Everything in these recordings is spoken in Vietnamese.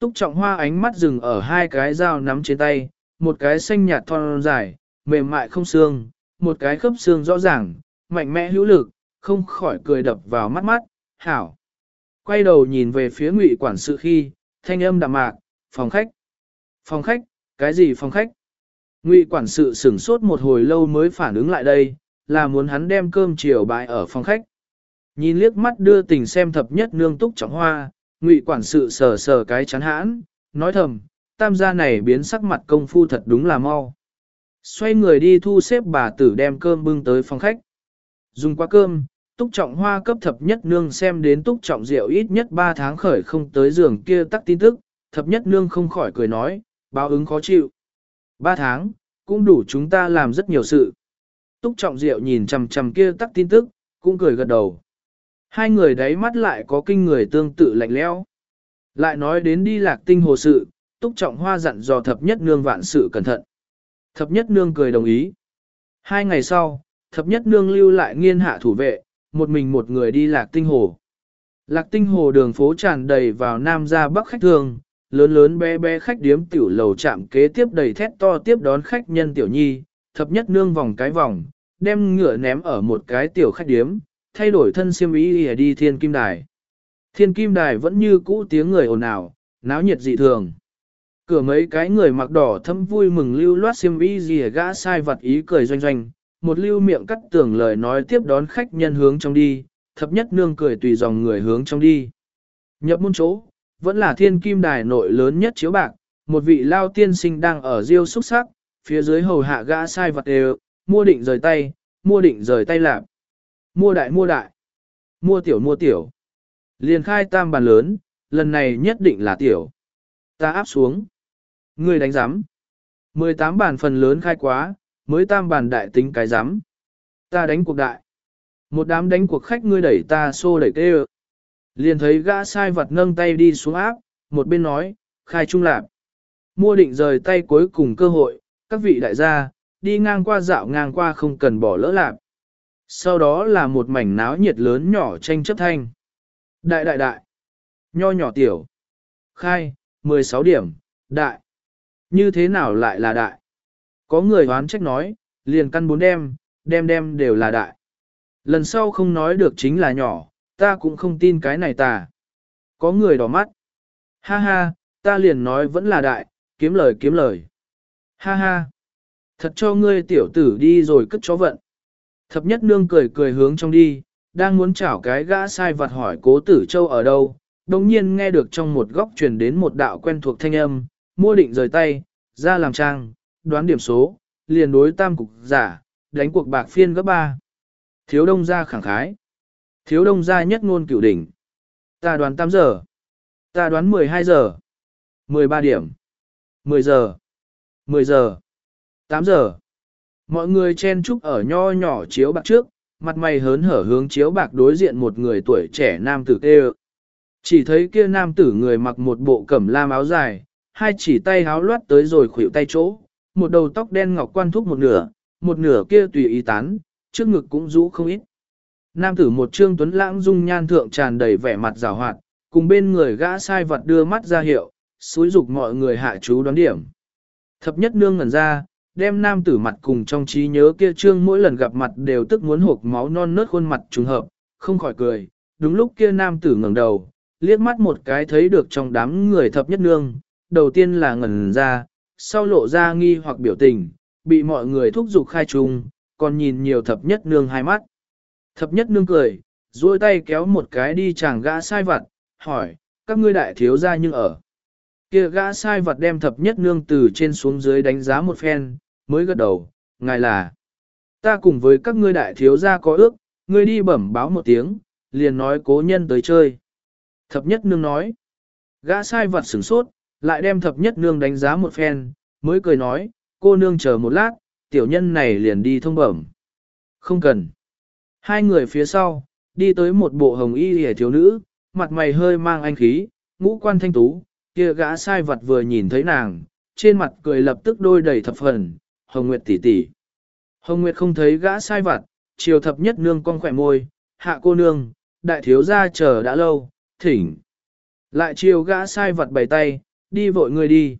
Túc trọng hoa ánh mắt dừng ở hai cái dao nắm trên tay, một cái xanh nhạt thon dài, mềm mại không xương, một cái khớp xương rõ ràng, mạnh mẽ hữu lực, không khỏi cười đập vào mắt mắt, hảo. Quay đầu nhìn về phía ngụy quản sự khi, thanh âm đạm mạc, phòng khách. Phòng khách, cái gì phòng khách? Ngụy quản sự sửng sốt một hồi lâu mới phản ứng lại đây, là muốn hắn đem cơm chiều bãi ở phòng khách. Nhìn liếc mắt đưa tình xem thập nhất nương túc trọng hoa, ngụy quản sự sờ sờ cái chắn hãn, nói thầm, tam gia này biến sắc mặt công phu thật đúng là mau. Xoay người đi thu xếp bà tử đem cơm bưng tới phòng khách. Dùng qua cơm, túc trọng hoa cấp thập nhất nương xem đến túc trọng rượu ít nhất 3 tháng khởi không tới giường kia tắc tin tức, thập nhất nương không khỏi cười nói, báo ứng khó chịu. 3 tháng, cũng đủ chúng ta làm rất nhiều sự. Túc trọng rượu nhìn chằm chằm kia tắc tin tức, cũng cười gật đầu. Hai người đáy mắt lại có kinh người tương tự lạnh lẽo. Lại nói đến đi lạc tinh hồ sự, túc trọng hoa dặn dò thập nhất nương vạn sự cẩn thận. Thập nhất nương cười đồng ý. Hai ngày sau, thập nhất nương lưu lại nghiên hạ thủ vệ, một mình một người đi lạc tinh hồ. Lạc tinh hồ đường phố tràn đầy vào nam ra bắc khách thường, lớn lớn bé bé khách điếm tiểu lầu chạm kế tiếp đầy thét to tiếp đón khách nhân tiểu nhi, thập nhất nương vòng cái vòng, đem ngựa ném ở một cái tiểu khách điếm, thay đổi thân siêm ý đi thiên kim đài. Thiên kim đài vẫn như cũ tiếng người ồn ào, náo nhiệt dị thường. Cửa mấy cái người mặc đỏ thâm vui mừng lưu loát xiêm y gì gã sai vật ý cười doanh doanh, một lưu miệng cắt tưởng lời nói tiếp đón khách nhân hướng trong đi, thập nhất nương cười tùy dòng người hướng trong đi. Nhập môn chỗ, vẫn là thiên kim đài nội lớn nhất chiếu bạc, một vị lao tiên sinh đang ở riêu xúc sắc, phía dưới hầu hạ gã sai vật đều, mua định rời tay, mua định rời tay lạp. Mua đại mua đại, mua tiểu mua tiểu. Liền khai tam bàn lớn, lần này nhất định là tiểu. Ta áp xuống. Ngươi đánh giám. 18 bàn phần lớn khai quá, mới tam bàn đại tính cái giám. Ta đánh cuộc đại. Một đám đánh cuộc khách ngươi đẩy ta xô đẩy tê Liền thấy gã sai vật nâng tay đi xuống áp, một bên nói, khai trung lạp. Mua định rời tay cuối cùng cơ hội, các vị đại gia, đi ngang qua dạo ngang qua không cần bỏ lỡ lạp. Sau đó là một mảnh náo nhiệt lớn nhỏ tranh chấp thanh. Đại đại đại. Nho nhỏ tiểu. Khai, 16 điểm, đại. Như thế nào lại là đại? Có người hoán trách nói, liền căn bốn đem, đem đem đều là đại. Lần sau không nói được chính là nhỏ, ta cũng không tin cái này ta. Có người đỏ mắt. Ha ha, ta liền nói vẫn là đại, kiếm lời kiếm lời. Ha ha. Thật cho ngươi tiểu tử đi rồi cất chó vận. Thập nhất nương cười cười hướng trong đi, đang muốn chảo cái gã sai vặt hỏi cố tử châu ở đâu, đồng nhiên nghe được trong một góc truyền đến một đạo quen thuộc thanh âm, mua định rời tay, ra làm trang, đoán điểm số, liền đối tam cục giả, đánh cuộc bạc phiên gấp ba. Thiếu đông gia khẳng khái. Thiếu đông gia nhất ngôn cửu đỉnh. Ta đoán 8 giờ. Ta đoán 12 giờ. 13 điểm. 10 giờ. 10 giờ. 8 giờ. Mọi người chen chúc ở nho nhỏ chiếu bạc trước, mặt mày hớn hở hướng chiếu bạc đối diện một người tuổi trẻ nam tử kêu. Chỉ thấy kia nam tử người mặc một bộ cẩm lam áo dài, hai chỉ tay háo loát tới rồi khuỷu tay chỗ, một đầu tóc đen ngọc quan thúc một nửa, một nửa kia tùy ý tán, trước ngực cũng rũ không ít. Nam tử một trương tuấn lãng dung nhan thượng tràn đầy vẻ mặt rào hoạt, cùng bên người gã sai vật đưa mắt ra hiệu, xúi dục mọi người hạ chú đoán điểm. Thập nhất nương ngẩn ra, đem nam tử mặt cùng trong trí nhớ kia trương mỗi lần gặp mặt đều tức muốn hộp máu non nớt khuôn mặt trùng hợp, không khỏi cười. Đúng lúc kia nam tử ngẩng đầu, liếc mắt một cái thấy được trong đám người thập nhất nương, đầu tiên là ngẩn ra, sau lộ ra nghi hoặc biểu tình, bị mọi người thúc giục khai trùng, còn nhìn nhiều thập nhất nương hai mắt. Thập nhất nương cười, duỗi tay kéo một cái đi chàng gã sai vặt, hỏi, các ngươi đại thiếu gia nhưng ở. Kia gã sai vặt đem thập nhất nương từ trên xuống dưới đánh giá một phen, mới gật đầu, ngài là. Ta cùng với các ngươi đại thiếu gia có ước, ngươi đi bẩm báo một tiếng, liền nói cố nhân tới chơi. Thập nhất nương nói, gã sai vật sửng sốt, lại đem thập nhất nương đánh giá một phen, mới cười nói, cô nương chờ một lát, tiểu nhân này liền đi thông bẩm. Không cần. Hai người phía sau, đi tới một bộ hồng y hề thiếu nữ, mặt mày hơi mang anh khí, ngũ quan thanh tú, kia gã sai vật vừa nhìn thấy nàng, trên mặt cười lập tức đôi đầy thập phần, hồng nguyệt tỷ tỷ. Hồng nguyệt không thấy gã sai vật, chiều thập nhất nương con khỏe môi, hạ cô nương, đại thiếu gia chờ đã lâu, thỉnh. Lại chiều gã sai vật bày tay, đi vội người đi.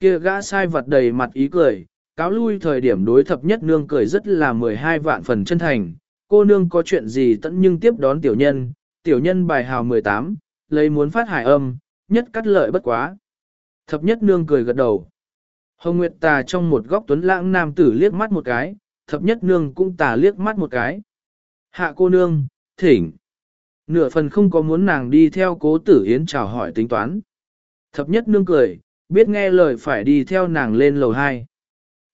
Kia gã sai vật đầy mặt ý cười, cáo lui thời điểm đối thập nhất nương cười rất là 12 vạn phần chân thành, cô nương có chuyện gì tận nhưng tiếp đón tiểu nhân, tiểu nhân bài hào 18, lấy muốn phát hải âm, nhất cắt lợi bất quá. Thập nhất nương cười gật đầu. Hồng Nguyệt tà trong một góc tuấn lãng nam tử liếc mắt một cái, thập nhất nương cũng tà liếc mắt một cái. Hạ cô nương, thỉnh. Nửa phần không có muốn nàng đi theo cố tử hiến chào hỏi tính toán. Thập nhất nương cười, biết nghe lời phải đi theo nàng lên lầu 2.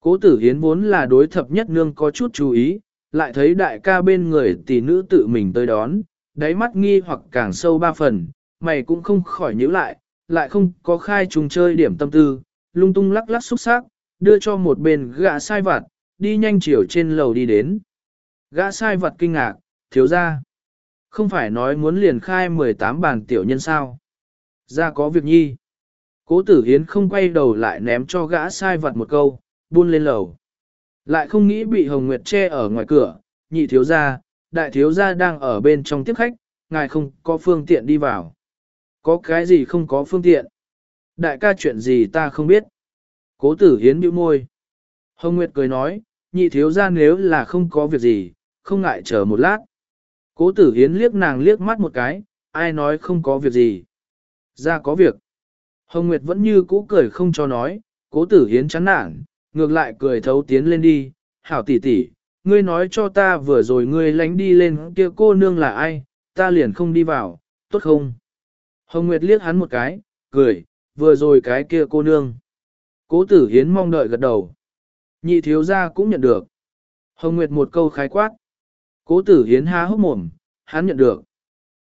Cố tử hiến vốn là đối thập nhất nương có chút chú ý, lại thấy đại ca bên người tỷ nữ tự mình tới đón, đáy mắt nghi hoặc càng sâu ba phần, mày cũng không khỏi nhíu lại, lại không có khai trùng chơi điểm tâm tư, lung tung lắc lắc xúc sắc, đưa cho một bên gã sai vặt, đi nhanh chiều trên lầu đi đến. Gã sai vặt kinh ngạc, thiếu ra. Không phải nói muốn liền khai 18 bàn tiểu nhân sao. Ra có việc nhi. Cố tử hiến không quay đầu lại ném cho gã sai vặt một câu, buôn lên lầu. Lại không nghĩ bị Hồng Nguyệt che ở ngoài cửa, nhị thiếu gia, đại thiếu gia đang ở bên trong tiếp khách, ngài không có phương tiện đi vào. Có cái gì không có phương tiện? Đại ca chuyện gì ta không biết. Cố tử hiến bĩu môi. Hồng Nguyệt cười nói, nhị thiếu gia nếu là không có việc gì, không ngại chờ một lát. Cố tử hiến liếc nàng liếc mắt một cái, ai nói không có việc gì. Ra có việc. Hồng Nguyệt vẫn như cũ cười không cho nói, cố tử hiến chán nản, ngược lại cười thấu tiến lên đi, hảo tỷ tỷ, ngươi nói cho ta vừa rồi ngươi lánh đi lên kia cô nương là ai, ta liền không đi vào, tốt không? Hồng Nguyệt liếc hắn một cái, cười, vừa rồi cái kia cô nương. Cố tử hiến mong đợi gật đầu. Nhị thiếu gia cũng nhận được. Hồng Nguyệt một câu khái quát. Cố tử hiến há hốc mồm, hắn nhận được.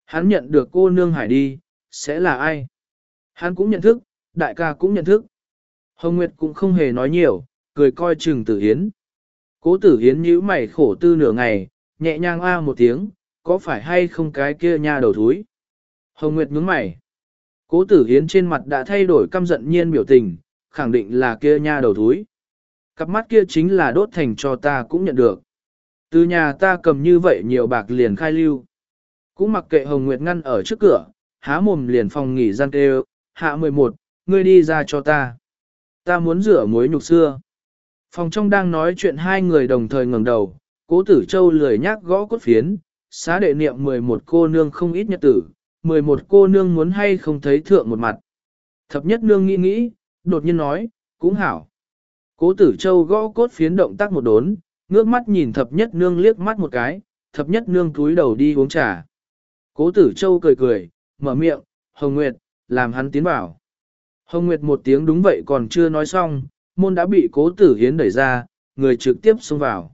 Hắn nhận được cô nương hải đi, sẽ là ai? Hắn cũng nhận thức, đại ca cũng nhận thức. Hồng Nguyệt cũng không hề nói nhiều, cười coi chừng tử hiến. Cố tử hiến nhíu mày khổ tư nửa ngày, nhẹ nhàng a một tiếng, có phải hay không cái kia nha đầu thúi? Hồng Nguyệt nhướng mày. Cố tử hiến trên mặt đã thay đổi căm giận nhiên biểu tình, khẳng định là kia nha đầu thúi. Cặp mắt kia chính là đốt thành cho ta cũng nhận được. Từ nhà ta cầm như vậy nhiều bạc liền khai lưu. Cũng mặc kệ Hồng Nguyệt ngăn ở trước cửa, há mồm liền phòng nghỉ gian kêu, hạ 11, ngươi đi ra cho ta. Ta muốn rửa muối nhục xưa. Phòng trong đang nói chuyện hai người đồng thời ngẩng đầu, cố tử châu lười nhác gõ cốt phiến, xá đệ niệm 11 cô nương không ít nhật tử, 11 cô nương muốn hay không thấy thượng một mặt. Thập nhất nương nghĩ nghĩ, đột nhiên nói, cũng hảo. Cố tử châu gõ cốt phiến động tác một đốn, ngước mắt nhìn thập nhất nương liếc mắt một cái, thập nhất nương túi đầu đi uống trà. Cố tử châu cười cười, mở miệng, Hồng Nguyệt, làm hắn tiến vào. Hồng Nguyệt một tiếng đúng vậy còn chưa nói xong, môn đã bị cố tử hiến đẩy ra, người trực tiếp xông vào.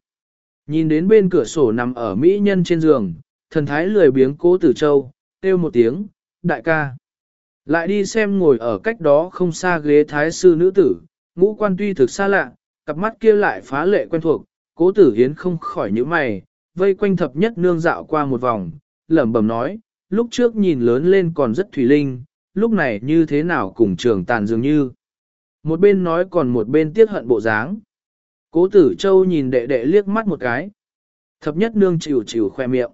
Nhìn đến bên cửa sổ nằm ở Mỹ nhân trên giường, thần thái lười biếng cố tử châu, kêu một tiếng, đại ca. Lại đi xem ngồi ở cách đó không xa ghế thái sư nữ tử, ngũ quan tuy thực xa lạ, cặp mắt kia lại phá lệ quen thuộc, cố tử hiến không khỏi nhíu mày, vây quanh thập nhất nương dạo qua một vòng, lẩm bẩm nói, lúc trước nhìn lớn lên còn rất thủy linh, lúc này như thế nào cùng trường tàn dường như. Một bên nói còn một bên tiếc hận bộ dáng. Cố tử châu nhìn đệ đệ liếc mắt một cái. Thập nhất nương chịu chịu khoe miệng.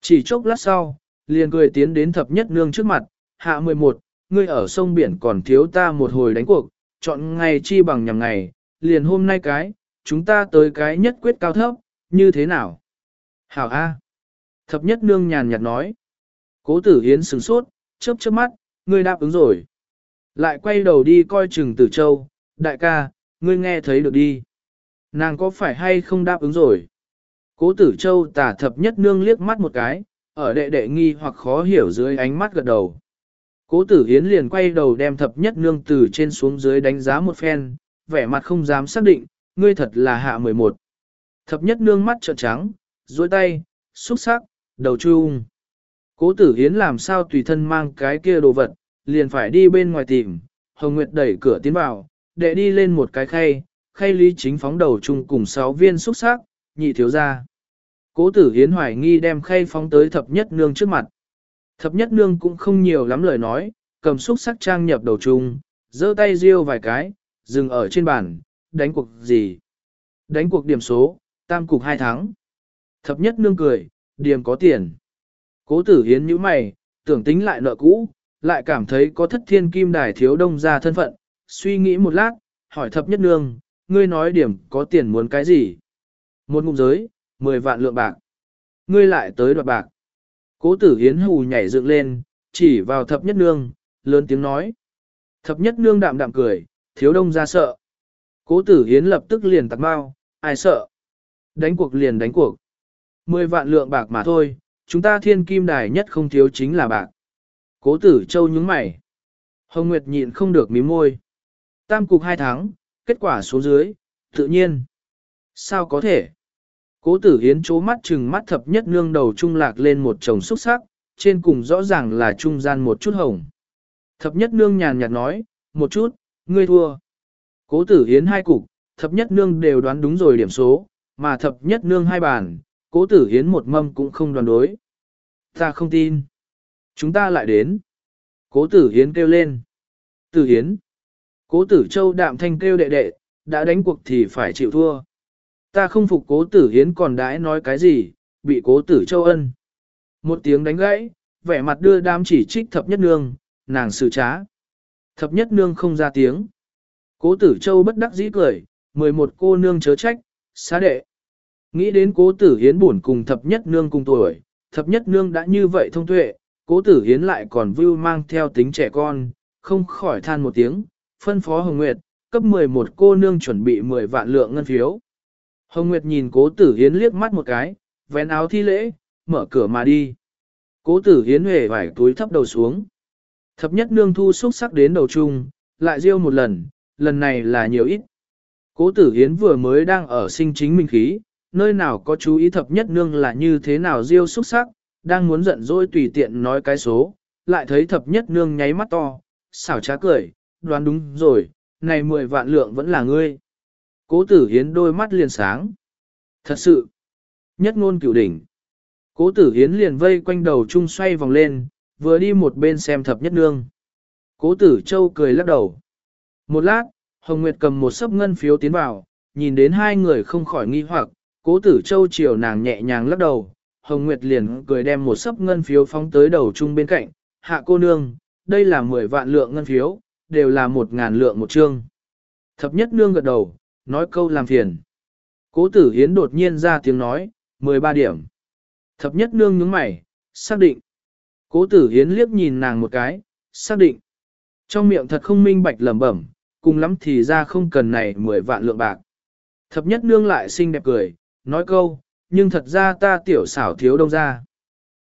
Chỉ chốc lát sau, liền cười tiến đến thập nhất nương trước mặt, hạ 11, ngươi ở sông biển còn thiếu ta một hồi đánh cuộc, chọn ngày chi bằng nhằm ngày, liền hôm nay cái, chúng ta tới cái nhất quyết cao thấp, như thế nào? Hảo A. Thập nhất nương nhàn nhạt nói. Cố tử hiến sửng sốt, chớp chớp mắt, ngươi đáp ứng rồi. Lại quay đầu đi coi chừng tử châu, đại ca, ngươi nghe thấy được đi. Nàng có phải hay không đáp ứng rồi? Cố tử châu tả thập nhất nương liếc mắt một cái, ở đệ đệ nghi hoặc khó hiểu dưới ánh mắt gật đầu. Cố tử hiến liền quay đầu đem thập nhất nương từ trên xuống dưới đánh giá một phen, vẻ mặt không dám xác định, ngươi thật là hạ 11. Thập nhất nương mắt trợn trắng, duỗi tay, xúc sắc, đầu chung. Cố tử hiến làm sao tùy thân mang cái kia đồ vật, liền phải đi bên ngoài tìm, Hồng Nguyệt đẩy cửa tiến vào, đệ đi lên một cái khay, khay lý chính phóng đầu chung cùng sáu viên xúc sắc, nhị thiếu ra. Cố tử hiến hoài nghi đem khay phóng tới thập nhất nương trước mặt. Thập nhất nương cũng không nhiều lắm lời nói, cầm xúc sắc trang nhập đầu chung, giơ tay riêu vài cái, dừng ở trên bàn, đánh cuộc gì? Đánh cuộc điểm số, tam cục hai thắng. Thập nhất nương cười, điểm có tiền. Cố tử hiến như mày, tưởng tính lại nợ cũ, Lại cảm thấy có thất thiên kim đài thiếu đông ra thân phận, suy nghĩ một lát, hỏi thập nhất nương, ngươi nói điểm có tiền muốn cái gì? Một ngụm giới, 10 vạn lượng bạc. Ngươi lại tới đoạt bạc. Cố tử hiến hù nhảy dựng lên, chỉ vào thập nhất nương, lớn tiếng nói. Thập nhất nương đạm đạm cười, thiếu đông ra sợ. Cố tử hiến lập tức liền tặc bao, ai sợ. Đánh cuộc liền đánh cuộc. Mười vạn lượng bạc mà thôi, chúng ta thiên kim đài nhất không thiếu chính là bạc. Cố tử châu nhướng mày. Hồng Nguyệt nhịn không được mím môi. Tam cục hai tháng, kết quả số dưới, tự nhiên. Sao có thể? Cố tử hiến chố mắt chừng mắt thập nhất nương đầu trung lạc lên một chồng xúc sắc, trên cùng rõ ràng là trung gian một chút hồng. Thập nhất nương nhàn nhạt nói, một chút, ngươi thua. Cố tử hiến hai cục, thập nhất nương đều đoán đúng rồi điểm số, mà thập nhất nương hai bàn, cố tử hiến một mâm cũng không đoán đối. Ta không tin. Chúng ta lại đến. Cố tử hiến kêu lên. Tử hiến. Cố tử châu đạm thanh kêu đệ đệ, đã đánh cuộc thì phải chịu thua. Ta không phục cố tử hiến còn đãi nói cái gì, bị cố tử châu ân. Một tiếng đánh gãy, vẻ mặt đưa đám chỉ trích thập nhất nương, nàng xử trá. Thập nhất nương không ra tiếng. Cố tử châu bất đắc dĩ cười, mười một cô nương chớ trách, xá đệ. Nghĩ đến cố tử hiến buồn cùng thập nhất nương cùng tuổi, thập nhất nương đã như vậy thông tuệ, cố tử hiến lại còn vưu mang theo tính trẻ con, không khỏi than một tiếng, phân phó Hồng Nguyệt, cấp 11 cô nương chuẩn bị 10 vạn lượng ngân phiếu. Hồng Nguyệt nhìn cố tử hiến liếc mắt một cái, vén áo thi lễ, mở cửa mà đi. Cố tử hiến hề vải túi thấp đầu xuống. Thập nhất nương thu xúc sắc đến đầu chung, lại riêu một lần, lần này là nhiều ít. Cố tử hiến vừa mới đang ở sinh chính minh khí, nơi nào có chú ý thập nhất nương là như thế nào riêu xúc sắc, đang muốn giận dỗi tùy tiện nói cái số, lại thấy thập nhất nương nháy mắt to, xảo trá cười, đoán đúng rồi, này mười vạn lượng vẫn là ngươi. Cố tử hiến đôi mắt liền sáng. Thật sự, nhất ngôn cửu đỉnh. Cố tử hiến liền vây quanh đầu chung xoay vòng lên, vừa đi một bên xem thập nhất nương. Cố tử châu cười lắc đầu. Một lát, Hồng Nguyệt cầm một sấp ngân phiếu tiến vào, nhìn đến hai người không khỏi nghi hoặc, cố tử châu chiều nàng nhẹ nhàng lắc đầu. Hồng Nguyệt liền cười đem một sấp ngân phiếu phóng tới đầu chung bên cạnh, hạ cô nương, đây là 10 vạn lượng ngân phiếu, đều là một ngàn lượng một trương. Thập nhất nương gật đầu, nói câu làm phiền. Cố tử hiến đột nhiên ra tiếng nói, 13 điểm. Thập nhất nương nhướng mày, xác định. Cố tử hiến liếc nhìn nàng một cái, xác định. Trong miệng thật không minh bạch lẩm bẩm, cùng lắm thì ra không cần này 10 vạn lượng bạc. Thập nhất nương lại xinh đẹp cười, nói câu, nhưng thật ra ta tiểu xảo thiếu đông ra.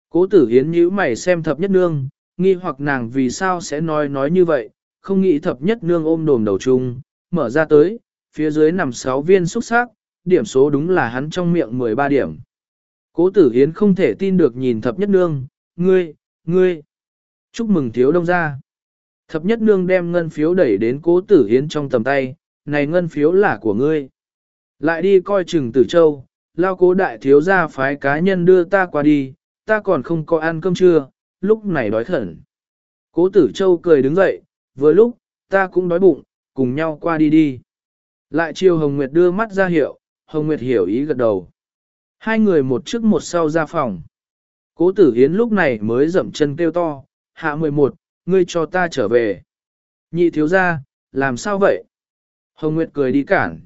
Cố tử hiến nhíu mày xem thập nhất nương, nghi hoặc nàng vì sao sẽ nói nói như vậy, không nghĩ thập nhất nương ôm đồm đầu chung, mở ra tới, phía dưới nằm 6 viên xúc sắc, điểm số đúng là hắn trong miệng 13 điểm. Cố tử hiến không thể tin được nhìn thập nhất nương, ngươi, ngươi, chúc mừng thiếu đông ra. Thập nhất nương đem ngân phiếu đẩy đến cố tử hiến trong tầm tay, này ngân phiếu là của ngươi. Lại đi coi chừng tử châu, lao cố đại thiếu gia phái cá nhân đưa ta qua đi, ta còn không có ăn cơm trưa, lúc này đói khẩn. Cố tử châu cười đứng dậy, vừa lúc, ta cũng đói bụng, cùng nhau qua đi đi. Lại chiều Hồng Nguyệt đưa mắt ra hiệu, Hồng Nguyệt hiểu ý gật đầu. Hai người một trước một sau ra phòng. Cố tử hiến lúc này mới dậm chân kêu to, hạ 11, ngươi cho ta trở về. Nhị thiếu ra, làm sao vậy? Hồng Nguyệt cười đi cản.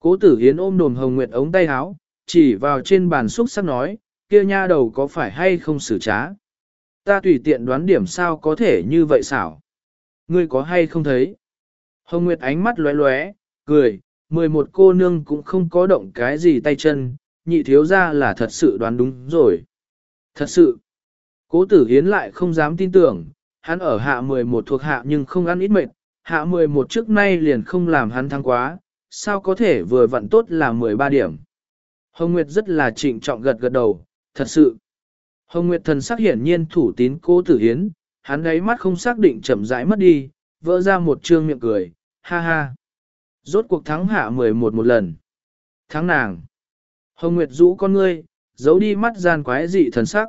Cố tử hiến ôm đồm Hồng Nguyệt ống tay áo, chỉ vào trên bàn xúc sắc nói, kia nha đầu có phải hay không xử trá? Ta tùy tiện đoán điểm sao có thể như vậy xảo? Ngươi có hay không thấy? Hồng Nguyệt ánh mắt lóe lóe, cười, mười một cô nương cũng không có động cái gì tay chân, nhị thiếu ra là thật sự đoán đúng rồi. Thật sự, cố tử hiến lại không dám tin tưởng, hắn ở hạ 11 thuộc hạ nhưng không ăn ít mệt, hạ 11 trước nay liền không làm hắn thắng quá, sao có thể vừa vặn tốt là 13 điểm. Hồng Nguyệt rất là trịnh trọng gật gật đầu, thật sự. Hồng Nguyệt thần sắc hiển nhiên thủ tín cố tử hiến, hắn ấy mắt không xác định chậm rãi mất đi, vỡ ra một trương miệng cười, ha ha. Rốt cuộc thắng hạ 11 một lần. Thắng nàng. Hồng Nguyệt rũ con ngươi, giấu đi mắt gian quái dị thần sắc.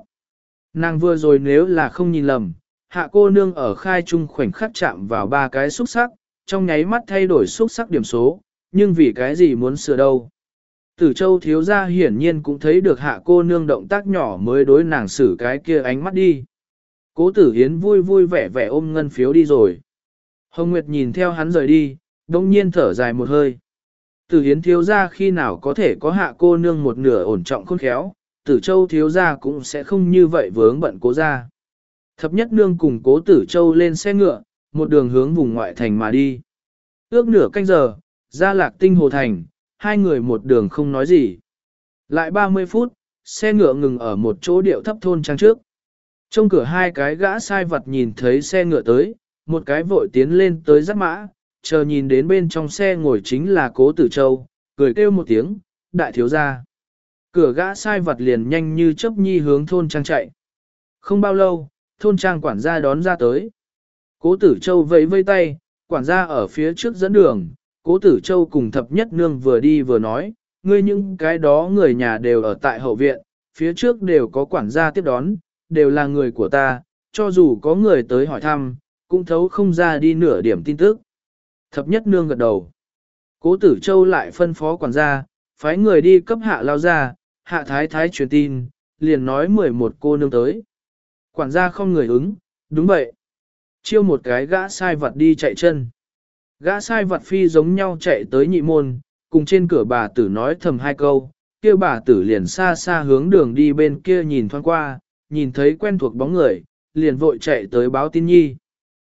Nàng vừa rồi nếu là không nhìn lầm, hạ cô nương ở khai trung khoảnh khắc chạm vào ba cái xúc sắc, trong nháy mắt thay đổi xúc sắc điểm số, nhưng vì cái gì muốn sửa đâu. Tử châu thiếu gia hiển nhiên cũng thấy được hạ cô nương động tác nhỏ mới đối nàng xử cái kia ánh mắt đi. Cố tử hiến vui vui vẻ vẻ ôm ngân phiếu đi rồi. Hồng Nguyệt nhìn theo hắn rời đi, đông nhiên thở dài một hơi. Tử hiến thiếu ra khi nào có thể có hạ cô nương một nửa ổn trọng khôn khéo, tử châu thiếu ra cũng sẽ không như vậy vướng bận cố ra. Thập nhất nương cùng cố tử châu lên xe ngựa, một đường hướng vùng ngoại thành mà đi. Ước nửa canh giờ, ra lạc tinh hồ thành, hai người một đường không nói gì. Lại 30 phút, xe ngựa ngừng ở một chỗ điệu thấp thôn trang trước. Trong cửa hai cái gã sai vật nhìn thấy xe ngựa tới, một cái vội tiến lên tới dắt mã, chờ nhìn đến bên trong xe ngồi chính là cố tử châu, cười kêu một tiếng, đại thiếu gia. Cửa gã sai vật liền nhanh như chớp nhi hướng thôn trang chạy. Không bao lâu, thôn trang quản gia đón ra tới. Cố tử châu vẫy vây tay, quản gia ở phía trước dẫn đường, cố tử châu cùng thập nhất nương vừa đi vừa nói, ngươi những cái đó người nhà đều ở tại hậu viện, phía trước đều có quản gia tiếp đón, đều là người của ta, cho dù có người tới hỏi thăm, cũng thấu không ra đi nửa điểm tin tức. Thập nhất nương gật đầu. Cố tử châu lại phân phó quản gia, phái người đi cấp hạ lao ra, hạ thái thái truyền tin, liền nói 11 cô nương tới. Quản gia không người ứng, đúng vậy. Chiêu một cái gã sai vật đi chạy chân. Gã sai vật phi giống nhau chạy tới nhị môn, cùng trên cửa bà tử nói thầm hai câu, kia bà tử liền xa xa hướng đường đi bên kia nhìn thoáng qua, nhìn thấy quen thuộc bóng người, liền vội chạy tới báo tin nhi.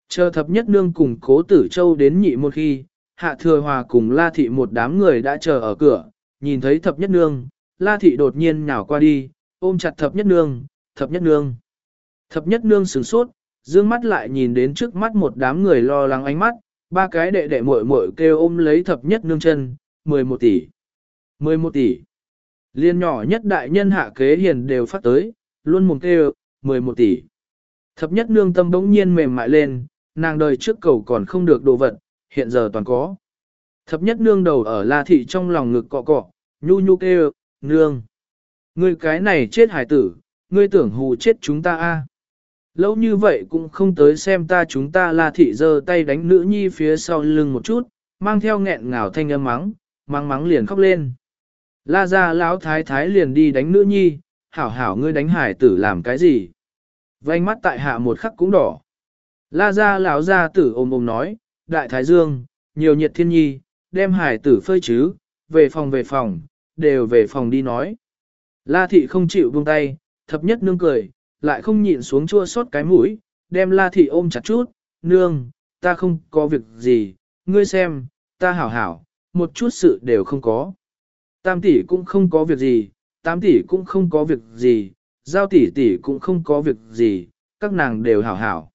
Chờ thập nhất nương cùng cố tử châu đến nhị một khi, hạ thừa hòa cùng la thị một đám người đã chờ ở cửa, nhìn thấy thập nhất nương, la thị đột nhiên nhào qua đi, ôm chặt thập nhất nương, thập nhất nương. Thập nhất nương sửng sốt, dương mắt lại nhìn đến trước mắt một đám người lo lắng ánh mắt, ba cái đệ đệ muội muội kêu ôm lấy thập nhất nương chân, 11 tỷ. 11 tỷ. Liên nhỏ nhất đại nhân hạ kế hiền đều phát tới, luôn mồm kêu, 11 tỷ. Thập nhất nương tâm bỗng nhiên mềm mại lên, nàng đời trước cầu còn không được đồ vật, hiện giờ toàn có. Thập nhất nương đầu ở la thị trong lòng ngực cọ cọ, nhu nhu kêu, nương. Ngươi cái này chết hải tử, ngươi tưởng hù chết chúng ta a? Lâu như vậy cũng không tới xem ta chúng ta la thị giơ tay đánh nữ nhi phía sau lưng một chút, mang theo nghẹn ngào thanh âm mắng, mắng mắng liền khóc lên. La ra lão thái thái liền đi đánh nữ nhi, hảo hảo ngươi đánh hải tử làm cái gì? Vành mắt tại hạ một khắc cũng đỏ. La gia lão gia tử ôm ôm nói, đại thái dương, nhiều nhiệt thiên nhi, đem hải tử phơi chứ, về phòng về phòng, đều về phòng đi nói. La thị không chịu buông tay, thập nhất nương cười, lại không nhịn xuống chua xót cái mũi, đem la thị ôm chặt chút, nương, ta không có việc gì, ngươi xem, ta hảo hảo, một chút sự đều không có. Tam tỷ cũng không có việc gì, tám tỷ cũng không có việc gì, giao tỷ tỷ cũng không có việc gì, các nàng đều hảo hảo.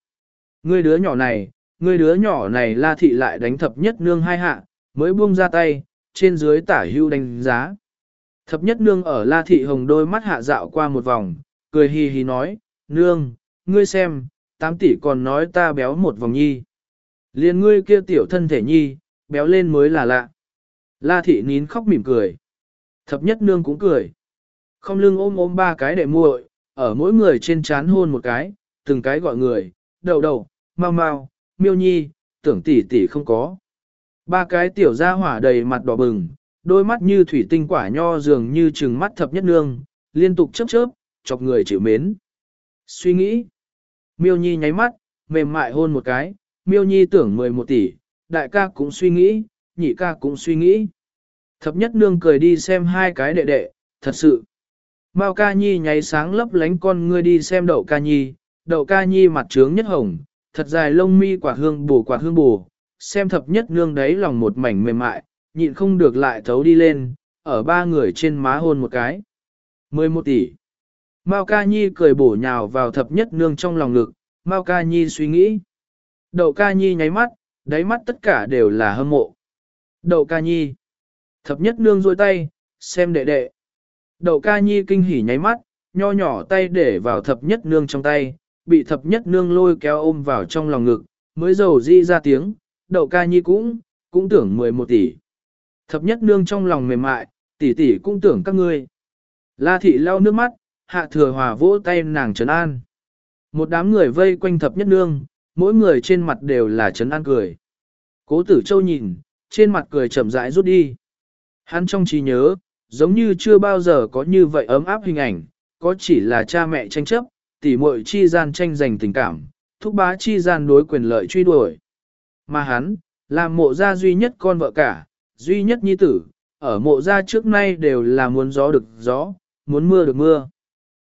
Ngươi đứa nhỏ này, ngươi đứa nhỏ này la thị lại đánh thập nhất nương hai hạ, mới buông ra tay, trên dưới tả hưu đánh giá. Thập nhất nương ở la thị hồng đôi mắt hạ dạo qua một vòng, cười hì hì nói, nương, ngươi xem, tám tỷ còn nói ta béo một vòng nhi. Liên ngươi kia tiểu thân thể nhi, béo lên mới là lạ. La thị nín khóc mỉm cười. Thập nhất nương cũng cười. Không lưng ôm ôm ba cái để muội, ở mỗi người trên chán hôn một cái, từng cái gọi người, đầu đầu, mau mau, miêu nhi, tưởng tỷ tỷ không có. Ba cái tiểu gia hỏa đầy mặt đỏ bừng, đôi mắt như thủy tinh quả nho dường như trừng mắt thập nhất nương, liên tục chớp chớp, chọc người chịu mến. Suy nghĩ. Miêu nhi nháy mắt, mềm mại hôn một cái, miêu nhi tưởng 11 tỷ, đại ca cũng suy nghĩ, nhị ca cũng suy nghĩ. Thập nhất nương cười đi xem hai cái đệ đệ, thật sự. Mao ca nhi nháy sáng lấp lánh con ngươi đi xem đậu ca nhi, đậu ca nhi mặt trướng nhất hồng, thật dài lông mi quả hương bù quả hương bù, xem thập nhất nương đấy lòng một mảnh mềm mại, nhịn không được lại thấu đi lên, ở ba người trên má hôn một cái. 11 tỷ. Mao ca nhi cười bổ nhào vào thập nhất nương trong lòng ngực, Mao ca nhi suy nghĩ. Đậu ca nhi nháy mắt, đáy mắt tất cả đều là hâm mộ. Đậu ca nhi. Thập nhất nương rôi tay, xem đệ đệ. Đậu ca nhi kinh hỉ nháy mắt, nho nhỏ tay để vào thập nhất nương trong tay, bị thập nhất nương lôi kéo ôm vào trong lòng ngực, mới dầu di ra tiếng, đậu ca nhi cũng, cũng tưởng 11 tỷ. Thập nhất nương trong lòng mềm mại, tỷ tỷ cũng tưởng các ngươi. La thị lau nước mắt, hạ thừa hòa vỗ tay nàng trấn an. Một đám người vây quanh thập nhất nương, mỗi người trên mặt đều là trấn an cười. Cố tử châu nhìn, trên mặt cười chậm rãi rút đi. Hắn trong trí nhớ, giống như chưa bao giờ có như vậy ấm áp hình ảnh, có chỉ là cha mẹ tranh chấp, tỉ muội chi gian tranh giành tình cảm, thúc bá chi gian đối quyền lợi truy đuổi. Mà hắn, là mộ gia duy nhất con vợ cả, duy nhất nhi tử, ở mộ gia trước nay đều là muốn gió được gió, muốn mưa được mưa.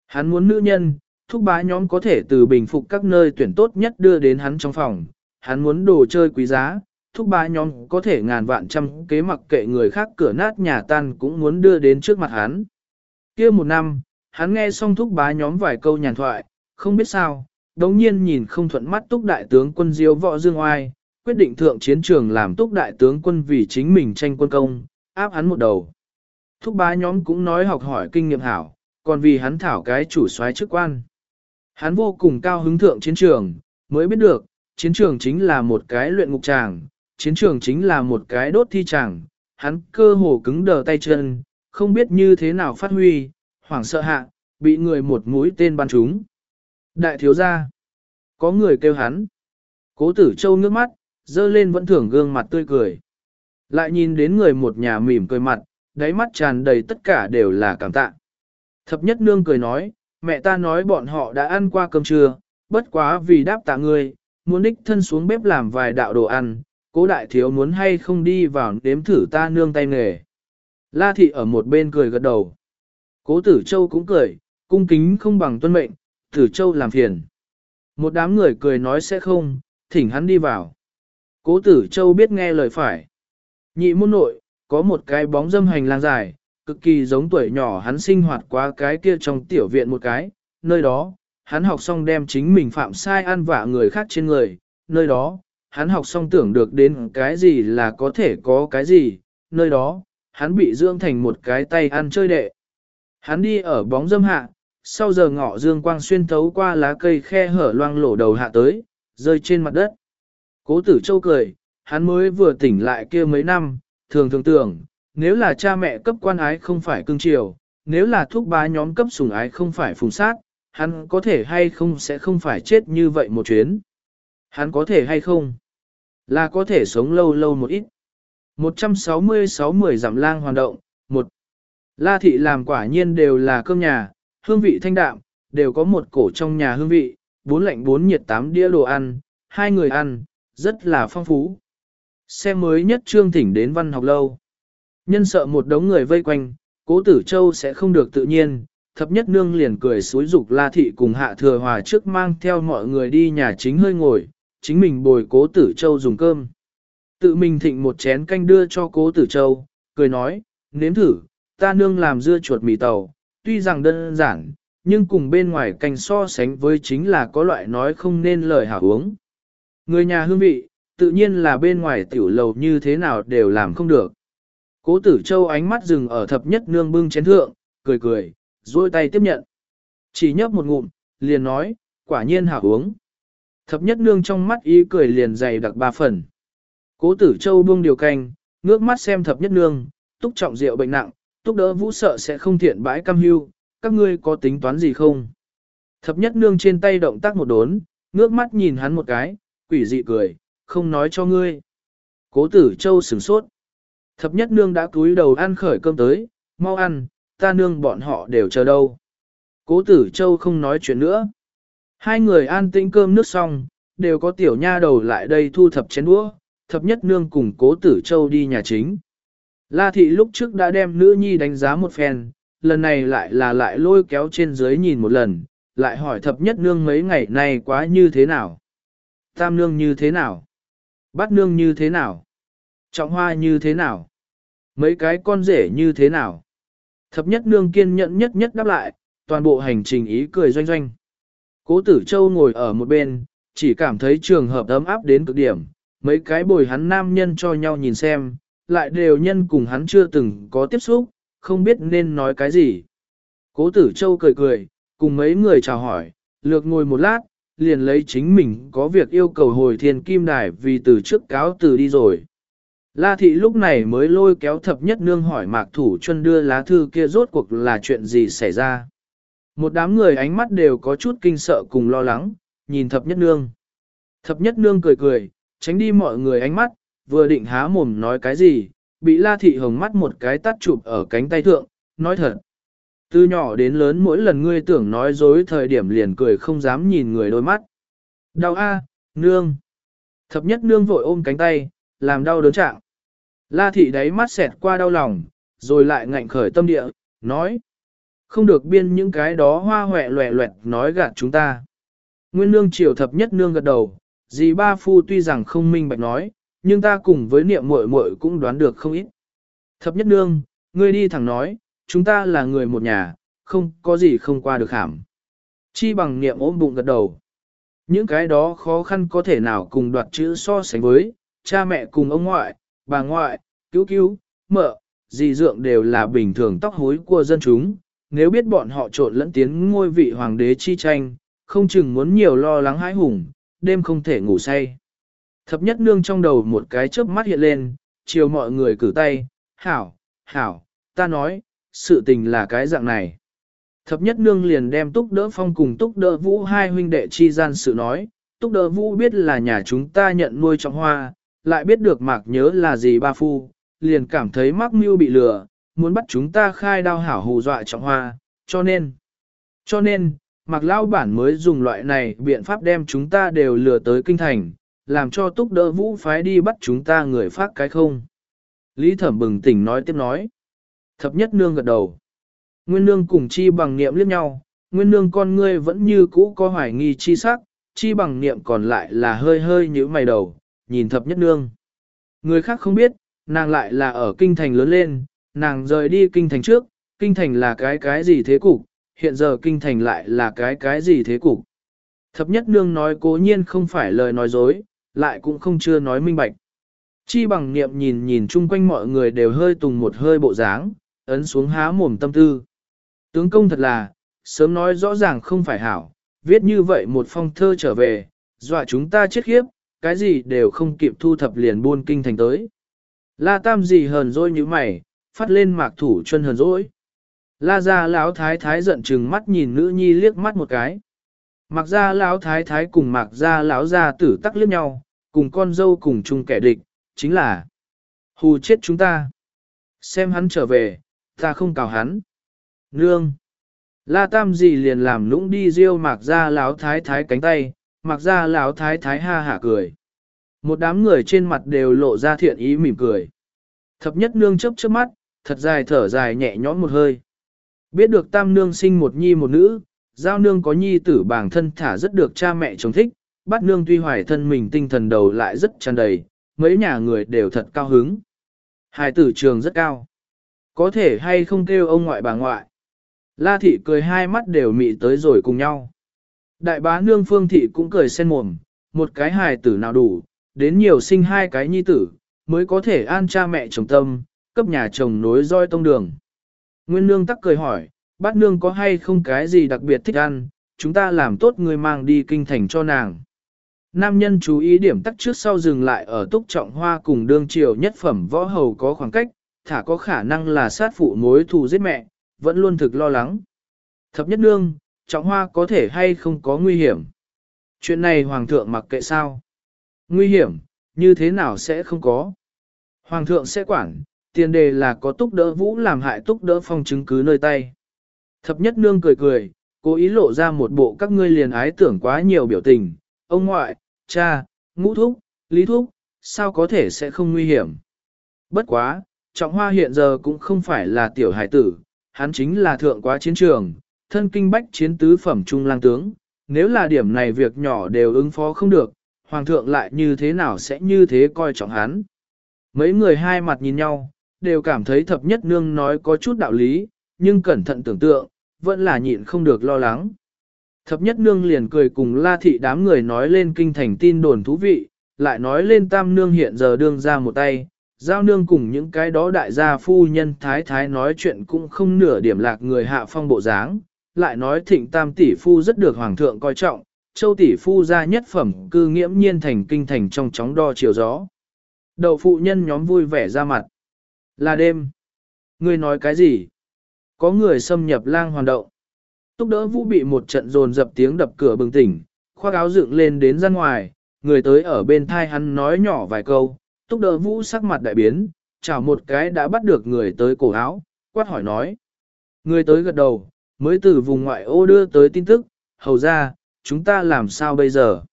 Hắn muốn nữ nhân, thúc bá nhóm có thể từ bình phục các nơi tuyển tốt nhất đưa đến hắn trong phòng. Hắn muốn đồ chơi quý giá, thúc bá nhóm có thể ngàn vạn trăm kế mặc kệ người khác cửa nát nhà tan cũng muốn đưa đến trước mặt hắn. kia một năm, hắn nghe xong thúc bá nhóm vài câu nhàn thoại, không biết sao, đống nhiên nhìn không thuận mắt túc đại tướng quân diêu võ dương oai, quyết định thượng chiến trường làm túc đại tướng quân vì chính mình tranh quân công, áp hắn một đầu. Thúc bá nhóm cũng nói học hỏi kinh nghiệm hảo, còn vì hắn thảo cái chủ soái chức quan. Hắn vô cùng cao hứng thượng chiến trường, mới biết được, chiến trường chính là một cái luyện ngục tràng, chiến trường chính là một cái đốt thi tràng, hắn cơ hồ cứng đờ tay chân, không biết như thế nào phát huy, hoảng sợ hạ, bị người một mũi tên bắn trúng. Đại thiếu gia, có người kêu hắn. Cố tử châu nước mắt, dơ lên vẫn thưởng gương mặt tươi cười. Lại nhìn đến người một nhà mỉm cười mặt, đáy mắt tràn đầy tất cả đều là cảm tạ. Thập nhất nương cười nói, mẹ ta nói bọn họ đã ăn qua cơm trưa, bất quá vì đáp tạ ngươi, muốn đích thân xuống bếp làm vài đạo đồ ăn, cố đại thiếu muốn hay không đi vào đếm thử ta nương tay nghề. La thị ở một bên cười gật đầu. Cố tử châu cũng cười, cung kính không bằng tuân mệnh, tử châu làm phiền. Một đám người cười nói sẽ không, thỉnh hắn đi vào. Cố tử châu biết nghe lời phải. Nhị môn nội, có một cái bóng dâm hành lang dài, cực kỳ giống tuổi nhỏ hắn sinh hoạt qua cái kia trong tiểu viện một cái, nơi đó, hắn học xong đem chính mình phạm sai ăn vạ người khác trên người, nơi đó, hắn học xong tưởng được đến cái gì là có thể có cái gì, nơi đó, hắn bị dưỡng thành một cái tay ăn chơi đệ. Hắn đi ở bóng dâm hạ, sau giờ ngọ dương quang xuyên thấu qua lá cây khe hở loang lổ đầu hạ tới, rơi trên mặt đất. Cố tử châu cười, hắn mới vừa tỉnh lại kia mấy năm, thường thường tưởng, nếu là cha mẹ cấp quan ái không phải cưng chiều, nếu là thúc bá nhóm cấp sủng ái không phải phùng sát, hắn có thể hay không sẽ không phải chết như vậy một chuyến. Hắn có thể hay không? Là có thể sống lâu lâu một ít. 160-60 giảm lang hoàn động, một La thị làm quả nhiên đều là cơm nhà, hương vị thanh đạm, đều có một cổ trong nhà hương vị, bốn lạnh bốn nhiệt tám đĩa đồ ăn, hai người ăn, rất là phong phú. Xe mới nhất trương thỉnh đến văn học lâu. Nhân sợ một đống người vây quanh, cố tử châu sẽ không được tự nhiên, thập nhất nương liền cười suối dục la thị cùng hạ thừa hòa trước mang theo mọi người đi nhà chính hơi ngồi, chính mình bồi cố tử châu dùng cơm. Tự mình thịnh một chén canh đưa cho cố tử châu, cười nói, nếm thử, ta nương làm dưa chuột mì tàu, tuy rằng đơn giản, nhưng cùng bên ngoài canh so sánh với chính là có loại nói không nên lời hảo uống. Người nhà hương vị, tự nhiên là bên ngoài tiểu lầu như thế nào đều làm không được. Cố tử châu ánh mắt dừng ở thập nhất nương bưng chén thượng, cười cười, duỗi tay tiếp nhận. Chỉ nhấp một ngụm, liền nói, quả nhiên hảo uống. Thập nhất nương trong mắt ý cười liền dày đặc ba phần. Cố tử châu buông điều canh, ngước mắt xem thập nhất nương, túc trọng rượu bệnh nặng, túc đỡ vũ sợ sẽ không thiện bãi cam hưu, các ngươi có tính toán gì không? Thập nhất nương trên tay động tác một đốn, ngước mắt nhìn hắn một cái, quỷ dị cười, không nói cho ngươi. Cố tử châu sửng sốt. Thập nhất nương đã cúi đầu ăn khởi cơm tới, mau ăn, ta nương bọn họ đều chờ đâu. Cố tử châu không nói chuyện nữa. Hai người an tĩnh cơm nước xong, đều có tiểu nha đầu lại đây thu thập chén đũa, thập nhất nương cùng cố tử châu đi nhà chính. La thị lúc trước đã đem nữ nhi đánh giá một phen, lần này lại là lại lôi kéo trên dưới nhìn một lần, lại hỏi thập nhất nương mấy ngày nay quá như thế nào. Tam nương như thế nào? Bát nương như thế nào? Trọng hoa như thế nào? Mấy cái con rể như thế nào? Thập nhất nương kiên nhẫn nhất nhất đáp lại, toàn bộ hành trình ý cười doanh doanh. Cố tử châu ngồi ở một bên, chỉ cảm thấy trường hợp ấm áp đến cực điểm, mấy cái bồi hắn nam nhân cho nhau nhìn xem, lại đều nhân cùng hắn chưa từng có tiếp xúc, không biết nên nói cái gì. Cố tử châu cười cười, cùng mấy người chào hỏi, lược ngồi một lát, liền lấy chính mình có việc yêu cầu hồi thiên kim đài vì từ trước cáo từ đi rồi. La thị lúc này mới lôi kéo thập nhất nương hỏi mạc thủ chân đưa lá thư kia rốt cuộc là chuyện gì xảy ra. Một đám người ánh mắt đều có chút kinh sợ cùng lo lắng, nhìn thập nhất nương. Thập nhất nương cười cười, tránh đi mọi người ánh mắt, vừa định há mồm nói cái gì, bị la thị hồng mắt một cái tắt chụp ở cánh tay thượng, nói thật. Từ nhỏ đến lớn mỗi lần ngươi tưởng nói dối thời điểm liền cười không dám nhìn người đôi mắt. Đau a, nương. Thập nhất nương vội ôm cánh tay, làm đau đớn trạng. La thị đáy mắt xẹt qua đau lòng, rồi lại ngạnh khởi tâm địa, nói. Không được biên những cái đó hoa hoẹ loẹ loẹt nói gạt chúng ta. Nguyên nương triều thập nhất nương gật đầu, dì ba phu tuy rằng không minh bạch nói, nhưng ta cùng với niệm muội muội cũng đoán được không ít. Thập nhất nương, ngươi đi thẳng nói, chúng ta là người một nhà, không có gì không qua được hàm. Chi bằng niệm ôm bụng gật đầu. Những cái đó khó khăn có thể nào cùng đoạt chữ so sánh với, cha mẹ cùng ông ngoại, bà ngoại, cứu cứu, mợ, dì dượng đều là bình thường tóc hối của dân chúng. Nếu biết bọn họ trộn lẫn tiến ngôi vị hoàng đế chi tranh, không chừng muốn nhiều lo lắng hãi hùng, đêm không thể ngủ say. Thập nhất nương trong đầu một cái chớp mắt hiện lên, chiều mọi người cử tay, hảo, hảo, ta nói, sự tình là cái dạng này. Thập nhất nương liền đem túc đỡ phong cùng túc đỡ vũ hai huynh đệ chi gian sự nói, túc đỡ vũ biết là nhà chúng ta nhận nuôi trọng hoa, lại biết được mạc nhớ là gì ba phu, liền cảm thấy mắc mưu bị lừa, muốn bắt chúng ta khai đao hảo hù dọa trọng hoa, cho nên, cho nên, mạc lao bản mới dùng loại này biện pháp đem chúng ta đều lừa tới kinh thành, làm cho túc đỡ vũ phái đi bắt chúng ta người phát cái không. Lý thẩm bừng tỉnh nói tiếp nói. Thập nhất nương gật đầu. Nguyên nương cùng chi bằng niệm liếc nhau, nguyên nương con ngươi vẫn như cũ có hoài nghi chi sắc, chi bằng niệm còn lại là hơi hơi như mày đầu, nhìn thập nhất nương. Người khác không biết, nàng lại là ở kinh thành lớn lên, nàng rời đi kinh thành trước, kinh thành là cái cái gì thế cục, hiện giờ kinh thành lại là cái cái gì thế cục. Thập nhất nương nói cố nhiên không phải lời nói dối, lại cũng không chưa nói minh bạch. Chi bằng niệm nhìn nhìn chung quanh mọi người đều hơi tùng một hơi bộ dáng, ấn xuống há mồm tâm tư. Tướng công thật là, sớm nói rõ ràng không phải hảo, viết như vậy một phong thơ trở về, dọa chúng ta chết khiếp, cái gì đều không kịp thu thập liền buôn kinh thành tới. La tam gì hờn dỗi như mày, phát lên mạc thủ chân hờn dỗi. La ra lão thái thái giận chừng mắt nhìn nữ nhi liếc mắt một cái. Mạc ra lão thái thái cùng mạc ra lão gia tử tắc liếc nhau, cùng con dâu cùng chung kẻ địch, chính là hù chết chúng ta. Xem hắn trở về, ta không cào hắn. Nương! La tam gì liền làm lũng đi riêu mạc ra lão thái thái cánh tay, mạc ra lão thái thái ha hả cười. Một đám người trên mặt đều lộ ra thiện ý mỉm cười. Thập nhất nương chớp chớp mắt, thật dài thở dài nhẹ nhõm một hơi. Biết được tam nương sinh một nhi một nữ, giao nương có nhi tử bản thân thả rất được cha mẹ chồng thích, bắt nương tuy hoài thân mình tinh thần đầu lại rất tràn đầy, mấy nhà người đều thật cao hứng. Hài tử trường rất cao. Có thể hay không kêu ông ngoại bà ngoại. La thị cười hai mắt đều mị tới rồi cùng nhau. Đại bá nương phương thị cũng cười sen mồm, một cái hài tử nào đủ, đến nhiều sinh hai cái nhi tử, mới có thể an cha mẹ chồng tâm, cấp nhà chồng nối roi tông đường. Nguyên nương tắc cười hỏi, bát nương có hay không cái gì đặc biệt thích ăn, chúng ta làm tốt người mang đi kinh thành cho nàng. Nam nhân chú ý điểm tắc trước sau dừng lại ở túc trọng hoa cùng đương triều nhất phẩm võ hầu có khoảng cách, thả có khả năng là sát phụ mối thù giết mẹ, vẫn luôn thực lo lắng. Thập nhất nương, trọng hoa có thể hay không có nguy hiểm. Chuyện này hoàng thượng mặc kệ sao. Nguy hiểm, như thế nào sẽ không có. Hoàng thượng sẽ quản, tiền đề là có túc đỡ vũ làm hại túc đỡ phong chứng cứ nơi tay. Thập nhất nương cười cười, cố ý lộ ra một bộ các ngươi liền ái tưởng quá nhiều biểu tình, ông ngoại, cha, ngũ thúc, lý thúc, sao có thể sẽ không nguy hiểm. Bất quá, trọng hoa hiện giờ cũng không phải là tiểu hải tử, hắn chính là thượng quá chiến trường, thân kinh bách chiến tứ phẩm trung lang tướng, nếu là điểm này việc nhỏ đều ứng phó không được, hoàng thượng lại như thế nào sẽ như thế coi trọng hắn. Mấy người hai mặt nhìn nhau, đều cảm thấy thập nhất nương nói có chút đạo lý, nhưng cẩn thận tưởng tượng, vẫn là nhịn không được lo lắng. Thập nhất nương liền cười cùng la thị đám người nói lên kinh thành tin đồn thú vị, lại nói lên tam nương hiện giờ đương ra một tay, giao nương cùng những cái đó đại gia phu nhân thái thái nói chuyện cũng không nửa điểm lạc người hạ phong bộ dáng, lại nói thịnh tam tỷ phu rất được hoàng thượng coi trọng, châu tỷ phu ra nhất phẩm cư nghiễm nhiên thành kinh thành trong chóng đo chiều gió. Đậu phụ nhân nhóm vui vẻ ra mặt. Là đêm. Ngươi nói cái gì? Có người xâm nhập lang hoàn động. Túc đỡ vũ bị một trận dồn dập tiếng đập cửa bừng tỉnh, khoác áo dựng lên đến ra ngoài, người tới ở bên thai hắn nói nhỏ vài câu, túc đỡ vũ sắc mặt đại biến, chào một cái đã bắt được người tới cổ áo, quát hỏi nói. Người tới gật đầu, mới từ vùng ngoại ô đưa tới tin tức, hầu ra, chúng ta làm sao bây giờ?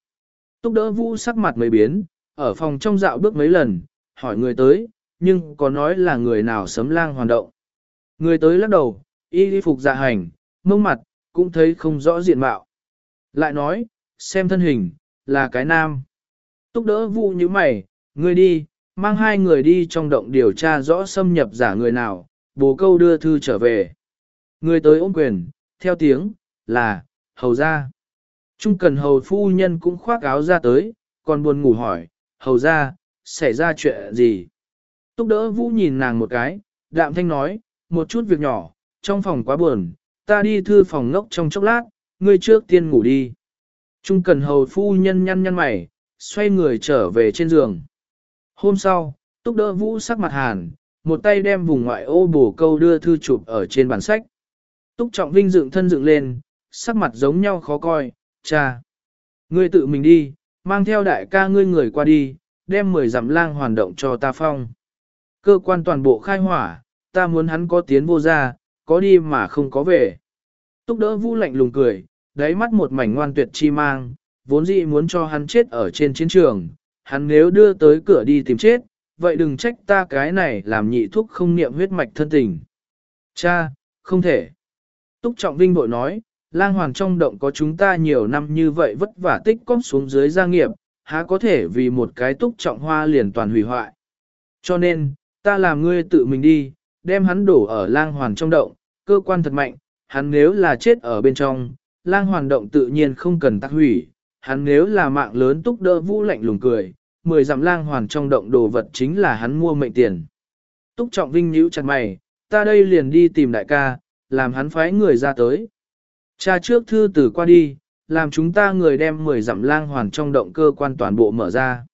Túc đỡ vũ sắc mặt mấy biến, ở phòng trong dạo bước mấy lần, hỏi người tới, nhưng có nói là người nào sấm lang hoàn động. Người tới lắc đầu, y đi phục dạ hành, mông mặt, cũng thấy không rõ diện mạo. Lại nói, xem thân hình, là cái nam. Túc đỡ vũ như mày, người đi, mang hai người đi trong động điều tra rõ xâm nhập giả người nào, bố câu đưa thư trở về. Người tới ôm quyền, theo tiếng, là, hầu ra. Trung cần hầu phu nhân cũng khoác áo ra tới, còn buồn ngủ hỏi, hầu ra, xảy ra chuyện gì? Túc đỡ vũ nhìn nàng một cái, đạm thanh nói, một chút việc nhỏ, trong phòng quá buồn, ta đi thư phòng ngốc trong chốc lát, ngươi trước tiên ngủ đi. Trung cần hầu phu nhân nhăn nhăn mày, xoay người trở về trên giường. Hôm sau, túc đỡ vũ sắc mặt hàn, một tay đem vùng ngoại ô bổ câu đưa thư chụp ở trên bản sách. Túc trọng vinh dựng thân dựng lên, sắc mặt giống nhau khó coi, cha. Ngươi tự mình đi, mang theo đại ca ngươi người qua đi, đem mười dặm lang hoàn động cho ta phong. Cơ quan toàn bộ khai hỏa, ta muốn hắn có tiến vô ra, có đi mà không có về. Túc đỡ vũ lạnh lùng cười, đáy mắt một mảnh ngoan tuyệt chi mang, vốn dĩ muốn cho hắn chết ở trên chiến trường, hắn nếu đưa tới cửa đi tìm chết, vậy đừng trách ta cái này làm nhị thúc không niệm huyết mạch thân tình. Cha, không thể. Túc Trọng Vinh bội nói, lang hoàng trong động có chúng ta nhiều năm như vậy vất vả tích cóp xuống dưới gia nghiệp, há có thể vì một cái túc trọng hoa liền toàn hủy hoại. Cho nên, ta làm ngươi tự mình đi, đem hắn đổ ở lang hoàn trong động, cơ quan thật mạnh, hắn nếu là chết ở bên trong, lang hoàn động tự nhiên không cần tác hủy, hắn nếu là mạng lớn túc đỡ vũ lạnh lùng cười, mười dặm lang hoàn trong động đồ vật chính là hắn mua mệnh tiền. Túc trọng vinh nhíu chặt mày, ta đây liền đi tìm đại ca, làm hắn phái người ra tới. Cha trước thư tử qua đi, làm chúng ta người đem mười dặm lang hoàn trong động cơ quan toàn bộ mở ra.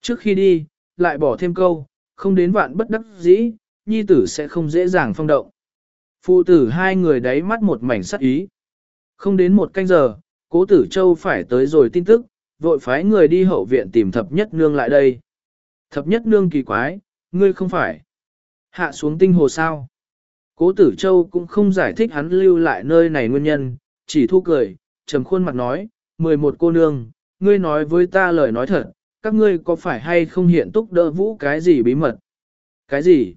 Trước khi đi, lại bỏ thêm câu, không đến vạn bất đắc dĩ, nhi tử sẽ không dễ dàng phong động. Phụ tử hai người đáy mắt một mảnh sắc ý. Không đến một canh giờ, cố tử châu phải tới rồi tin tức, vội phái người đi hậu viện tìm thập nhất nương lại đây. Thập nhất nương kỳ quái, ngươi không phải. Hạ xuống tinh hồ sao. Cố tử châu cũng không giải thích hắn lưu lại nơi này nguyên nhân, chỉ thu cười, trầm khuôn mặt nói, mười một cô nương, ngươi nói với ta lời nói thật, các ngươi có phải hay không hiện túc đỡ vũ cái gì bí mật? Cái gì?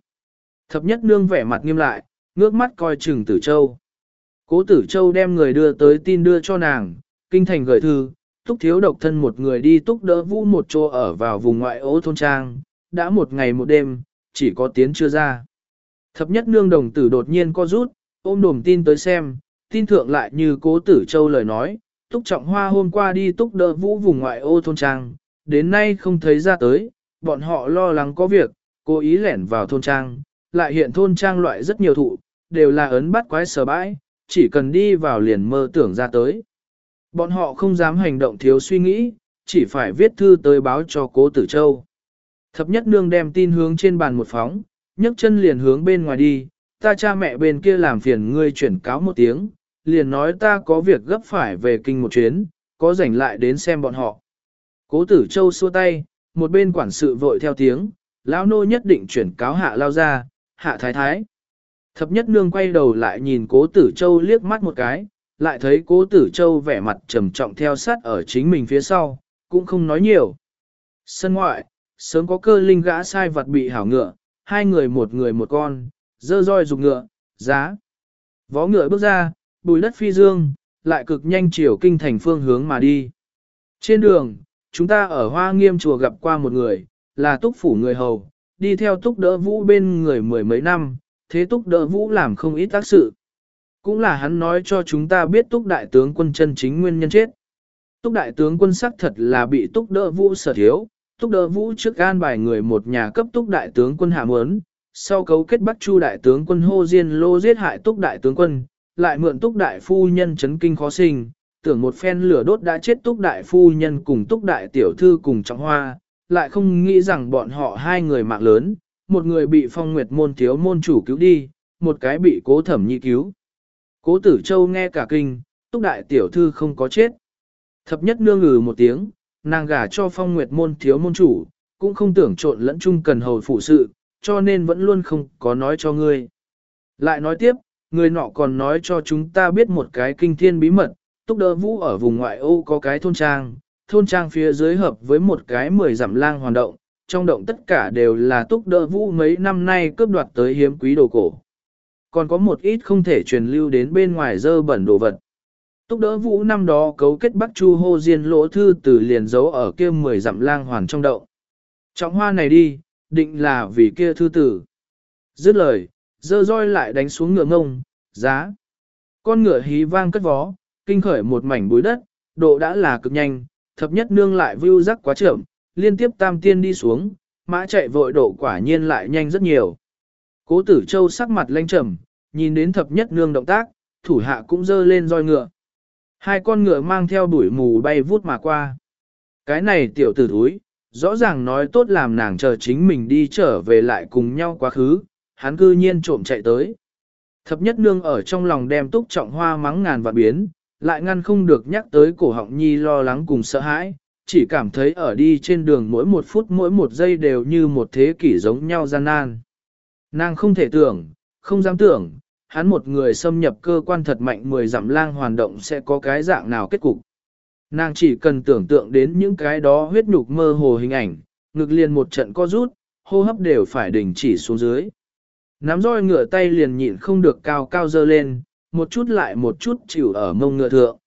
Thập nhất nương vẻ mặt nghiêm lại, ngước mắt coi chừng tử châu. Cố tử châu đem người đưa tới tin đưa cho nàng, kinh thành gửi thư, túc thiếu độc thân một người đi túc đỡ vũ một chỗ ở vào vùng ngoại ô thôn trang, đã một ngày một đêm, chỉ có tiến chưa ra. Thập nhất nương đồng tử đột nhiên co rút, ôm đồm tin tới xem, tin thượng lại như cố tử châu lời nói, túc trọng hoa hôm qua đi túc đỡ vũ vùng ngoại ô thôn trang, đến nay không thấy ra tới, bọn họ lo lắng có việc, cố ý lẻn vào thôn trang, lại hiện thôn trang loại rất nhiều thụ, đều là ấn bắt quái sở bãi, chỉ cần đi vào liền mơ tưởng ra tới. Bọn họ không dám hành động thiếu suy nghĩ, chỉ phải viết thư tới báo cho cố tử châu. Thập nhất nương đem tin hướng trên bàn một phóng, nhấc chân liền hướng bên ngoài đi, ta cha mẹ bên kia làm phiền ngươi chuyển cáo một tiếng, liền nói ta có việc gấp phải về kinh một chuyến, có rảnh lại đến xem bọn họ. Cố tử châu xua tay, một bên quản sự vội theo tiếng, lão nô nhất định chuyển cáo hạ lao ra, hạ thái thái. Thập nhất nương quay đầu lại nhìn cố tử châu liếc mắt một cái, lại thấy cố tử châu vẻ mặt trầm trọng theo sát ở chính mình phía sau, cũng không nói nhiều. Sân ngoại, sớm có cơ linh gã sai vật bị hảo ngựa, hai người một người một con, dơ roi dục ngựa, giá. Vó ngựa bước ra, bùi đất phi dương, lại cực nhanh chiều kinh thành phương hướng mà đi. Trên đường, chúng ta ở Hoa Nghiêm chùa gặp qua một người, là túc phủ người hầu, đi theo túc đỡ vũ bên người mười mấy năm, thế túc đỡ vũ làm không ít tác sự. Cũng là hắn nói cho chúng ta biết túc đại tướng quân chân chính nguyên nhân chết. Túc đại tướng quân sắc thật là bị túc đỡ vũ sở thiếu, túc đỡ vũ trước an bài người một nhà cấp túc đại tướng quân hạ mướn, sau cấu kết bắt chu đại tướng quân hô diên lô giết hại túc đại tướng quân, lại mượn túc đại phu nhân chấn kinh khó sinh, tưởng một phen lửa đốt đã chết túc đại phu nhân cùng túc đại tiểu thư cùng trọng hoa, lại không nghĩ rằng bọn họ hai người mạng lớn, một người bị phong nguyệt môn thiếu môn chủ cứu đi, một cái bị cố thẩm nhi cứu. Cố tử châu nghe cả kinh, túc đại tiểu thư không có chết. Thập nhất nương ngừ một tiếng, nàng gả cho phong nguyệt môn thiếu môn chủ, cũng không tưởng trộn lẫn chung cần hầu phụ sự, cho nên vẫn luôn không có nói cho ngươi. Lại nói tiếp, người nọ còn nói cho chúng ta biết một cái kinh thiên bí mật, túc đỡ vũ ở vùng ngoại ô có cái thôn trang, thôn trang phía dưới hợp với một cái mười dặm lang hoàn động, trong động tất cả đều là túc đỡ vũ mấy năm nay cướp đoạt tới hiếm quý đồ cổ. Còn có một ít không thể truyền lưu đến bên ngoài dơ bẩn đồ vật. Túc đỡ vũ năm đó cấu kết Bắc Chu hô diên lỗ thư từ liền giấu ở kia mười dặm lang hoàn trong động. Trọng hoa này đi, định là vì kia thư tử. Dứt lời, dơ roi lại đánh xuống ngựa ngông, giá. Con ngựa hí vang cất vó, kinh khởi một mảnh bối đất, độ đã là cực nhanh, thập nhất nương lại vưu rắc quá chậm, liên tiếp tam tiên đi xuống, mã chạy vội độ quả nhiên lại nhanh rất nhiều. Cố tử châu sắc mặt lanh trầm, nhìn đến thập nhất nương động tác, thủ hạ cũng dơ lên roi ngựa. Hai con ngựa mang theo đuổi mù bay vút mà qua. Cái này tiểu tử thúi, rõ ràng nói tốt làm nàng chờ chính mình đi trở về lại cùng nhau quá khứ, hắn cư nhiên trộm chạy tới. Thập nhất nương ở trong lòng đem túc trọng hoa mắng ngàn và biến, lại ngăn không được nhắc tới cổ họng nhi lo lắng cùng sợ hãi, chỉ cảm thấy ở đi trên đường mỗi một phút mỗi một giây đều như một thế kỷ giống nhau gian nan. Nàng không thể tưởng, không dám tưởng, hắn một người xâm nhập cơ quan thật mạnh mười dặm lang hoàn động sẽ có cái dạng nào kết cục. Nàng chỉ cần tưởng tượng đến những cái đó huyết nhục mơ hồ hình ảnh, ngực liền một trận co rút, hô hấp đều phải đình chỉ xuống dưới. Nắm roi ngựa tay liền nhịn không được cao cao dơ lên, một chút lại một chút chịu ở mông ngựa thượng.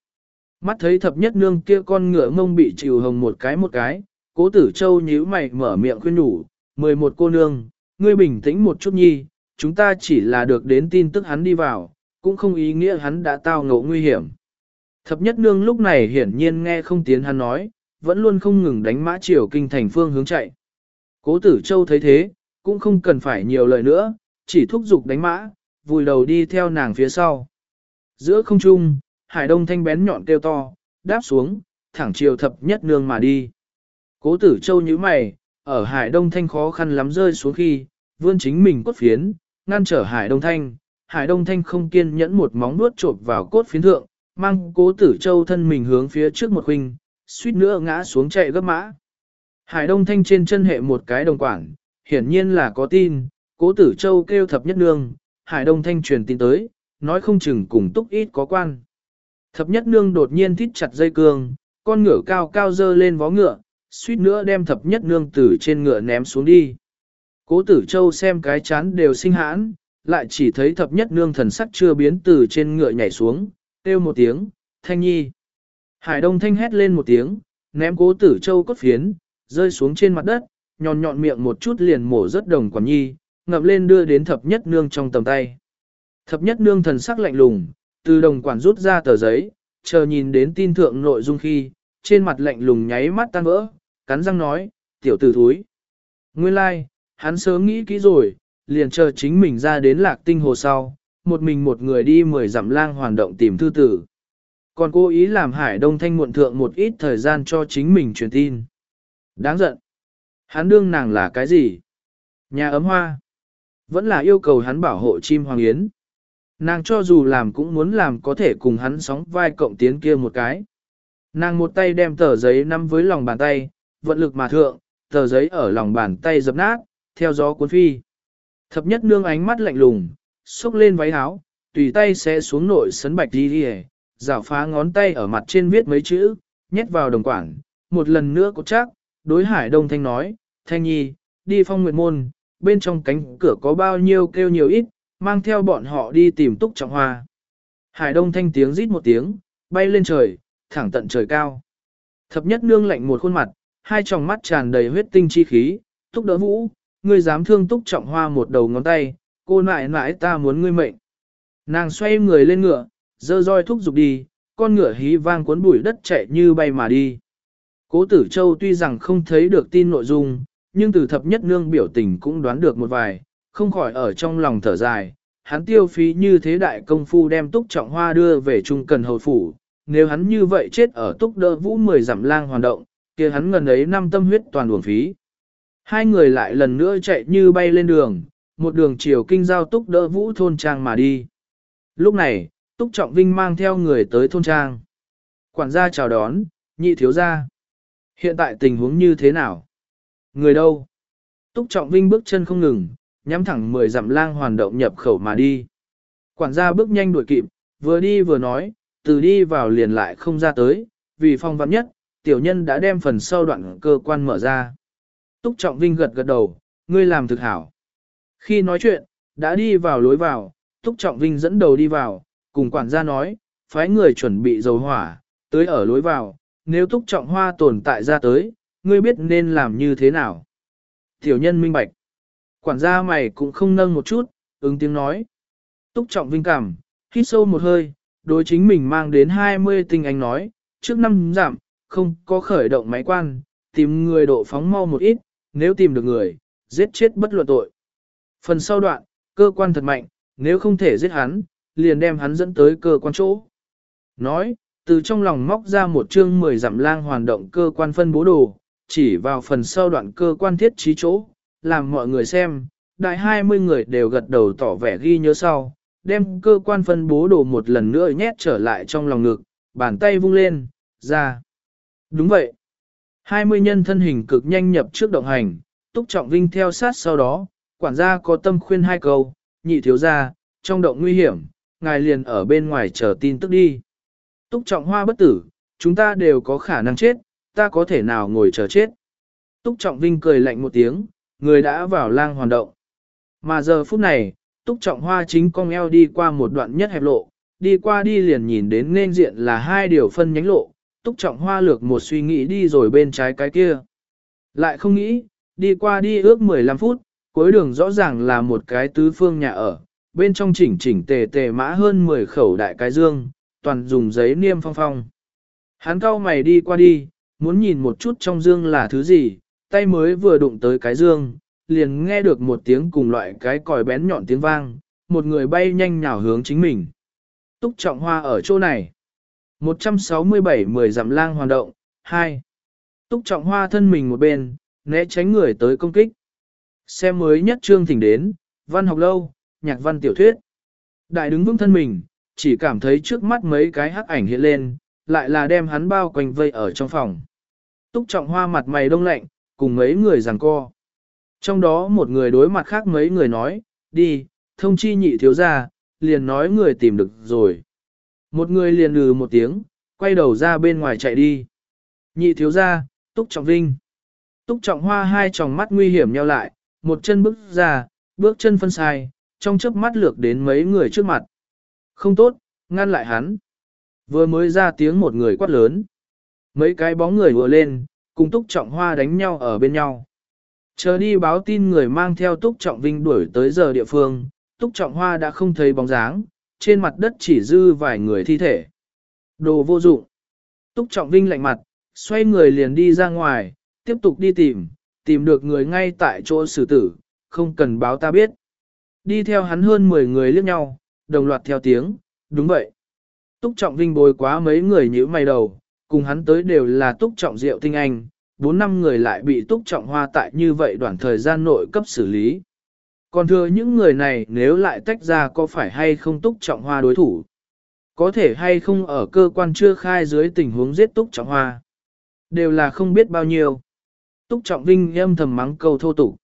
Mắt thấy thập nhất nương kia con ngựa mông bị chịu hồng một cái một cái, cố tử châu nhíu mày mở miệng khuyên nhủ, mười một cô nương, ngươi bình tĩnh một chút nhi, chúng ta chỉ là được đến tin tức hắn đi vào, cũng không ý nghĩa hắn đã tao ngộ nguy hiểm. Thập nhất nương lúc này hiển nhiên nghe không tiến hắn nói, vẫn luôn không ngừng đánh mã chiều kinh thành phương hướng chạy. Cố tử châu thấy thế, cũng không cần phải nhiều lời nữa, chỉ thúc giục đánh mã, vùi đầu đi theo nàng phía sau. Giữa không trung, hải đông thanh bén nhọn kêu to, đáp xuống, thẳng chiều thập nhất nương mà đi. Cố tử châu như mày, ở hải đông thanh khó khăn lắm rơi xuống khi, vươn chính mình cốt phiến, ngăn trở hải đông thanh. Hải đông thanh không kiên nhẫn một móng nuốt trộp vào cốt phiến thượng, mang cố tử châu thân mình hướng phía trước một huynh, suýt nữa ngã xuống chạy gấp mã. Hải đông thanh trên chân hệ một cái đồng quản, hiển nhiên là có tin, cố tử châu kêu thập nhất nương, hải đông thanh truyền tin tới, nói không chừng cùng túc ít có quan. Thập nhất nương đột nhiên thít chặt dây cương, con ngựa cao cao dơ lên vó ngựa, suýt nữa đem thập nhất nương từ trên ngựa ném xuống đi. Cố tử châu xem cái chán đều sinh hãn, lại chỉ thấy thập nhất nương thần sắc chưa biến từ trên ngựa nhảy xuống, kêu một tiếng, thanh nhi. Hải đông thanh hét lên một tiếng, ném cố tử châu cốt phiến, rơi xuống trên mặt đất, nhọn nhọn miệng một chút liền mổ rất đồng quản nhi, ngập lên đưa đến thập nhất nương trong tầm tay. Thập nhất nương thần sắc lạnh lùng, từ đồng quản rút ra tờ giấy, chờ nhìn đến tin thượng nội dung khi, trên mặt lạnh lùng nháy mắt tan vỡ, cắn răng nói, tiểu tử thúi. Nguyên lai, like, hắn sớm nghĩ kỹ rồi, liền chờ chính mình ra đến lạc tinh hồ sau, một mình một người đi mười dặm lang hoàn động tìm thư tử. Còn cố ý làm hải đông thanh muộn thượng một ít thời gian cho chính mình truyền tin. Đáng giận. Hắn đương nàng là cái gì? Nhà ấm hoa. Vẫn là yêu cầu hắn bảo hộ chim hoàng yến. Nàng cho dù làm cũng muốn làm có thể cùng hắn sóng vai cộng tiến kia một cái. Nàng một tay đem tờ giấy nắm với lòng bàn tay, vận lực mà thượng, tờ giấy ở lòng bàn tay dập nát, theo gió cuốn phi. Thập nhất nương ánh mắt lạnh lùng, xúc lên váy áo, tùy tay sẽ xuống nội sấn bạch đi đi rảo phá ngón tay ở mặt trên viết mấy chữ, nhét vào đồng quảng, một lần nữa có chắc, đối hải đông thanh nói, thanh nhi, đi phong nguyệt môn, bên trong cánh cửa có bao nhiêu kêu nhiều ít, mang theo bọn họ đi tìm túc trọng hoa. Hải đông thanh tiếng rít một tiếng, bay lên trời, thẳng tận trời cao. Thập nhất nương lạnh một khuôn mặt, hai tròng mắt tràn đầy huyết tinh chi khí, túc đỡ vũ, ngươi dám thương túc trọng hoa một đầu ngón tay, cô nại nãi ta muốn ngươi mệnh. Nàng xoay người lên ngựa, dơ roi thúc giục đi, con ngựa hí vang cuốn bụi đất chạy như bay mà đi. Cố tử châu tuy rằng không thấy được tin nội dung, nhưng từ thập nhất nương biểu tình cũng đoán được một vài, không khỏi ở trong lòng thở dài. Hắn tiêu phí như thế đại công phu đem túc trọng hoa đưa về trung cần hầu phủ, nếu hắn như vậy chết ở túc đỡ vũ mười giảm lang hoàn động, kia hắn ngần ấy năm tâm huyết toàn uổng phí. Hai người lại lần nữa chạy như bay lên đường, một đường chiều kinh giao túc đỡ vũ thôn trang mà đi. Lúc này, túc trọng vinh mang theo người tới thôn trang. Quản gia chào đón, nhị thiếu gia. Hiện tại tình huống như thế nào? Người đâu? Túc trọng vinh bước chân không ngừng, nhắm thẳng mười dặm lang hoàn động nhập khẩu mà đi. Quản gia bước nhanh đuổi kịp, vừa đi vừa nói, từ đi vào liền lại không ra tới, vì phong vắn nhất, tiểu nhân đã đem phần sau đoạn cơ quan mở ra. Túc Trọng Vinh gật gật đầu, ngươi làm thực hảo. Khi nói chuyện, đã đi vào lối vào, Túc Trọng Vinh dẫn đầu đi vào, cùng quản gia nói, phái người chuẩn bị dầu hỏa, tới ở lối vào, nếu Túc Trọng Hoa tồn tại ra tới, ngươi biết nên làm như thế nào. Tiểu nhân minh bạch. Quản gia mày cũng không nâng một chút, ứng tiếng nói. Túc Trọng Vinh cảm, hít sâu một hơi, đối chính mình mang đến 20 tinh anh nói, trước năm giảm, không có khởi động máy quan, tìm người độ phóng mau một ít, nếu tìm được người, giết chết bất luận tội. Phần sau đoạn, cơ quan thật mạnh, nếu không thể giết hắn, liền đem hắn dẫn tới cơ quan chỗ. Nói, từ trong lòng móc ra một chương 10 giảm lang hoàn động cơ quan phân bố đồ, chỉ vào phần sau đoạn cơ quan thiết trí chỗ, làm mọi người xem, đại 20 người đều gật đầu tỏ vẻ ghi nhớ sau, đem cơ quan phân bố đồ một lần nữa nhét trở lại trong lòng ngực, bàn tay vung lên, ra. Đúng vậy. 20 nhân thân hình cực nhanh nhập trước động hành, Túc Trọng Vinh theo sát sau đó, quản gia có tâm khuyên hai câu, nhị thiếu gia, trong động nguy hiểm, ngài liền ở bên ngoài chờ tin tức đi. Túc Trọng Hoa bất tử, chúng ta đều có khả năng chết, ta có thể nào ngồi chờ chết. Túc Trọng Vinh cười lạnh một tiếng, người đã vào lang hoàn động. Mà giờ phút này, Túc Trọng Hoa chính cong eo đi qua một đoạn nhất hẹp lộ, đi qua đi liền nhìn đến nên diện là hai điều phân nhánh lộ, Túc Trọng Hoa lược một suy nghĩ đi rồi bên trái cái kia. Lại không nghĩ, đi qua đi ước 15 phút, cuối đường rõ ràng là một cái tứ phương nhà ở, bên trong chỉnh chỉnh tề tề mã hơn 10 khẩu đại cái dương, toàn dùng giấy niêm phong phong. Hắn cao mày đi qua đi, muốn nhìn một chút trong dương là thứ gì, tay mới vừa đụng tới cái dương, liền nghe được một tiếng cùng loại cái còi bén nhọn tiếng vang, một người bay nhanh nhào hướng chính mình. Túc trọng hoa ở chỗ này. 167 mười dặm lang hoàn động, 2. Túc trọng hoa thân mình một bên, né tránh người tới công kích. Xem mới nhất trương thỉnh đến, văn học lâu, nhạc văn tiểu thuyết. Đại đứng vững thân mình, chỉ cảm thấy trước mắt mấy cái hắc ảnh hiện lên, lại là đem hắn bao quanh vây ở trong phòng. Túc trọng hoa mặt mày đông lạnh, cùng mấy người giằng co. Trong đó một người đối mặt khác mấy người nói, đi, thông chi nhị thiếu ra, liền nói người tìm được rồi. Một người liền lừ một tiếng, quay đầu ra bên ngoài chạy đi. Nhị thiếu ra, túc trọng vinh. Túc trọng hoa hai tròng mắt nguy hiểm nheo lại, một chân bước ra, bước chân phân sai, trong chớp mắt lược đến mấy người trước mặt. Không tốt, ngăn lại hắn. Vừa mới ra tiếng một người quát lớn. Mấy cái bóng người vừa lên, cùng túc trọng hoa đánh nhau ở bên nhau. Chờ đi báo tin người mang theo túc trọng vinh đuổi tới giờ địa phương, túc trọng hoa đã không thấy bóng dáng, trên mặt đất chỉ dư vài người thi thể. Đồ vô dụng. Túc trọng vinh lạnh mặt, xoay người liền đi ra ngoài, tiếp tục đi tìm, tìm được người ngay tại chỗ xử tử, không cần báo ta biết. Đi theo hắn hơn 10 người liếc nhau, đồng loạt theo tiếng, đúng vậy. Túc trọng vinh bồi quá mấy người nhíu mày đầu, cùng hắn tới đều là túc trọng diệu tinh anh, bốn năm người lại bị túc trọng hoa tại như vậy đoạn thời gian nội cấp xử lý. Còn thừa những người này nếu lại tách ra có phải hay không túc trọng hoa đối thủ? Có thể hay không ở cơ quan chưa khai dưới tình huống giết túc trọng hoa? Đều là không biết bao nhiêu. Túc trọng vinh âm thầm mắng câu thô tục.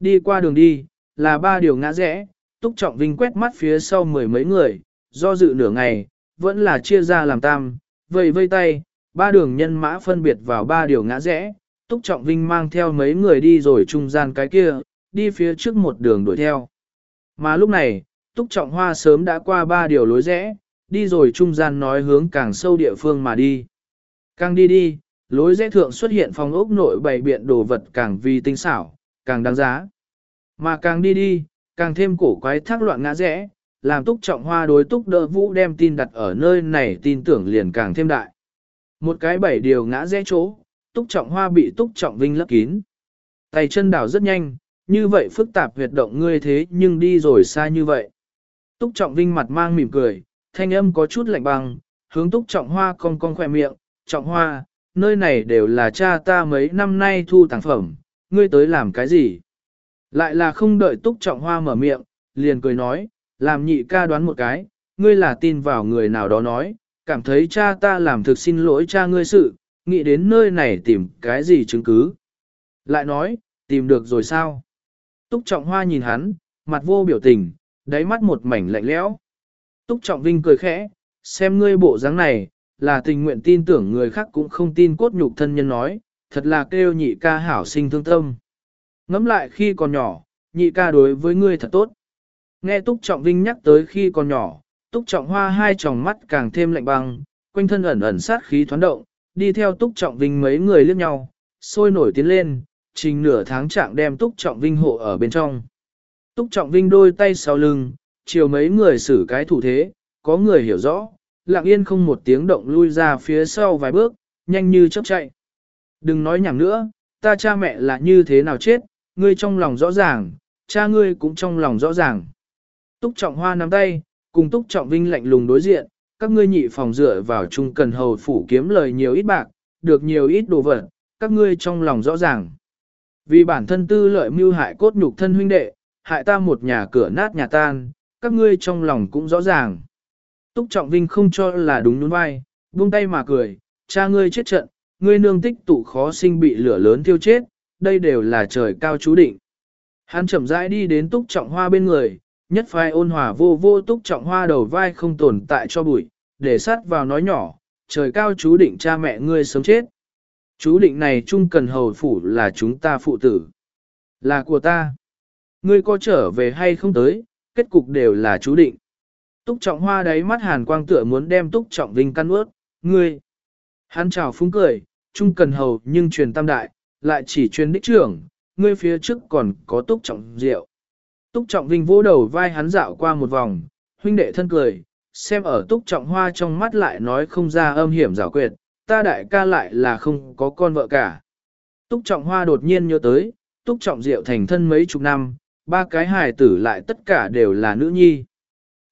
Đi qua đường đi, là ba điều ngã rẽ, túc trọng vinh quét mắt phía sau mười mấy người, do dự nửa ngày, vẫn là chia ra làm tam, vây vây tay, ba đường nhân mã phân biệt vào ba điều ngã rẽ, Túc Trọng Vinh mang theo mấy người đi rồi trung gian cái kia, đi phía trước một đường đuổi theo. Mà lúc này, Túc Trọng Hoa sớm đã qua ba điều lối rẽ, đi rồi trung gian nói hướng càng sâu địa phương mà đi. Càng đi đi, lối rẽ thượng xuất hiện phòng ốc nội bày biện đồ vật càng vì tinh xảo, càng đáng giá. Mà càng đi đi, càng thêm cổ quái thác loạn ngã rẽ, làm Túc Trọng Hoa đối Túc Đỡ Vũ đem tin đặt ở nơi này tin tưởng liền càng thêm đại. Một cái bảy điều ngã rẽ chỗ, túc trọng hoa bị túc trọng vinh lấp kín. Tay chân đảo rất nhanh, như vậy phức tạp huyệt động ngươi thế nhưng đi rồi xa như vậy. Túc trọng vinh mặt mang mỉm cười, thanh âm có chút lạnh băng, hướng túc trọng hoa cong cong khỏe miệng, trọng hoa, nơi này đều là cha ta mấy năm nay thu tàng phẩm, ngươi tới làm cái gì? Lại là không đợi túc trọng hoa mở miệng, liền cười nói, làm nhị ca đoán một cái, ngươi là tin vào người nào đó nói, cảm thấy cha ta làm thực xin lỗi cha ngươi sự, nghĩ đến nơi này tìm cái gì chứng cứ. Lại nói, tìm được rồi sao? Túc trọng hoa nhìn hắn, mặt vô biểu tình, đáy mắt một mảnh lạnh lẽo. Túc Trọng Vinh cười khẽ, xem ngươi bộ dáng này, là tình nguyện tin tưởng người khác cũng không tin cốt nhục thân nhân nói, thật là kêu nhị ca hảo sinh thương tâm. Ngắm lại khi còn nhỏ, nhị ca đối với ngươi thật tốt. Nghe Túc Trọng Vinh nhắc tới khi còn nhỏ, Túc Trọng Hoa hai tròng mắt càng thêm lạnh băng, quanh thân ẩn ẩn sát khí thoáng động, đi theo Túc Trọng Vinh mấy người liếc nhau, sôi nổi tiến lên, trình nửa tháng trạng đem Túc Trọng Vinh hộ ở bên trong. Túc Trọng Vinh đôi tay sau lưng, chiều mấy người xử cái thủ thế, có người hiểu rõ, lặng yên không một tiếng động lui ra phía sau vài bước, nhanh như chớp chạy. Đừng nói nhảm nữa, ta cha mẹ là như thế nào chết, ngươi trong lòng rõ ràng, cha ngươi cũng trong lòng rõ ràng. Túc Trọng Hoa nắm tay, cùng Túc Trọng Vinh lạnh lùng đối diện, các ngươi nhị phòng dựa vào chung cần hầu phủ kiếm lời nhiều ít bạc, được nhiều ít đồ vật, các ngươi trong lòng rõ ràng. Vì bản thân tư lợi mưu hại cốt nhục thân huynh đệ, hại ta một nhà cửa nát nhà tan, các ngươi trong lòng cũng rõ ràng. Túc Trọng Vinh không cho là đúng nhún vai, buông tay mà cười, cha ngươi chết trận, ngươi nương tích tụ khó sinh bị lửa lớn thiêu chết, đây đều là trời cao chú định. Hắn chậm rãi đi đến Túc Trọng Hoa bên người, nhất phai ôn hòa vô vô Túc Trọng Hoa đầu vai không tồn tại cho bụi, để sát vào nói nhỏ, trời cao chú định cha mẹ ngươi sớm chết. Chú định này chung cần hầu phủ là chúng ta phụ tử. Là của ta. Ngươi có trở về hay không tới, kết cục đều là chú định. Túc trọng hoa đáy mắt hàn quang tựa muốn đem túc trọng vinh căn ướt, ngươi. Hắn chào phúng cười, chung cần hầu nhưng truyền tam đại, lại chỉ truyền đích trưởng, ngươi phía trước còn có túc trọng rượu. Túc trọng vinh vỗ đầu vai hắn dạo qua một vòng, huynh đệ thân cười, xem ở túc trọng hoa trong mắt lại nói không ra âm hiểm rào quyệt, ta đại ca lại là không có con vợ cả. Túc trọng hoa đột nhiên nhớ tới, túc trọng diệu thành thân mấy chục năm, ba cái hài tử lại tất cả đều là nữ nhi.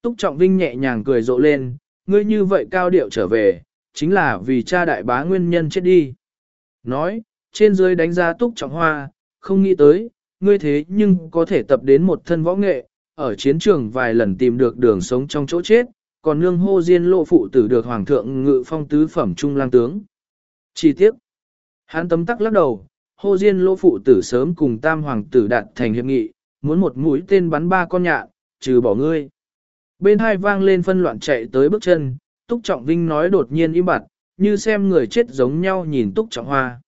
Túc trọng vinh nhẹ nhàng cười rộ lên, ngươi như vậy cao điệu trở về, chính là vì cha đại bá nguyên nhân chết đi. Nói, trên dưới đánh giá túc trọng hoa, không nghĩ tới, ngươi thế nhưng có thể tập đến một thân võ nghệ, ở chiến trường vài lần tìm được đường sống trong chỗ chết, còn nương hô diên lộ phụ tử được hoàng thượng ngự phong tứ phẩm trung lang tướng. Chi tiết, hắn tấm tắc lắc đầu, hô diên lộ phụ tử sớm cùng tam hoàng tử đạt thành hiệp nghị, muốn một mũi tên bắn ba con nhạn, trừ bỏ ngươi. Bên hai vang lên phân loạn chạy tới bước chân, Túc Trọng Vinh nói đột nhiên im bặt, như xem người chết giống nhau nhìn Túc Trọng Hoa.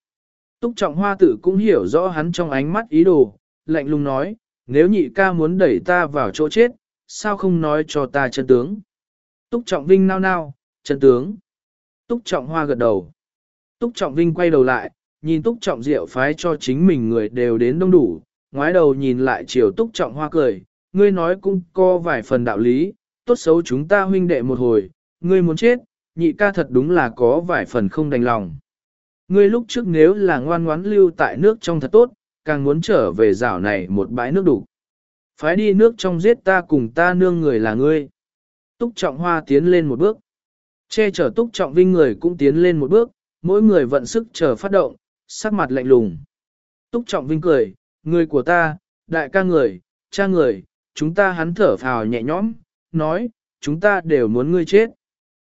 Túc Trọng Hoa Tử cũng hiểu rõ hắn trong ánh mắt ý đồ, lạnh lùng nói, nếu nhị ca muốn đẩy ta vào chỗ chết, sao không nói cho ta chân tướng. Túc Trọng Vinh nao nao, chân tướng. Túc Trọng Hoa gật đầu. Túc Trọng Vinh quay đầu lại, nhìn Túc Trọng Diệu phái cho chính mình người đều đến đông đủ, ngoái đầu nhìn lại chiều Túc Trọng Hoa cười, ngươi nói cũng có vài phần đạo lý, tốt xấu chúng ta huynh đệ một hồi, ngươi muốn chết, nhị ca thật đúng là có vài phần không đành lòng. Ngươi lúc trước nếu là ngoan ngoãn lưu tại nước trong thật tốt, càng muốn trở về rảo này một bãi nước đủ. Phái đi nước trong giết ta cùng ta nương người là ngươi. Túc Trọng Hoa tiến lên một bước. Che chở Túc Trọng Vinh người cũng tiến lên một bước, mỗi người vận sức chờ phát động, sắc mặt lạnh lùng. Túc Trọng Vinh cười, người của ta, đại ca người, cha người, chúng ta hắn thở phào nhẹ nhõm, nói, chúng ta đều muốn ngươi chết.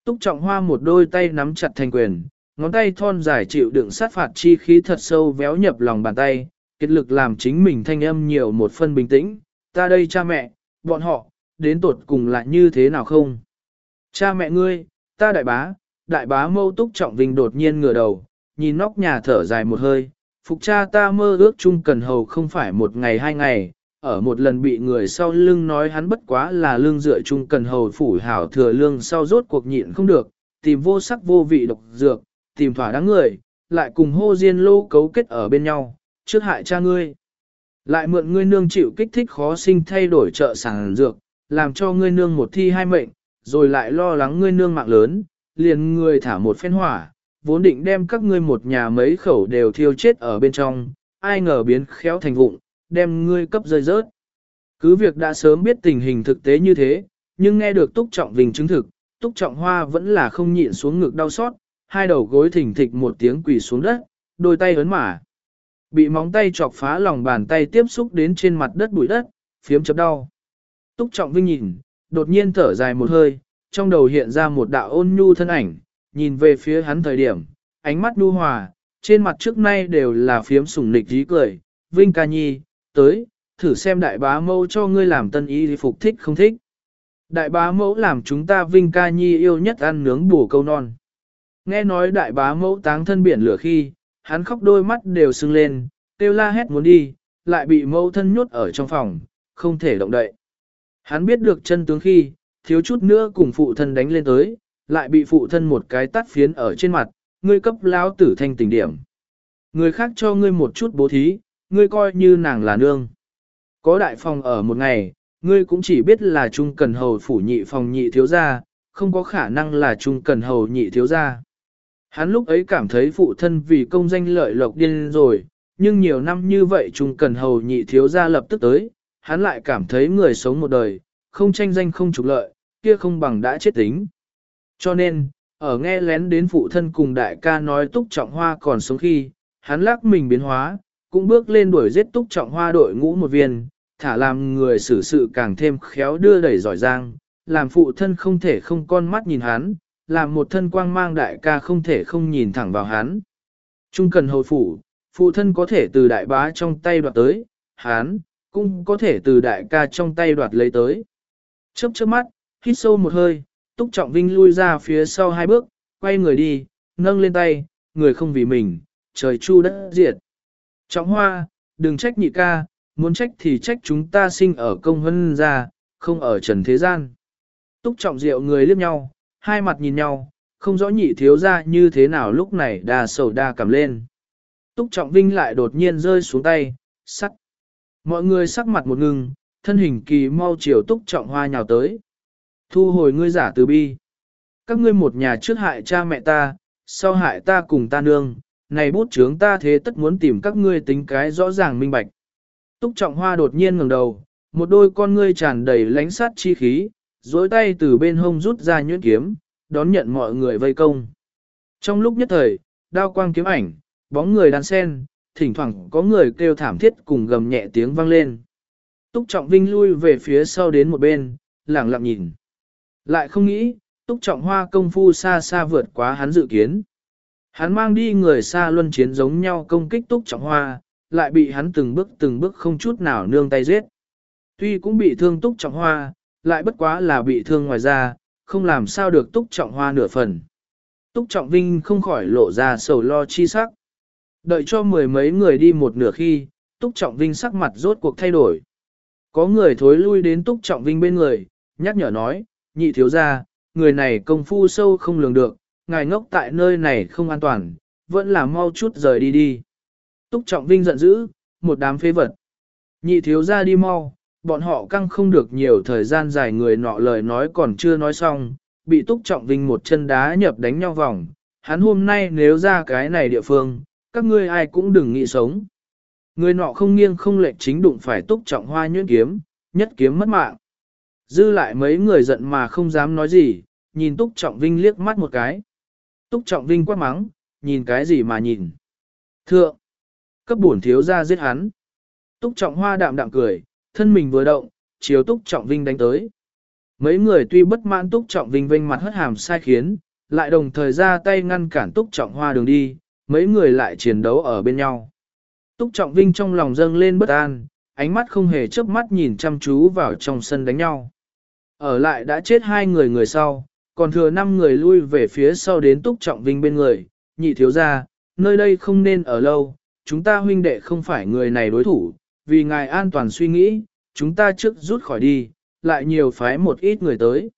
Túc Trọng Hoa một đôi tay nắm chặt thành quyền, ngón tay thon dài chịu đựng sát phạt chi khí thật sâu véo nhập lòng bàn tay, kết lực làm chính mình thanh âm nhiều một phân bình tĩnh, ta đây cha mẹ, bọn họ, đến tột cùng là như thế nào không? Cha mẹ ngươi, ta đại bá, đại bá mâu túc trọng vinh đột nhiên ngửa đầu, nhìn nóc nhà thở dài một hơi, phục cha ta mơ ước chung cần hầu không phải một ngày hai ngày, ở một lần bị người sau lưng nói hắn bất quá là lương dựa chung cần hầu phủ hảo thừa lương sau rốt cuộc nhịn không được, tìm vô sắc vô vị độc dược, tìm thỏa đáng người, lại cùng hô diên lô cấu kết ở bên nhau, trước hại cha ngươi. Lại mượn ngươi nương chịu kích thích khó sinh thay đổi trợ sản dược, làm cho ngươi nương một thi hai mệnh, rồi lại lo lắng ngươi nương mạng lớn, liền ngươi thả một phen hỏa, vốn định đem các ngươi một nhà mấy khẩu đều thiêu chết ở bên trong, ai ngờ biến khéo thành vụng, đem ngươi cấp rơi rớt. Cứ việc đã sớm biết tình hình thực tế như thế, nhưng nghe được Túc Trọng Vinh chứng thực, Túc Trọng Hoa vẫn là không nhịn xuống ngực đau xót, hai đầu gối thỉnh thịch một tiếng quỳ xuống đất, đôi tay ấn mả. Bị móng tay chọc phá lòng bàn tay tiếp xúc đến trên mặt đất bụi đất, phiếm chấm đau. Túc Trọng Vinh nhìn, đột nhiên thở dài một hơi, trong đầu hiện ra một đạo ôn nhu thân ảnh, nhìn về phía hắn thời điểm, ánh mắt nhu hòa, trên mặt trước nay đều là phiếm sủng nịch dí cười, Vinh ca nhi, tới, thử xem đại bá mâu cho ngươi làm tân y phục thích không thích. Đại bá mẫu làm chúng ta Vinh ca nhi yêu nhất ăn nướng bù câu non. Nghe nói đại bá mẫu táng thân biển lửa khi, hắn khóc đôi mắt đều sưng lên, kêu la hét muốn đi, lại bị mẫu thân nhốt ở trong phòng, không thể động đậy. Hắn biết được chân tướng khi, thiếu chút nữa cùng phụ thân đánh lên tới, lại bị phụ thân một cái tắt phiến ở trên mặt, ngươi cấp lão tử thanh tình điểm. Người khác cho ngươi một chút bố thí, ngươi coi như nàng là nương. Có đại phòng ở một ngày, ngươi cũng chỉ biết là trung cần hầu phủ nhị phòng nhị thiếu gia, không có khả năng là trung cần hầu nhị thiếu gia. Hắn lúc ấy cảm thấy phụ thân vì công danh lợi lộc điên rồi, nhưng nhiều năm như vậy trùng cần hầu nhị thiếu gia lập tức tới, hắn lại cảm thấy người sống một đời, không tranh danh không trục lợi, kia không bằng đã chết tính. Cho nên, ở nghe lén đến phụ thân cùng đại ca nói túc trọng hoa còn sống khi, hắn lắc mình biến hóa, cũng bước lên đuổi giết túc trọng hoa đội ngũ một viên, thả làm người xử sự càng thêm khéo đưa đẩy giỏi giang, làm phụ thân không thể không con mắt nhìn hắn, làm một thân quang mang đại ca không thể không nhìn thẳng vào hắn. Trung cần hồi phủ, phụ thân có thể từ đại bá trong tay đoạt tới, hắn, cũng có thể từ đại ca trong tay đoạt lấy tới. Chớp chớp mắt, hít sâu một hơi, Túc Trọng Vinh lui ra phía sau hai bước, quay người đi, nâng lên tay, người không vì mình, trời chu đất diệt. Trọng Hoa, đừng trách nhị ca, muốn trách thì trách chúng ta sinh ở công hân gia, không ở trần thế gian. Túc Trọng Diệu người liếc nhau, hai mặt nhìn nhau, không rõ nhị thiếu ra như thế nào lúc này đa sầu đa cảm lên. Túc Trọng Vinh lại đột nhiên rơi xuống tay, sắt. Mọi người sắc mặt một ngừng, thân hình kỳ mau chiều Túc Trọng Hoa nhào tới. Thu hồi ngươi giả từ bi. Các ngươi một nhà trước hại cha mẹ ta, sau hại ta cùng ta nương, này bút chướng ta thế tất muốn tìm các ngươi tính cái rõ ràng minh bạch. Túc Trọng Hoa đột nhiên ngẩng đầu, một đôi con ngươi tràn đầy lánh sát chi khí, dối tay từ bên hông rút ra nhuyễn kiếm, đón nhận mọi người vây công. Trong lúc nhất thời, đao quang kiếm ảnh, bóng người đan sen, thỉnh thoảng có người kêu thảm thiết cùng gầm nhẹ tiếng vang lên. Túc Trọng Vinh lui về phía sau đến một bên, lặng lặng nhìn. Lại không nghĩ, Túc Trọng Hoa công phu xa xa vượt quá hắn dự kiến. Hắn mang đi người xa luân chiến giống nhau công kích Túc Trọng Hoa, lại bị hắn từng bước từng bước không chút nào nương tay giết. Tuy cũng bị thương Túc Trọng Hoa, lại bất quá là bị thương ngoài ra, không làm sao được Túc Trọng Hoa nửa phần. Túc Trọng Vinh không khỏi lộ ra sầu lo chi sắc. Đợi cho mười mấy người đi một nửa khi, Túc Trọng Vinh sắc mặt rốt cuộc thay đổi. Có người thối lui đến Túc Trọng Vinh bên người, nhắc nhở nói, nhị thiếu ra, người này công phu sâu không lường được, ngài ngốc tại nơi này không an toàn, vẫn là mau chút rời đi đi. Túc Trọng Vinh giận dữ, một đám phế vật. Nhị thiếu ra đi mau, bọn họ căng không được nhiều thời gian dài người nọ lời nói còn chưa nói xong, bị Túc Trọng Vinh một chân đá nhập đánh nhau vòng. Hắn hôm nay nếu ra cái này địa phương, các ngươi ai cũng đừng nghĩ sống. Người nọ không nghiêng không lệch chính đụng phải Túc Trọng Hoa nhuyễn kiếm, nhất kiếm mất mạng. Dư lại mấy người giận mà không dám nói gì, nhìn Túc Trọng Vinh liếc mắt một cái. Túc Trọng Vinh quát mắng, nhìn cái gì mà nhìn. Thượng, cấp bổn thiếu ra giết hắn. Túc Trọng Hoa đạm đạm cười, thân mình vừa động, chiếu Túc Trọng Vinh đánh tới. Mấy người tuy bất mãn Túc Trọng Vinh vinh mặt hất hàm sai khiến, lại đồng thời ra tay ngăn cản Túc Trọng Hoa đường đi, mấy người lại chiến đấu ở bên nhau. Túc Trọng Vinh trong lòng dâng lên bất an, ánh mắt không hề chớp mắt nhìn chăm chú vào trong sân đánh nhau. Ở lại đã chết hai người người sau, còn thừa năm người lui về phía sau đến Túc Trọng Vinh bên người, nhị thiếu ra, nơi đây không nên ở lâu, chúng ta huynh đệ không phải người này đối thủ, vì ngài an toàn suy nghĩ, chúng ta trước rút khỏi đi, lại nhiều phái một ít người tới.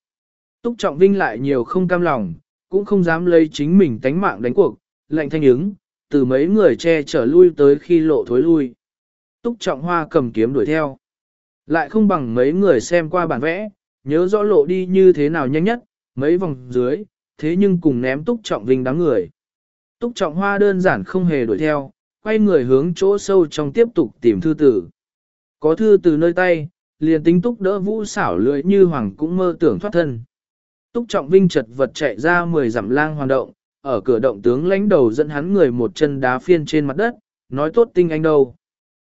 Túc Trọng Vinh lại nhiều không cam lòng, cũng không dám lấy chính mình tánh mạng đánh cuộc, lệnh thanh ứng, từ mấy người che trở lui tới khi lộ thối lui. Túc Trọng Hoa cầm kiếm đuổi theo. Lại không bằng mấy người xem qua bản vẽ, nhớ rõ lộ đi như thế nào nhanh nhất, mấy vòng dưới, thế nhưng cùng ném Túc Trọng Vinh đám người. Túc Trọng Hoa đơn giản không hề đuổi theo, quay người hướng chỗ sâu trong tiếp tục tìm thư tử. Có thư từ nơi tay, liền tính Túc đỡ vũ xảo lưỡi như hoàng cũng mơ tưởng thoát thân. Túc Trọng Vinh chật vật chạy ra 10 dặm lang hoàn động, ở cửa động tướng lãnh đầu dẫn hắn người một chân đá phiên trên mặt đất, nói tốt tinh anh đâu.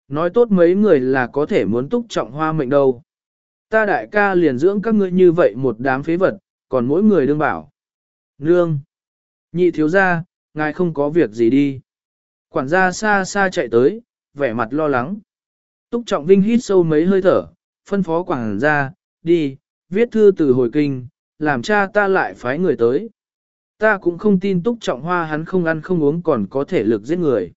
Nói tốt mấy người là có thể muốn Túc Trọng Hoa mệnh đâu. Ta đại ca liền dưỡng các ngươi như vậy một đám phế vật, còn mỗi người đương bảo. Nương! Nhị thiếu gia, ngài không có việc gì đi. Quản gia xa xa chạy tới, vẻ mặt lo lắng. Túc Trọng Vinh hít sâu mấy hơi thở, phân phó quản gia, đi, viết thư từ hồi kinh, làm cha ta lại phái người tới. Ta cũng không tin túc trọng hoa hắn không ăn không uống còn có thể lực giết người.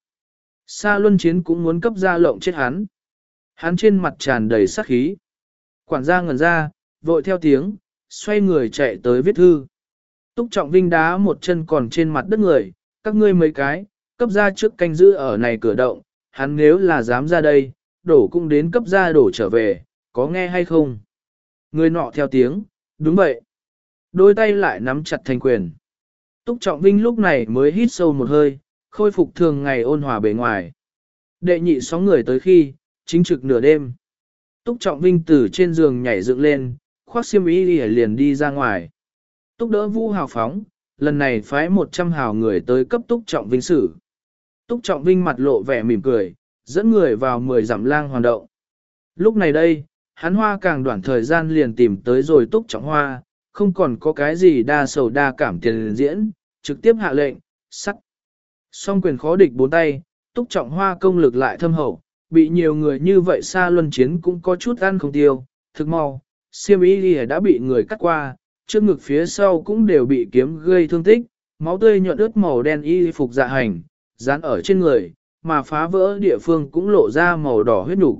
Sa luân chiến cũng muốn cấp ra lộng chết hắn. Hắn trên mặt tràn đầy sát khí. Quản gia ngẩn ra, vội theo tiếng, xoay người chạy tới viết thư. Túc trọng vinh đá một chân còn trên mặt đất người, các ngươi mấy cái, cấp ra trước canh giữ ở này cửa động, hắn nếu là dám ra đây, đổ cũng đến cấp ra đổ trở về, có nghe hay không? Người nọ theo tiếng, đúng vậy. Đôi tay lại nắm chặt thành quyền. Túc Trọng Vinh lúc này mới hít sâu một hơi, khôi phục thường ngày ôn hòa bề ngoài. Đệ nhị sóng người tới khi, chính trực nửa đêm. Túc Trọng Vinh từ trên giường nhảy dựng lên, khoác xiêm y liền đi ra ngoài. Túc đỡ Vu hào phóng, lần này phái 100 hào người tới cấp Túc Trọng Vinh xử. Túc Trọng Vinh mặt lộ vẻ mỉm cười, dẫn người vào mười dặm lang hoàn động. Lúc này đây, hắn hoa càng đoạn thời gian liền tìm tới rồi Túc Trọng Hoa, không còn có cái gì đa sầu đa cảm tiền diễn, trực tiếp hạ lệnh, sắt. Song quyền khó địch bốn tay, Túc Trọng Hoa công lực lại thâm hậu, bị nhiều người như vậy xa luân chiến cũng có chút ăn không tiêu, thực mau, siêm y đã bị người cắt qua, trước ngực phía sau cũng đều bị kiếm gây thương tích, máu tươi nhuận ướt màu đen y phục dạ hành, dán ở trên người, mà phá vỡ địa phương cũng lộ ra màu đỏ huyết nhục.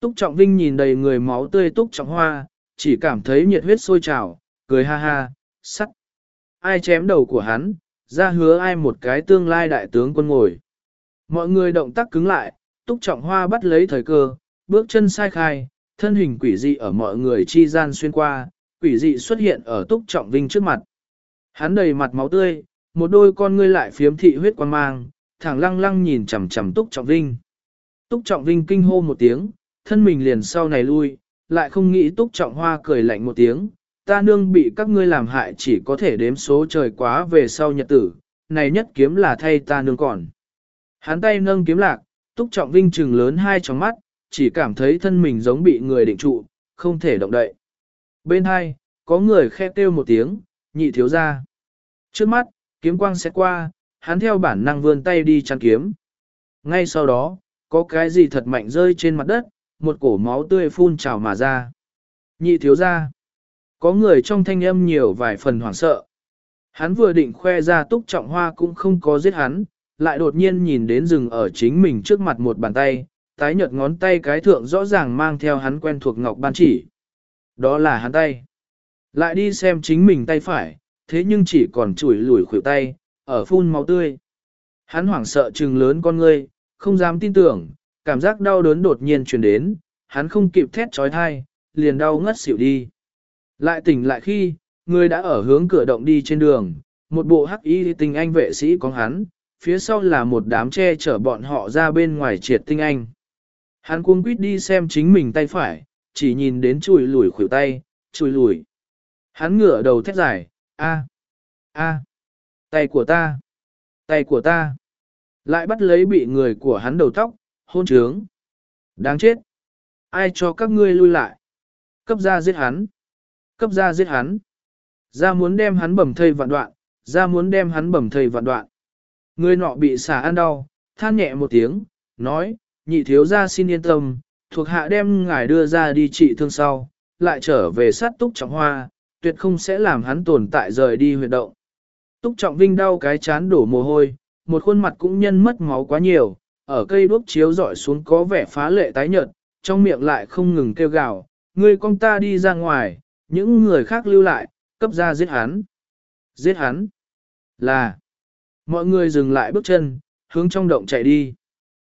Túc Trọng Vinh nhìn đầy người máu tươi Túc Trọng Hoa, chỉ cảm thấy nhiệt huyết sôi trào, cười ha ha, sắt. Ai chém đầu của hắn, ra hứa ai một cái tương lai đại tướng quân ngồi. Mọi người động tác cứng lại, Túc Trọng Hoa bắt lấy thời cơ, bước chân sai khai, thân hình quỷ dị ở mọi người chi gian xuyên qua, quỷ dị xuất hiện ở Túc Trọng Vinh trước mặt. Hắn đầy mặt máu tươi, một đôi con ngươi lại phiếm thị huyết quan mang, thẳng lăng lăng nhìn chằm chằm Túc Trọng Vinh. Túc Trọng Vinh kinh hô một tiếng, thân mình liền sau này lui, lại không nghĩ Túc Trọng Hoa cười lạnh một tiếng, ta nương bị các ngươi làm hại chỉ có thể đếm số trời quá về sau nhật tử, này nhất kiếm là thay ta nương còn. Hắn tay nâng kiếm lạc, Túc Trọng Vinh trừng lớn hai tròng mắt, chỉ cảm thấy thân mình giống bị người định trụ, không thể động đậy. Bên hai, có người khe kêu một tiếng, nhị thiếu ra. Trước mắt, kiếm quang sẽ qua, hắn theo bản năng vươn tay đi chăn kiếm. Ngay sau đó, có cái gì thật mạnh rơi trên mặt đất, một cổ máu tươi phun trào mà ra. Nhị thiếu ra. Có người trong thanh âm nhiều vài phần hoảng sợ. Hắn vừa định khoe ra túc trọng hoa cũng không có giết hắn, lại đột nhiên nhìn đến rừng ở chính mình trước mặt một bàn tay, tái nhợt ngón tay cái thượng rõ ràng mang theo hắn quen thuộc ngọc ban chỉ. Đó là hắn tay. Lại đi xem chính mình tay phải, thế nhưng chỉ còn chủi lủi khuỷu tay, ở phun máu tươi. Hắn hoảng sợ trừng lớn con ngươi, không dám tin tưởng, cảm giác đau đớn đột nhiên truyền đến, hắn không kịp thét trói thai, liền đau ngất xỉu đi. Lại tỉnh lại khi, người đã ở hướng cửa động đi trên đường, một bộ hắc y tinh anh vệ sĩ có hắn, phía sau là một đám che chở bọn họ ra bên ngoài triệt tinh anh. Hắn cuống quýt đi xem chính mình tay phải, chỉ nhìn đến chùi lùi khuỷu tay, chùi lùi. Hắn ngửa đầu thét dài, a, a, tay của ta, tay của ta. Lại bắt lấy bị người của hắn đầu tóc, hôn trướng. Đáng chết. Ai cho các ngươi lui lại? Cấp ra giết hắn. Cấp ra giết hắn. Ra muốn đem hắn bầm thây vạn đoạn, ra muốn đem hắn bầm thây vạn đoạn. Người nọ bị xả ăn đau, than nhẹ một tiếng, nói, nhị thiếu ra xin yên tâm, thuộc hạ đem ngài đưa ra đi trị thương sau, lại trở về sát túc trọng hoa, tuyệt không sẽ làm hắn tồn tại rời đi huyệt động. Túc trọng vinh đau cái chán đổ mồ hôi, một khuôn mặt cũng nhân mất máu quá nhiều, ở cây đuốc chiếu dọi xuống có vẻ phá lệ tái nhợt, trong miệng lại không ngừng kêu gào, Người con ta đi ra ngoài, những người khác lưu lại, cấp ra giết hắn. Giết hắn. Là. Mọi người dừng lại bước chân, hướng trong động chạy đi.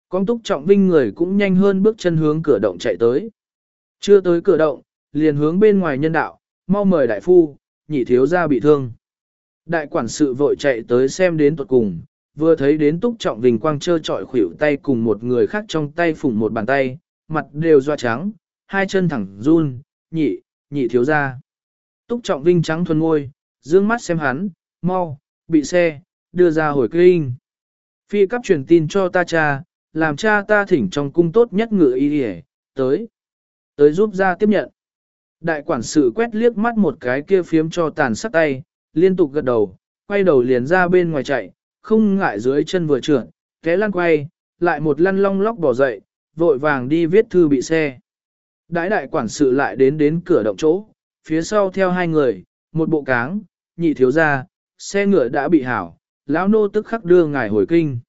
Con túc trọng vinh người cũng nhanh hơn bước chân hướng cửa động chạy tới. Chưa tới cửa động, liền hướng bên ngoài nhân đạo, mau mời đại phu, nhị thiếu gia bị thương. Đại quản sự vội chạy tới xem đến tuột cùng, vừa thấy đến túc trọng vinh quang trơ trọi khuỷu tay cùng một người khác trong tay phủng một bàn tay, mặt đều doa trắng, hai chân thẳng run, nhị, nhị thiếu gia. Túc trọng vinh trắng thuần ngôi, dương mắt xem hắn, mau, bị xe, đưa ra hồi kinh. Phi cấp truyền tin cho ta cha, làm cha ta thỉnh trong cung tốt nhất ngựa y hề, tới. Tới giúp ra tiếp nhận. Đại quản sự quét liếc mắt một cái kia phiếm cho tàn sắc tay, liên tục gật đầu, quay đầu liền ra bên ngoài chạy, không ngại dưới chân vừa trượt, té lăn quay, lại một lăn long lóc bỏ dậy, vội vàng đi viết thư bị xe. Đãi đại quản sự lại đến đến cửa động chỗ, phía sau theo hai người, một bộ cáng, nhị thiếu gia, xe ngựa đã bị hảo, lão nô tức khắc đưa ngài hồi kinh.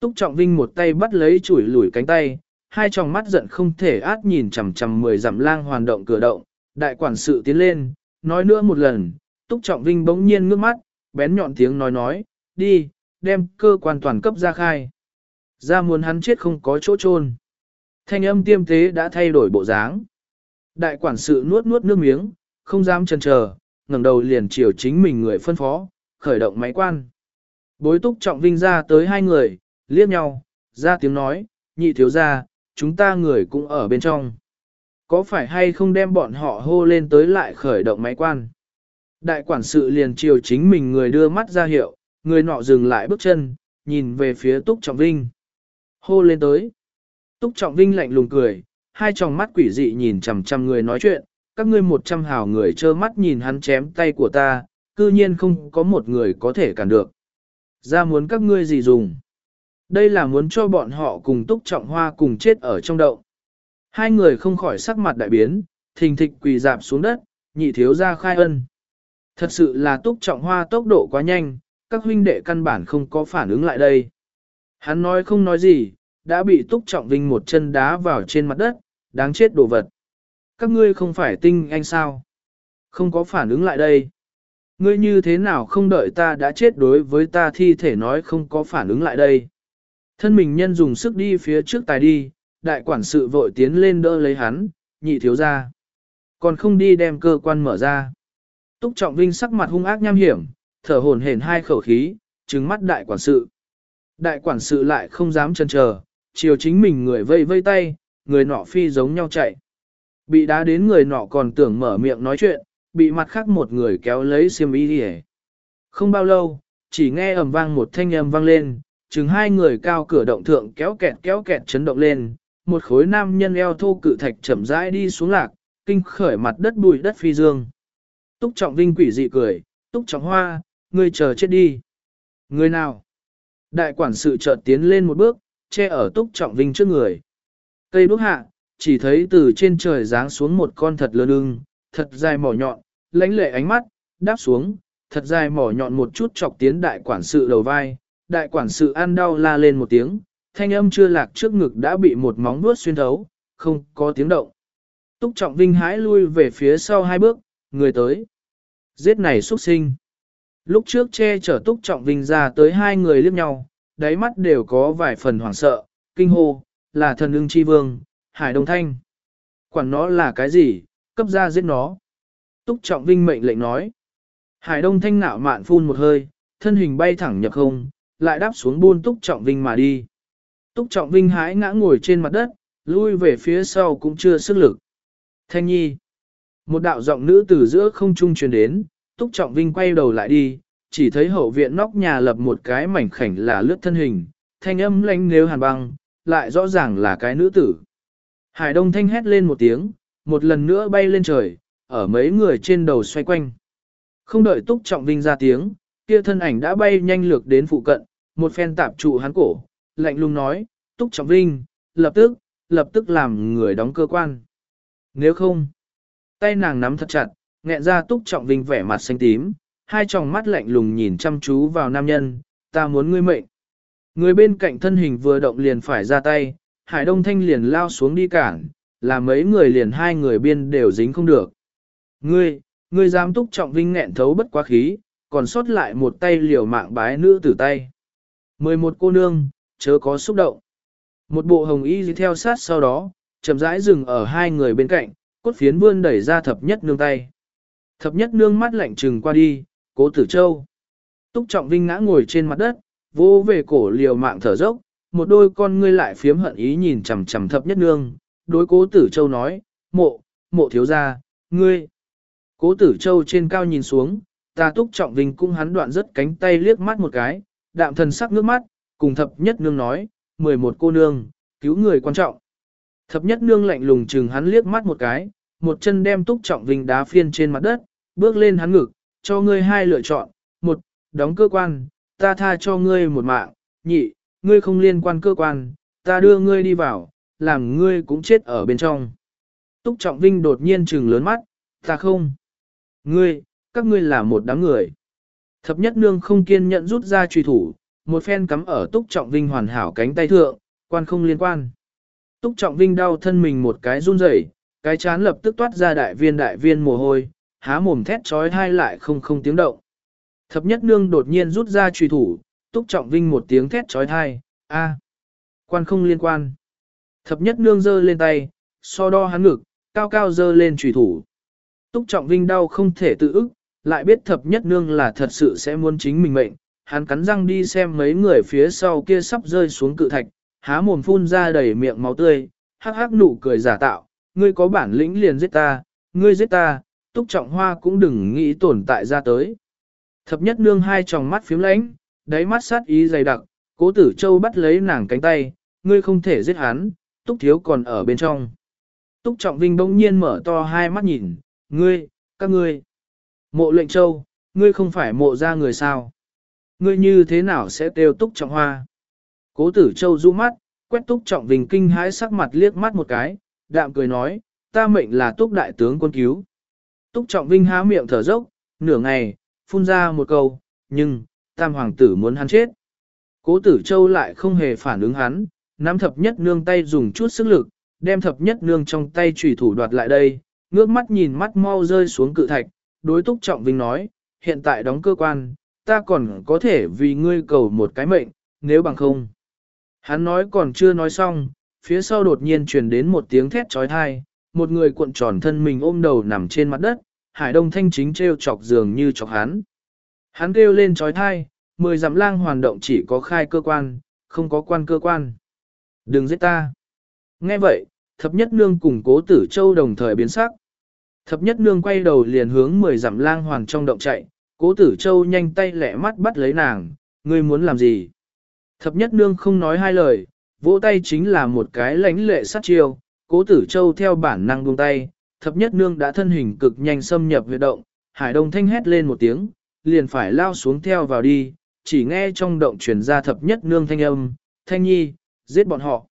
Túc Trọng Vinh một tay bắt lấy chuỗi lủi cánh tay, hai tròng mắt giận không thể át nhìn chằm chằm mười dặm lang hoàn động cửa động, đại quản sự tiến lên, nói nữa một lần, Túc Trọng Vinh bỗng nhiên ngước mắt, bén nhọn tiếng nói nói, đi, đem cơ quan toàn cấp ra khai. Ra muốn hắn chết không có chỗ chôn. Thanh âm tiêm tế đã thay đổi bộ dáng. Đại quản sự nuốt nuốt nước miếng, không dám chần chờ, ngẩng đầu liền chiều chính mình người phân phó, khởi động máy quan. Bối túc trọng vinh ra tới hai người, liếc nhau, ra tiếng nói, nhị thiếu ra, chúng ta người cũng ở bên trong. Có phải hay không đem bọn họ hô lên tới lại khởi động máy quan? Đại quản sự liền chiều chính mình người đưa mắt ra hiệu, người nọ dừng lại bước chân, nhìn về phía Túc Trọng Vinh. Hô lên tới. Túc Trọng Vinh lạnh lùng cười, hai tròng mắt quỷ dị nhìn chằm chằm người nói chuyện, các ngươi một trăm hào người trơ mắt nhìn hắn chém tay của ta, cư nhiên không có một người có thể cản được. Ra muốn các ngươi gì dùng? Đây là muốn cho bọn họ cùng Túc Trọng Hoa cùng chết ở trong đậu. Hai người không khỏi sắc mặt đại biến, thình thịch quỳ dạp xuống đất, nhị thiếu ra khai ân. Thật sự là Túc Trọng Hoa tốc độ quá nhanh, các huynh đệ căn bản không có phản ứng lại đây. Hắn nói không nói gì, đã bị Túc Trọng Vinh một chân đá vào trên mặt đất, đáng chết đồ vật. Các ngươi không phải tinh anh sao? Không có phản ứng lại đây. Ngươi như thế nào không đợi ta đã chết đối với ta thi thể nói không có phản ứng lại đây. Thân mình nhân dùng sức đi phía trước tài đi, đại quản sự vội tiến lên đỡ lấy hắn, nhị thiếu ra. Còn không đi đem cơ quan mở ra. Túc Trọng Vinh sắc mặt hung ác nham hiểm, thở hổn hển hai khẩu khí, trừng mắt đại quản sự. Đại quản sự lại không dám chần chờ, chiều chính mình người vây vây tay, người nọ phi giống nhau chạy. Bị đá đến người nọ còn tưởng mở miệng nói chuyện, bị mặt khác một người kéo lấy xiêm y đi Không bao lâu, chỉ nghe ầm vang một thanh âm vang lên, chừng hai người cao cửa động thượng kéo kẹt kéo kẹt chấn động lên, một khối nam nhân eo thô cự thạch chậm rãi đi xuống lạc, kinh khởi mặt đất bụi đất phi dương. Túc trọng vinh quỷ dị cười, túc trọng hoa, ngươi chờ chết đi. Người nào? Đại quản sự chợt tiến lên một bước, che ở túc trọng vinh trước người. Cây đuốc hạ, chỉ thấy từ trên trời giáng xuống một con thật lớn ưng, thật dài mỏ nhọn, lãnh lệ ánh mắt, đáp xuống, thật dài mỏ nhọn một chút chọc tiến đại quản sự đầu vai. Đại quản sự ăn đau la lên một tiếng, thanh âm chưa lạc trước ngực đã bị một móng vuốt xuyên thấu, không có tiếng động. Túc trọng vinh hãi lui về phía sau hai bước, người tới. Giết này xuất sinh. Lúc trước che chở túc trọng vinh ra tới hai người liếc nhau, đáy mắt đều có vài phần hoảng sợ, kinh hô, là thần ưng chi vương, hải đông thanh. Quản nó là cái gì, cấp ra giết nó. Túc trọng vinh mệnh lệnh nói. Hải đông thanh nạo mạn phun một hơi, thân hình bay thẳng nhập không, lại đáp xuống buôn túc trọng vinh mà đi. Túc trọng vinh hái ngã ngồi trên mặt đất, lui về phía sau cũng chưa sức lực. Thanh nhi. Một đạo giọng nữ từ giữa không trung truyền đến, Túc Trọng Vinh quay đầu lại đi, chỉ thấy hậu viện nóc nhà lập một cái mảnh khảnh là lướt thân hình, thanh âm lanh nếu hàn băng, lại rõ ràng là cái nữ tử. Hải Đông thanh hét lên một tiếng, một lần nữa bay lên trời, ở mấy người trên đầu xoay quanh. Không đợi Túc Trọng Vinh ra tiếng, kia thân ảnh đã bay nhanh lược đến phụ cận, một phen tạp trụ hắn cổ, lạnh lùng nói, Túc Trọng Vinh, lập tức, lập tức làm người đóng cơ quan. Nếu không, tay nàng nắm thật chặt, nghẹn ra Túc Trọng Vinh vẻ mặt xanh tím, hai tròng mắt lạnh lùng nhìn chăm chú vào nam nhân, ta muốn ngươi mệnh. Người bên cạnh thân hình vừa động liền phải ra tay, Hải Đông Thanh liền lao xuống đi cản, là mấy người liền hai người biên đều dính không được. Ngươi, ngươi dám túc trọng vinh nghẹn thấu bất quá khí, còn sót lại một tay liều mạng bái nữ tử tay. Mười một cô nương, chớ có xúc động. Một bộ hồng y theo sát sau đó, chậm rãi dừng ở hai người bên cạnh, cốt phiến vươn đẩy ra thập nhất nương tay. Thập nhất nương mắt lạnh trừng qua đi, cố tử châu. Túc trọng vinh ngã ngồi trên mặt đất, vô về cổ liều mạng thở dốc, một đôi con ngươi lại phiếm hận ý nhìn chằm chằm thập nhất nương, đối cố tử châu nói, mộ, mộ thiếu gia, ngươi. Cố tử châu trên cao nhìn xuống, ta túc trọng vinh cung hắn đoạn rất cánh tay liếc mắt một cái, đạm thần sắc nước mắt, cùng thập nhất nương nói, mười một cô nương, cứu người quan trọng. Thập nhất nương lạnh lùng chừng hắn liếc mắt một cái, một chân đem túc trọng vinh đá phiên trên mặt đất, bước lên hắn ngực, cho ngươi hai lựa chọn, một, đóng cơ quan, ta tha cho ngươi một mạng, nhị, ngươi không liên quan cơ quan, ta đưa ngươi đi vào, làm ngươi cũng chết ở bên trong. Túc Trọng Vinh đột nhiên trừng lớn mắt, ta không. Ngươi, các ngươi là một đám người. Thập nhất nương không kiên nhận rút ra truy thủ, một phen cắm ở túc trọng vinh hoàn hảo cánh tay thượng, quan không liên quan. Túc trọng vinh đau thân mình một cái run rẩy, cái chán lập tức toát ra đại viên đại viên mồ hôi, há mồm thét trói hai lại không không tiếng động. Thập nhất nương đột nhiên rút ra truy thủ, túc trọng vinh một tiếng thét trói thai, a, quan không liên quan. Thập nhất nương giơ lên tay, so đo hắn ngực, cao cao giơ lên truy thủ. Túc trọng vinh đau không thể tự ức, lại biết thập nhất nương là thật sự sẽ muốn chính mình mệnh. Hắn cắn răng đi xem mấy người phía sau kia sắp rơi xuống cự thạch, há mồm phun ra đầy miệng máu tươi, hắc hắc nụ cười giả tạo, ngươi có bản lĩnh liền giết ta, ngươi giết ta, túc trọng hoa cũng đừng nghĩ tồn tại ra tới. Thập nhất nương hai tròng mắt phím lánh, đáy mắt sát ý dày đặc, cố tử châu bắt lấy nàng cánh tay, ngươi không thể giết hắn, túc thiếu còn ở bên trong. Túc trọng vinh bỗng nhiên mở to hai mắt nhìn, ngươi, các ngươi. Mộ lệnh châu, ngươi không phải mộ ra người sao? Ngươi như thế nào sẽ tiêu túc trọng hoa? Cố tử châu rũ mắt, quét túc trọng vinh kinh hãi sắc mặt liếc mắt một cái, đạm cười nói, ta mệnh là túc đại tướng quân cứu. Túc trọng vinh há miệng thở dốc, nửa ngày, phun ra một câu, nhưng, tam hoàng tử muốn hắn chết. Cố tử châu lại không hề phản ứng hắn, nắm thập nhất nương tay dùng chút sức lực, đem thập nhất nương trong tay trùy thủ đoạt lại đây, ngước mắt nhìn mắt mau rơi xuống cự thạch, đối túc trọng vinh nói, hiện tại đóng cơ quan, ta còn có thể vì ngươi cầu một cái mệnh, nếu bằng không. Hắn nói còn chưa nói xong, phía sau đột nhiên truyền đến một tiếng thét trói thai, một người cuộn tròn thân mình ôm đầu nằm trên mặt đất, Hải Đông Thanh chính treo chọc giường như chọc hắn. Hắn kêu lên trói thai, mười dặm lang hoàn động chỉ có khai cơ quan, không có quan cơ quan. Đừng giết ta. Nghe vậy, thập nhất nương cùng cố tử châu đồng thời biến sắc. Thập nhất nương quay đầu liền hướng mười dặm lang hoàn trong động chạy, cố tử châu nhanh tay lẹ mắt bắt lấy nàng, ngươi muốn làm gì? Thập nhất nương không nói hai lời, vỗ tay chính là một cái lãnh lệ sát chiêu, cố tử châu theo bản năng buông tay, thập nhất nương đã thân hình cực nhanh xâm nhập huyệt động, hải đông thanh hét lên một tiếng, liền phải lao xuống theo vào đi, chỉ nghe trong động truyền ra thập nhất nương thanh âm, thanh nhi, giết bọn họ.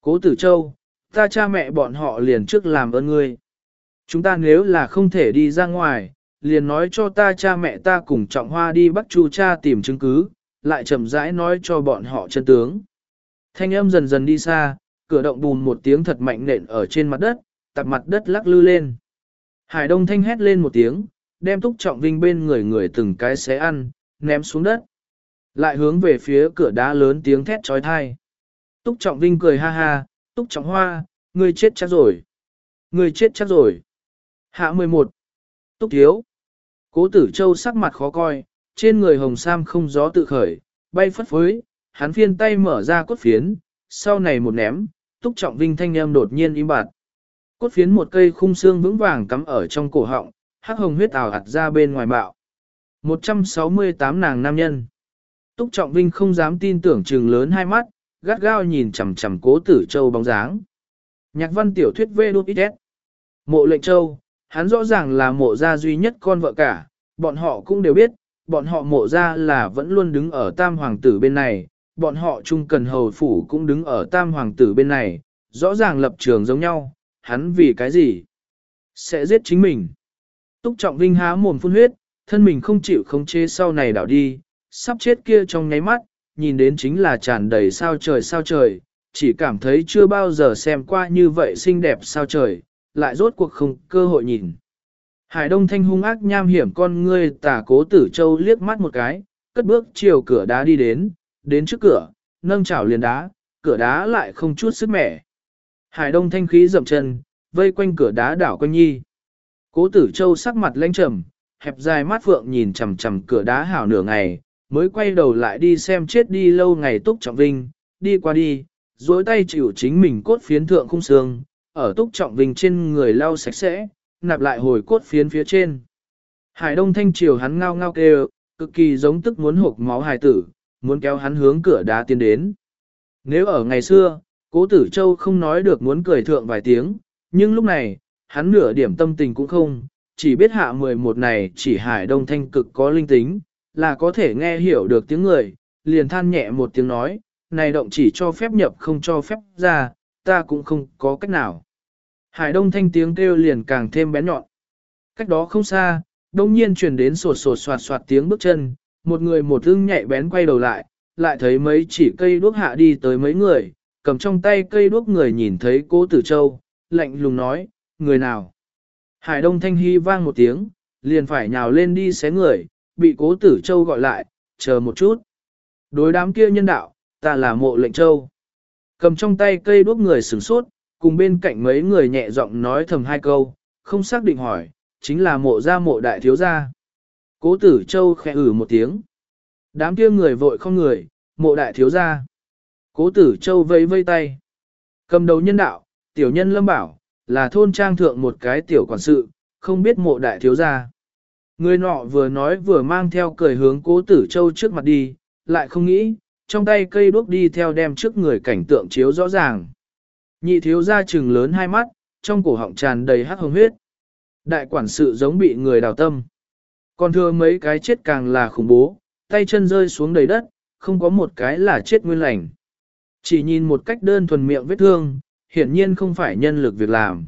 Cố tử châu, ta cha mẹ bọn họ liền trước làm ơn ngươi. Chúng ta nếu là không thể đi ra ngoài, liền nói cho ta cha mẹ ta cùng trọng hoa đi bắt chu cha tìm chứng cứ, lại chậm rãi nói cho bọn họ chân tướng. Thanh âm dần dần đi xa, cửa động bùn một tiếng thật mạnh nện ở trên mặt đất, tạp mặt đất lắc lư lên. Hải Đông Thanh hét lên một tiếng, đem Túc Trọng Vinh bên người người từng cái xé ăn, ném xuống đất. Lại hướng về phía cửa đá lớn tiếng thét trói thai. Túc Trọng Vinh cười ha ha, Túc Trọng Hoa, ngươi chết chắc rồi. Ngươi chết chắc rồi. Hạ 11. Túc Thiếu. Cố tử châu sắc mặt khó coi, trên người hồng sam không gió tự khởi, bay phất phới, hắn phiên tay mở ra cốt phiến, sau này một ném, Túc Trọng Vinh thanh âm đột nhiên im bặt. Cốt phiến một cây khung xương vững vàng cắm ở trong cổ họng, hắc hồng huyết ảo hạt ra bên ngoài bạo. 168 nàng nam nhân. Túc Trọng Vinh không dám tin tưởng trừng lớn hai mắt, gắt gao nhìn chằm chằm cố tử châu bóng dáng. Nhạc văn tiểu thuyết vê đút ít Mộ lệnh châu, hắn rõ ràng là mộ gia duy nhất con vợ cả, bọn họ cũng đều biết, bọn họ mộ ra là vẫn luôn đứng ở tam hoàng tử bên này, bọn họ trung cần hầu phủ cũng đứng ở tam hoàng tử bên này, rõ ràng lập trường giống nhau, hắn vì cái gì? Sẽ giết chính mình. Túc trọng vinh há mồm phun huyết, thân mình không chịu không chế sau này đảo đi, sắp chết kia trong nháy mắt, nhìn đến chính là tràn đầy sao trời sao trời, chỉ cảm thấy chưa bao giờ xem qua như vậy xinh đẹp sao trời, lại rốt cuộc không cơ hội nhìn. Hải Đông Thanh hung ác nham hiểm con ngươi tả cố tử châu liếc mắt một cái, cất bước chiều cửa đá đi đến, đến trước cửa, nâng chảo liền đá, cửa đá lại không chút sức mẻ. Hải Đông Thanh khí dậm chân, vây quanh cửa đá đảo quanh nhi. Cố tử châu sắc mặt lãnh trầm, hẹp dài mắt phượng nhìn chằm chằm cửa đá hảo nửa ngày, mới quay đầu lại đi xem chết đi lâu ngày túc trọng vinh, đi qua đi, dối tay chịu chính mình cốt phiến thượng khung xương, ở túc trọng vinh trên người lau sạch sẽ, nạp lại hồi cốt phiến phía trên. Hải đông thanh triều hắn ngao ngao kêu, cực kỳ giống tức muốn hộp máu hài tử, muốn kéo hắn hướng cửa đá tiến đến. Nếu ở ngày xưa, cố tử châu không nói được muốn cười thượng vài tiếng, nhưng lúc này, hắn nửa điểm tâm tình cũng không, chỉ biết hạ 11 này chỉ hải đông thanh cực có linh tính, là có thể nghe hiểu được tiếng người, liền than nhẹ một tiếng nói, này động chỉ cho phép nhập không cho phép ra, ta cũng không có cách nào. Hải đông thanh tiếng kêu liền càng thêm bén nhọn. Cách đó không xa, đông nhiên truyền đến sột sột soạt soạt tiếng bước chân, một người một ưng nhạy bén quay đầu lại, lại thấy mấy chỉ cây đuốc hạ đi tới mấy người, cầm trong tay cây đuốc người nhìn thấy cố tử châu, lạnh lùng nói, người nào? Hải Đông Thanh Hy vang một tiếng, liền phải nhào lên đi xé người, bị cố tử châu gọi lại, chờ một chút. Đối đám kia nhân đạo, ta là mộ lệnh châu. Cầm trong tay cây đuốc người sửng sốt, cùng bên cạnh mấy người nhẹ giọng nói thầm hai câu, không xác định hỏi, chính là mộ gia mộ đại thiếu gia. Cố tử châu khẽ ử một tiếng. Đám kia người vội không người, mộ đại thiếu gia. Cố tử châu vây vây tay. Cầm đầu nhân đạo, tiểu nhân lâm bảo, là thôn trang thượng một cái tiểu quản sự, không biết mộ đại thiếu gia. Người nọ vừa nói vừa mang theo cười hướng cố tử châu trước mặt đi, lại không nghĩ, trong tay cây đuốc đi theo đem trước người cảnh tượng chiếu rõ ràng. Nhị thiếu gia trừng lớn hai mắt, trong cổ họng tràn đầy hắc hồng huyết. Đại quản sự giống bị người đào tâm. Còn thừa mấy cái chết càng là khủng bố, tay chân rơi xuống đầy đất, không có một cái là chết nguyên lành. Chỉ nhìn một cách đơn thuần miệng vết thương, hiển nhiên không phải nhân lực việc làm.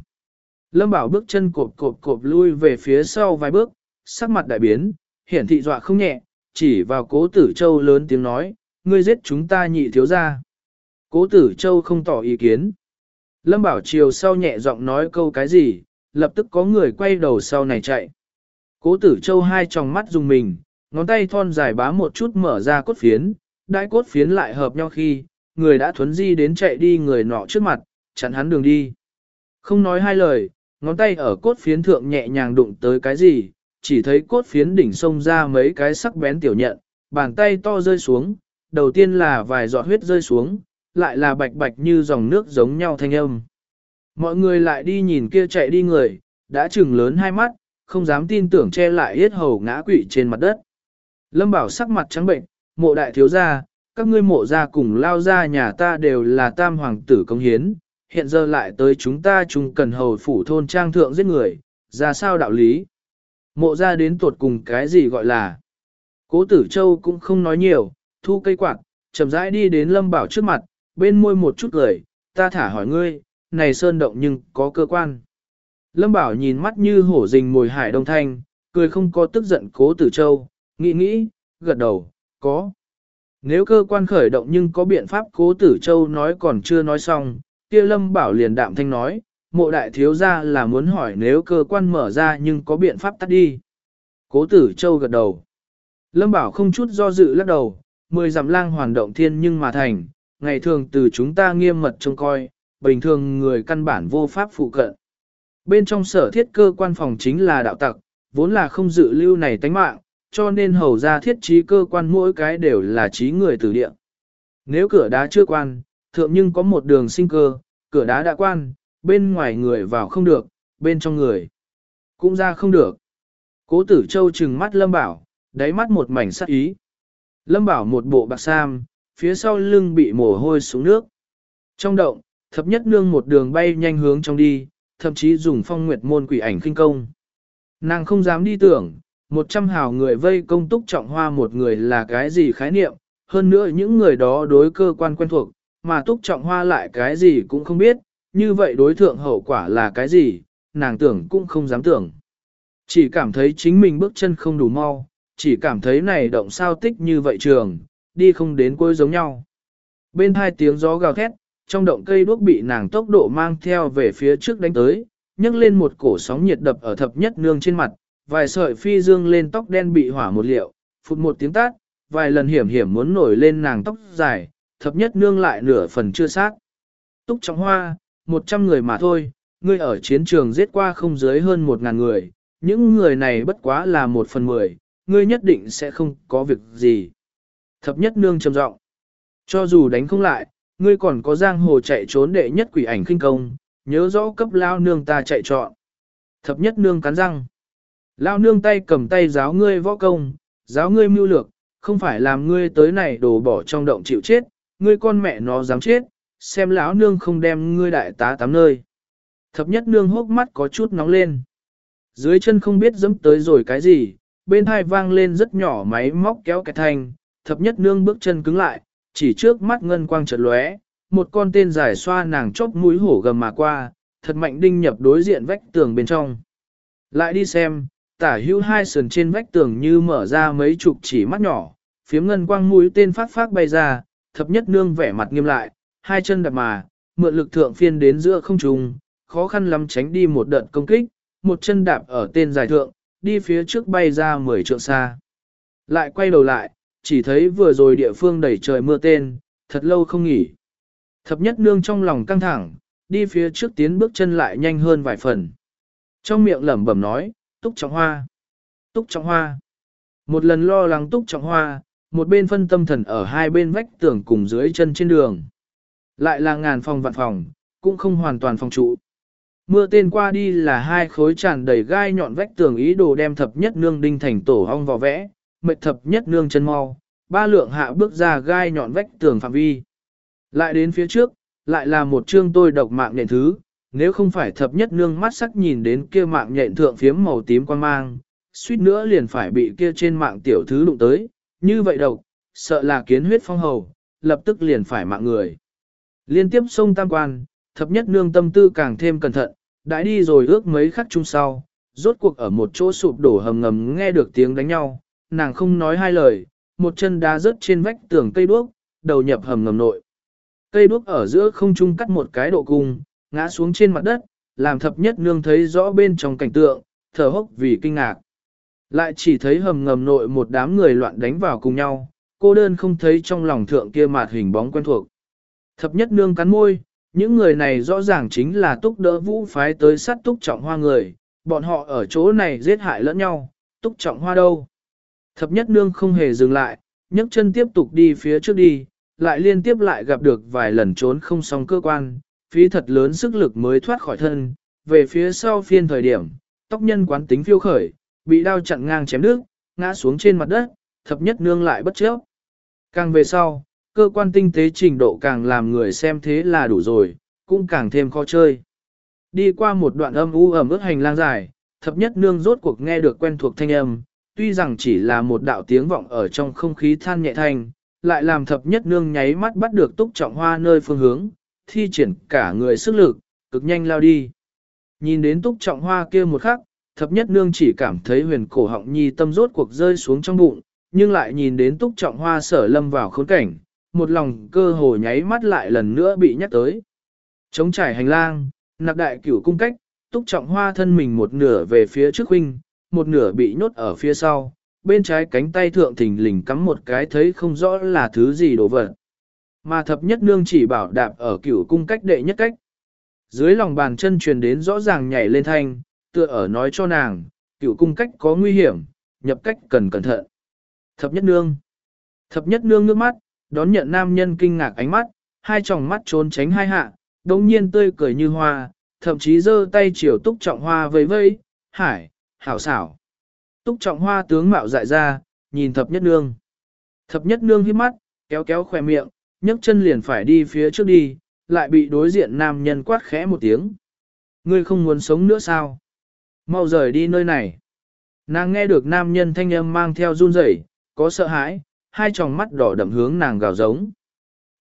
Lâm Bảo bước chân cộp cộp cộp lui về phía sau vài bước, sắc mặt đại biến, hiển thị dọa không nhẹ, chỉ vào cố tử châu lớn tiếng nói, ngươi giết chúng ta nhị thiếu ra. Cố tử châu không tỏ ý kiến. Lâm Bảo triều sau nhẹ giọng nói câu cái gì, lập tức có người quay đầu sau này chạy. Cố tử châu hai tròng mắt dùng mình, ngón tay thon dài bá một chút mở ra cốt phiến, đại cốt phiến lại hợp nhau khi, người đã thuấn di đến chạy đi người nọ trước mặt, chặn hắn đường đi. Không nói hai lời, ngón tay ở cốt phiến thượng nhẹ nhàng đụng tới cái gì, chỉ thấy cốt phiến đỉnh sông ra mấy cái sắc bén tiểu nhận, bàn tay to rơi xuống, đầu tiên là vài giọt huyết rơi xuống, lại là bạch bạch như dòng nước giống nhau thanh âm. Mọi người lại đi nhìn kia chạy đi người, đã trừng lớn hai mắt, không dám tin tưởng che lại hết hầu ngã quỵ trên mặt đất. Lâm Bảo sắc mặt trắng bệnh, mộ đại thiếu gia, các ngươi mộ gia cùng lao gia nhà ta đều là tam hoàng tử công hiến, hiện giờ lại tới chúng ta chúng cần hầu phủ thôn trang thượng giết người, ra sao đạo lý. Mộ gia đến tuột cùng cái gì gọi là. Cố tử châu cũng không nói nhiều, thu cây quạt, chậm rãi đi đến lâm bảo trước mặt, bên môi một chút cười, ta thả hỏi ngươi, này sơn động nhưng có cơ quan. Lâm bảo nhìn mắt như hổ rình mồi hải đông thanh, cười không có tức giận cố tử châu, nghĩ nghĩ, gật đầu, có. Nếu cơ quan khởi động nhưng có biện pháp cố tử châu nói còn chưa nói xong, kia lâm bảo liền đạm thanh nói, mộ đại thiếu ra là muốn hỏi nếu cơ quan mở ra nhưng có biện pháp tắt đi. Cố tử châu gật đầu. Lâm bảo không chút do dự lắc đầu, mười dặm lang hoàn động thiên nhưng mà thành, ngày thường từ chúng ta nghiêm mật trông coi, bình thường người căn bản vô pháp phụ cận. Bên trong sở thiết cơ quan phòng chính là đạo tặc, vốn là không dự lưu này tánh mạng, cho nên hầu ra thiết trí cơ quan mỗi cái đều là trí người tử địa. Nếu cửa đá chưa quan, thượng nhưng có một đường sinh cơ, cửa đá đã quan, bên ngoài người vào không được, bên trong người cũng ra không được. Cố tử châu trừng mắt Lâm Bảo, đáy mắt một mảnh sắc ý. Lâm Bảo một bộ bạc sam, phía sau lưng bị mồ hôi xuống nước. Trong động, thập nhất nương một đường bay nhanh hướng trong đi, thậm chí dùng phong nguyệt môn quỷ ảnh kinh công. Nàng không dám đi tưởng, một trăm hào người vây công túc trọng hoa một người là cái gì khái niệm, hơn nữa những người đó đối cơ quan quen thuộc, mà túc trọng hoa lại cái gì cũng không biết, như vậy đối thượng hậu quả là cái gì, nàng tưởng cũng không dám tưởng. Chỉ cảm thấy chính mình bước chân không đủ mau, chỉ cảm thấy này động sao tích như vậy trường, đi không đến cuối giống nhau. Bên hai tiếng gió gào thét, trong động cây đuốc bị nàng tốc độ mang theo về phía trước đánh tới, nhấc lên một cổ sóng nhiệt đập ở thập nhất nương trên mặt, vài sợi phi dương lên tóc đen bị hỏa một liệu, phụt một tiếng tát, vài lần hiểm hiểm muốn nổi lên nàng tóc dài, thập nhất nương lại nửa phần chưa sát. Túc trọng hoa, một trăm người mà thôi, ngươi ở chiến trường giết qua không dưới hơn một ngàn người, những người này bất quá là một phần mười, ngươi nhất định sẽ không có việc gì. Thập nhất nương trầm giọng Cho dù đánh không lại, ngươi còn có giang hồ chạy trốn đệ nhất quỷ ảnh khinh công, nhớ rõ cấp lao nương ta chạy trọn. Thập nhất nương cắn răng. Lao nương tay cầm tay giáo ngươi võ công, giáo ngươi mưu lược, không phải làm ngươi tới này đổ bỏ trong động chịu chết, ngươi con mẹ nó dám chết, xem lão nương không đem ngươi đại tá tám nơi. Thập nhất nương hốc mắt có chút nóng lên. Dưới chân không biết dẫm tới rồi cái gì, bên hai vang lên rất nhỏ máy móc kéo cái thanh, thập nhất nương bước chân cứng lại, chỉ trước mắt ngân quang chợt lóe, một con tên dài xoa nàng chóp mũi hổ gầm mà qua, thật mạnh đinh nhập đối diện vách tường bên trong. Lại đi xem, tả hữu hai sườn trên vách tường như mở ra mấy chục chỉ mắt nhỏ, phiếm ngân quang mũi tên phát phát bay ra, thập nhất nương vẻ mặt nghiêm lại, hai chân đạp mà, mượn lực thượng phiên đến giữa không trung, khó khăn lắm tránh đi một đợt công kích, một chân đạp ở tên dài thượng, đi phía trước bay ra 10 trượng xa. Lại quay đầu lại, chỉ thấy vừa rồi địa phương đầy trời mưa tên, thật lâu không nghỉ. Thập nhất nương trong lòng căng thẳng, đi phía trước tiến bước chân lại nhanh hơn vài phần. Trong miệng lẩm bẩm nói, túc trọng hoa, túc trọng hoa. Một lần lo lắng túc trọng hoa, một bên phân tâm thần ở hai bên vách tường cùng dưới chân trên đường. Lại là ngàn phòng vạn phòng, cũng không hoàn toàn phòng trụ. Mưa tên qua đi là hai khối tràn đầy gai nhọn vách tường ý đồ đem thập nhất nương đinh thành tổ hong vào vẽ, mệt thập nhất nương chân mau, ba lượng hạ bước ra gai nhọn vách tường phạm vi. Lại đến phía trước, lại là một chương tôi độc mạng nhện thứ, nếu không phải thập nhất nương mắt sắc nhìn đến kia mạng nhện thượng phiếm màu tím quan mang, suýt nữa liền phải bị kia trên mạng tiểu thứ đụng tới, như vậy độc, sợ là kiến huyết phong hầu, lập tức liền phải mạng người. Liên tiếp xông tam quan, thập nhất nương tâm tư càng thêm cẩn thận, đã đi rồi ước mấy khắc chung sau, rốt cuộc ở một chỗ sụp đổ hầm ngầm nghe được tiếng đánh nhau, nàng không nói hai lời, một chân đá rớt trên vách tường cây đuốc, đầu nhập hầm ngầm nội. Cây đuốc ở giữa không trung cắt một cái độ cung, ngã xuống trên mặt đất, làm thập nhất nương thấy rõ bên trong cảnh tượng, thở hốc vì kinh ngạc. Lại chỉ thấy hầm ngầm nội một đám người loạn đánh vào cùng nhau, cô đơn không thấy trong lòng thượng kia mạt hình bóng quen thuộc. Thập nhất nương cắn môi, những người này rõ ràng chính là túc đỡ vũ phái tới sát túc trọng hoa người, bọn họ ở chỗ này giết hại lẫn nhau, túc trọng hoa đâu. Thập nhất nương không hề dừng lại, nhấc chân tiếp tục đi phía trước đi, lại liên tiếp lại gặp được vài lần trốn không xong cơ quan, phí thật lớn sức lực mới thoát khỏi thân, về phía sau phiên thời điểm, tóc nhân quán tính phiêu khởi, bị đao chặn ngang chém đứt, ngã xuống trên mặt đất, thập nhất nương lại bất chấp. Càng về sau, cơ quan tinh tế trình độ càng làm người xem thế là đủ rồi, cũng càng thêm khó chơi. Đi qua một đoạn âm u ẩm ướt hành lang dài, thập nhất nương rốt cuộc nghe được quen thuộc thanh âm, tuy rằng chỉ là một đạo tiếng vọng ở trong không khí than nhẹ thanh, lại làm thập nhất nương nháy mắt bắt được túc trọng hoa nơi phương hướng, thi triển cả người sức lực, cực nhanh lao đi. Nhìn đến túc trọng hoa kia một khắc, thập nhất nương chỉ cảm thấy huyền cổ họng nhi tâm rốt cuộc rơi xuống trong bụng, nhưng lại nhìn đến túc trọng hoa sở lâm vào khốn cảnh, một lòng cơ hồ nháy mắt lại lần nữa bị nhắc tới. Chống trải hành lang, nạc đại cửu cung cách, túc trọng hoa thân mình một nửa về phía trước huynh, một nửa bị nhốt ở phía sau, bên trái cánh tay thượng thình lình cắm một cái thấy không rõ là thứ gì đồ vật. Mà thập nhất nương chỉ bảo đạp ở cửu cung cách đệ nhất cách. Dưới lòng bàn chân truyền đến rõ ràng nhảy lên thanh, tựa ở nói cho nàng, cửu cung cách có nguy hiểm, nhập cách cần cẩn thận. Thập nhất nương. Thập nhất nương ngước mắt, đón nhận nam nhân kinh ngạc ánh mắt, hai tròng mắt trốn tránh hai hạ, đồng nhiên tươi cười như hoa, thậm chí giơ tay chiều túc trọng hoa vây vây, hải, hảo xảo. Túc trọng hoa tướng mạo dại ra, nhìn thập nhất nương. Thập nhất nương hít mắt, kéo kéo khỏe miệng, nhấc chân liền phải đi phía trước đi, lại bị đối diện nam nhân quát khẽ một tiếng. Ngươi không muốn sống nữa sao? Mau rời đi nơi này. Nàng nghe được nam nhân thanh âm mang theo run rẩy, có sợ hãi, hai tròng mắt đỏ đậm hướng nàng gào giống.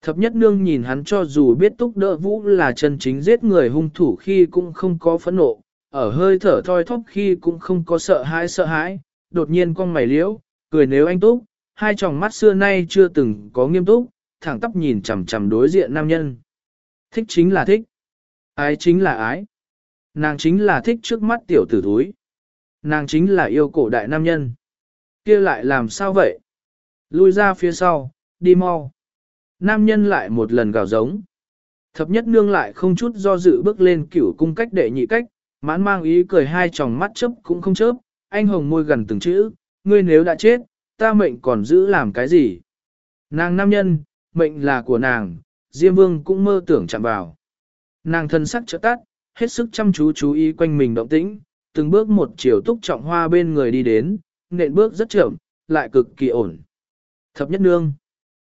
Thập nhất nương nhìn hắn cho dù biết túc đỡ vũ là chân chính giết người hung thủ khi cũng không có phẫn nộ, ở hơi thở thoi thóp khi cũng không có sợ hãi sợ hãi, đột nhiên con mày liễu, cười nếu anh túc, hai tròng mắt xưa nay chưa từng có nghiêm túc, thẳng tắp nhìn chằm chằm đối diện nam nhân. Thích chính là thích, ái chính là ái, nàng chính là thích trước mắt tiểu tử thúi, nàng chính là yêu cổ đại nam nhân. kia lại làm sao vậy? Lui ra phía sau, đi mau. Nam nhân lại một lần gào giống. Thập nhất nương lại không chút do dự bước lên cửu cung cách đệ nhị cách, mãn mang ý cười hai tròng mắt chớp cũng không chớp, anh hồng môi gần từng chữ, ngươi nếu đã chết, ta mệnh còn giữ làm cái gì? Nàng nam nhân, mệnh là của nàng, Diêm Vương cũng mơ tưởng chạm vào. Nàng thân sắc trợ tắt, hết sức chăm chú chú ý quanh mình động tĩnh, từng bước một chiều túc trọng hoa bên người đi đến, nện bước rất chậm, lại cực kỳ ổn. Thập nhất nương.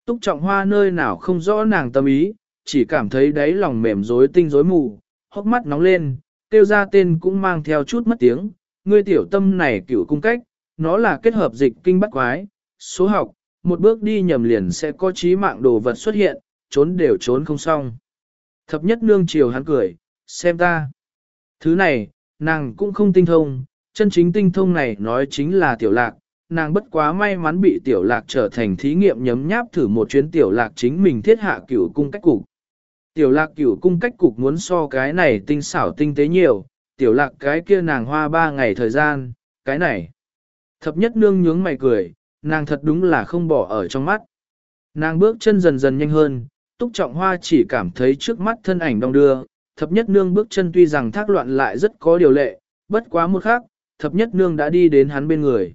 Túc trọng hoa nơi nào không rõ nàng tâm ý, chỉ cảm thấy đáy lòng mềm rối tinh rối mù, hốc mắt nóng lên, tiêu ra tên cũng mang theo chút mất tiếng. Ngươi tiểu tâm này cửu cung cách, nó là kết hợp dịch kinh bắt quái, số học, một bước đi nhầm liền sẽ có trí mạng đồ vật xuất hiện, trốn đều trốn không xong. Thập nhất nương chiều hắn cười, xem ta. Thứ này, nàng cũng không tinh thông, Chân chính tinh thông này nói chính là tiểu lạc, nàng bất quá may mắn bị tiểu lạc trở thành thí nghiệm nhấm nháp thử một chuyến tiểu lạc chính mình thiết hạ cửu cung cách cục. Tiểu lạc cửu cung cách cục muốn so cái này tinh xảo tinh tế nhiều, tiểu lạc cái kia nàng hoa ba ngày thời gian, cái này. Thập nhất nương nhướng mày cười, nàng thật đúng là không bỏ ở trong mắt. Nàng bước chân dần dần nhanh hơn, túc trọng hoa chỉ cảm thấy trước mắt thân ảnh đong đưa, thập nhất nương bước chân tuy rằng thác loạn lại rất có điều lệ, bất quá một khắc, thập nhất nương đã đi đến hắn bên người.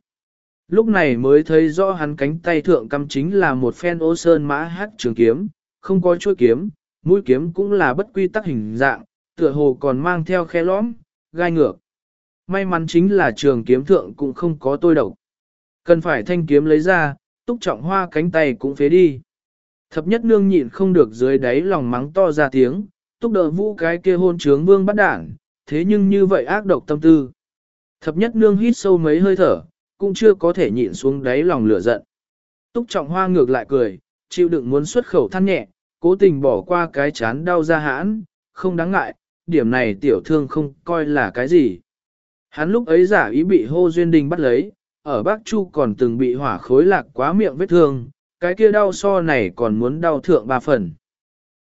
Lúc này mới thấy rõ hắn cánh tay thượng cầm chính là một phen ô sơn mã hát trường kiếm, không có chuôi kiếm, mũi kiếm cũng là bất quy tắc hình dạng, tựa hồ còn mang theo khe lõm, gai ngược. May mắn chính là trường kiếm thượng cũng không có tôi độc. Cần phải thanh kiếm lấy ra, túc trọng hoa cánh tay cũng phế đi. Thập nhất nương nhịn không được dưới đáy lòng mắng to ra tiếng, túc đỡ vũ cái kia hôn trướng vương bắt đảng, thế nhưng như vậy ác độc tâm tư. Thập nhất nương hít sâu mấy hơi thở, cũng chưa có thể nhịn xuống đáy lòng lửa giận. Túc trọng hoa ngược lại cười, chịu đựng muốn xuất khẩu than nhẹ, cố tình bỏ qua cái chán đau ra hãn, không đáng ngại, điểm này tiểu thương không coi là cái gì. Hắn lúc ấy giả ý bị hô duyên đình bắt lấy, ở Bắc Chu còn từng bị hỏa khối lạc quá miệng vết thương, cái kia đau so này còn muốn đau thượng ba phần.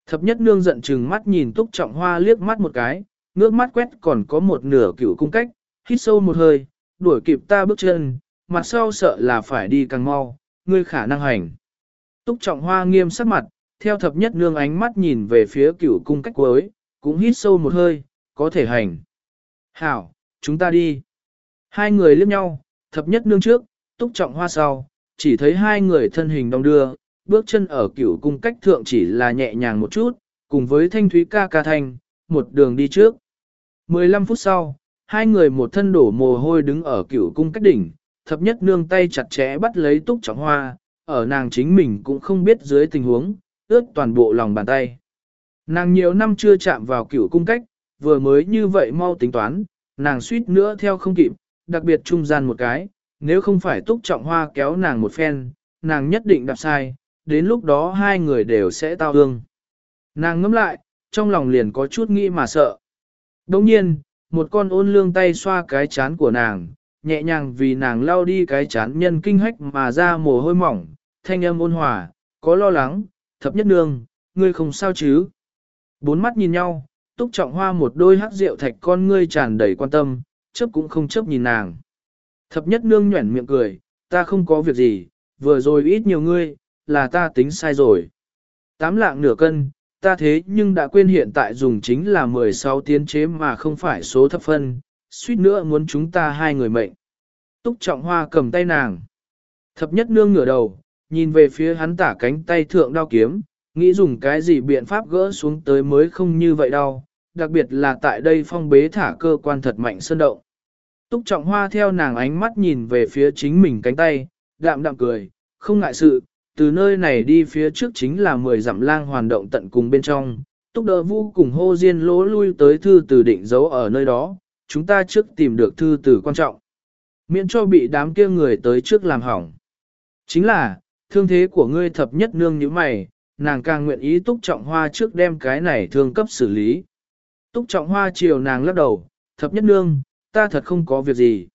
Thập nhất nương giận chừng mắt nhìn túc trọng hoa liếc mắt một cái, ngước mắt quét còn có một nửa cựu cung cách, hít sâu một hơi, đuổi kịp ta bước chân, mặt sau sợ là phải đi càng mau, ngươi khả năng hành. Túc trọng hoa nghiêm sắc mặt, theo thập nhất nương ánh mắt nhìn về phía cửu cung cách cuối, cũng hít sâu một hơi, có thể hành. Hảo, chúng ta đi. Hai người liếc nhau, thập nhất nương trước, túc trọng hoa sau, chỉ thấy hai người thân hình đông đưa, bước chân ở cửu cung cách thượng chỉ là nhẹ nhàng một chút, cùng với thanh thúy ca ca thanh, một đường đi trước. 15 phút sau, hai người một thân đổ mồ hôi đứng ở cửu cung cách đỉnh, thập nhất nương tay chặt chẽ bắt lấy túc trọng hoa, ở nàng chính mình cũng không biết dưới tình huống, ướt toàn bộ lòng bàn tay. Nàng nhiều năm chưa chạm vào cửu cung cách, vừa mới như vậy mau tính toán, nàng suýt nữa theo không kịp, đặc biệt trung gian một cái, nếu không phải túc trọng hoa kéo nàng một phen, nàng nhất định đạp sai, đến lúc đó hai người đều sẽ tao ương. Nàng ngẫm lại, trong lòng liền có chút nghĩ mà sợ. Đồng nhiên, một con ôn lương tay xoa cái chán của nàng, nhẹ nhàng vì nàng lau đi cái chán nhân kinh hách mà ra mồ hôi mỏng, thanh âm ôn hòa, có lo lắng, thập nhất nương, ngươi không sao chứ. Bốn mắt nhìn nhau, túc trọng hoa một đôi hắc rượu thạch con ngươi tràn đầy quan tâm, chớp cũng không chớp nhìn nàng. Thập nhất nương nhuẩn miệng cười, ta không có việc gì, vừa rồi ít nhiều ngươi, là ta tính sai rồi. Tám lạng nửa cân, ta thế nhưng đã quên hiện tại dùng chính là 16 tiến chế mà không phải số thập phân, suýt nữa muốn chúng ta hai người mệnh. Túc trọng hoa cầm tay nàng. Thập nhất nương ngửa đầu, nhìn về phía hắn tả cánh tay thượng đao kiếm, nghĩ dùng cái gì biện pháp gỡ xuống tới mới không như vậy đâu, đặc biệt là tại đây phong bế thả cơ quan thật mạnh sơn động. Túc trọng hoa theo nàng ánh mắt nhìn về phía chính mình cánh tay, đạm đạm cười, không ngại sự, từ nơi này đi phía trước chính là 10 dặm lang hoàn động tận cùng bên trong. Túc đỡ vũ cùng hô diên lỗ lui tới thư từ định giấu ở nơi đó, chúng ta trước tìm được thư từ quan trọng. Miễn cho bị đám kia người tới trước làm hỏng. Chính là, thương thế của ngươi thập nhất nương như mày, nàng càng nguyện ý túc trọng hoa trước đem cái này thương cấp xử lý. Túc trọng hoa chiều nàng lắc đầu, thập nhất nương, ta thật không có việc gì.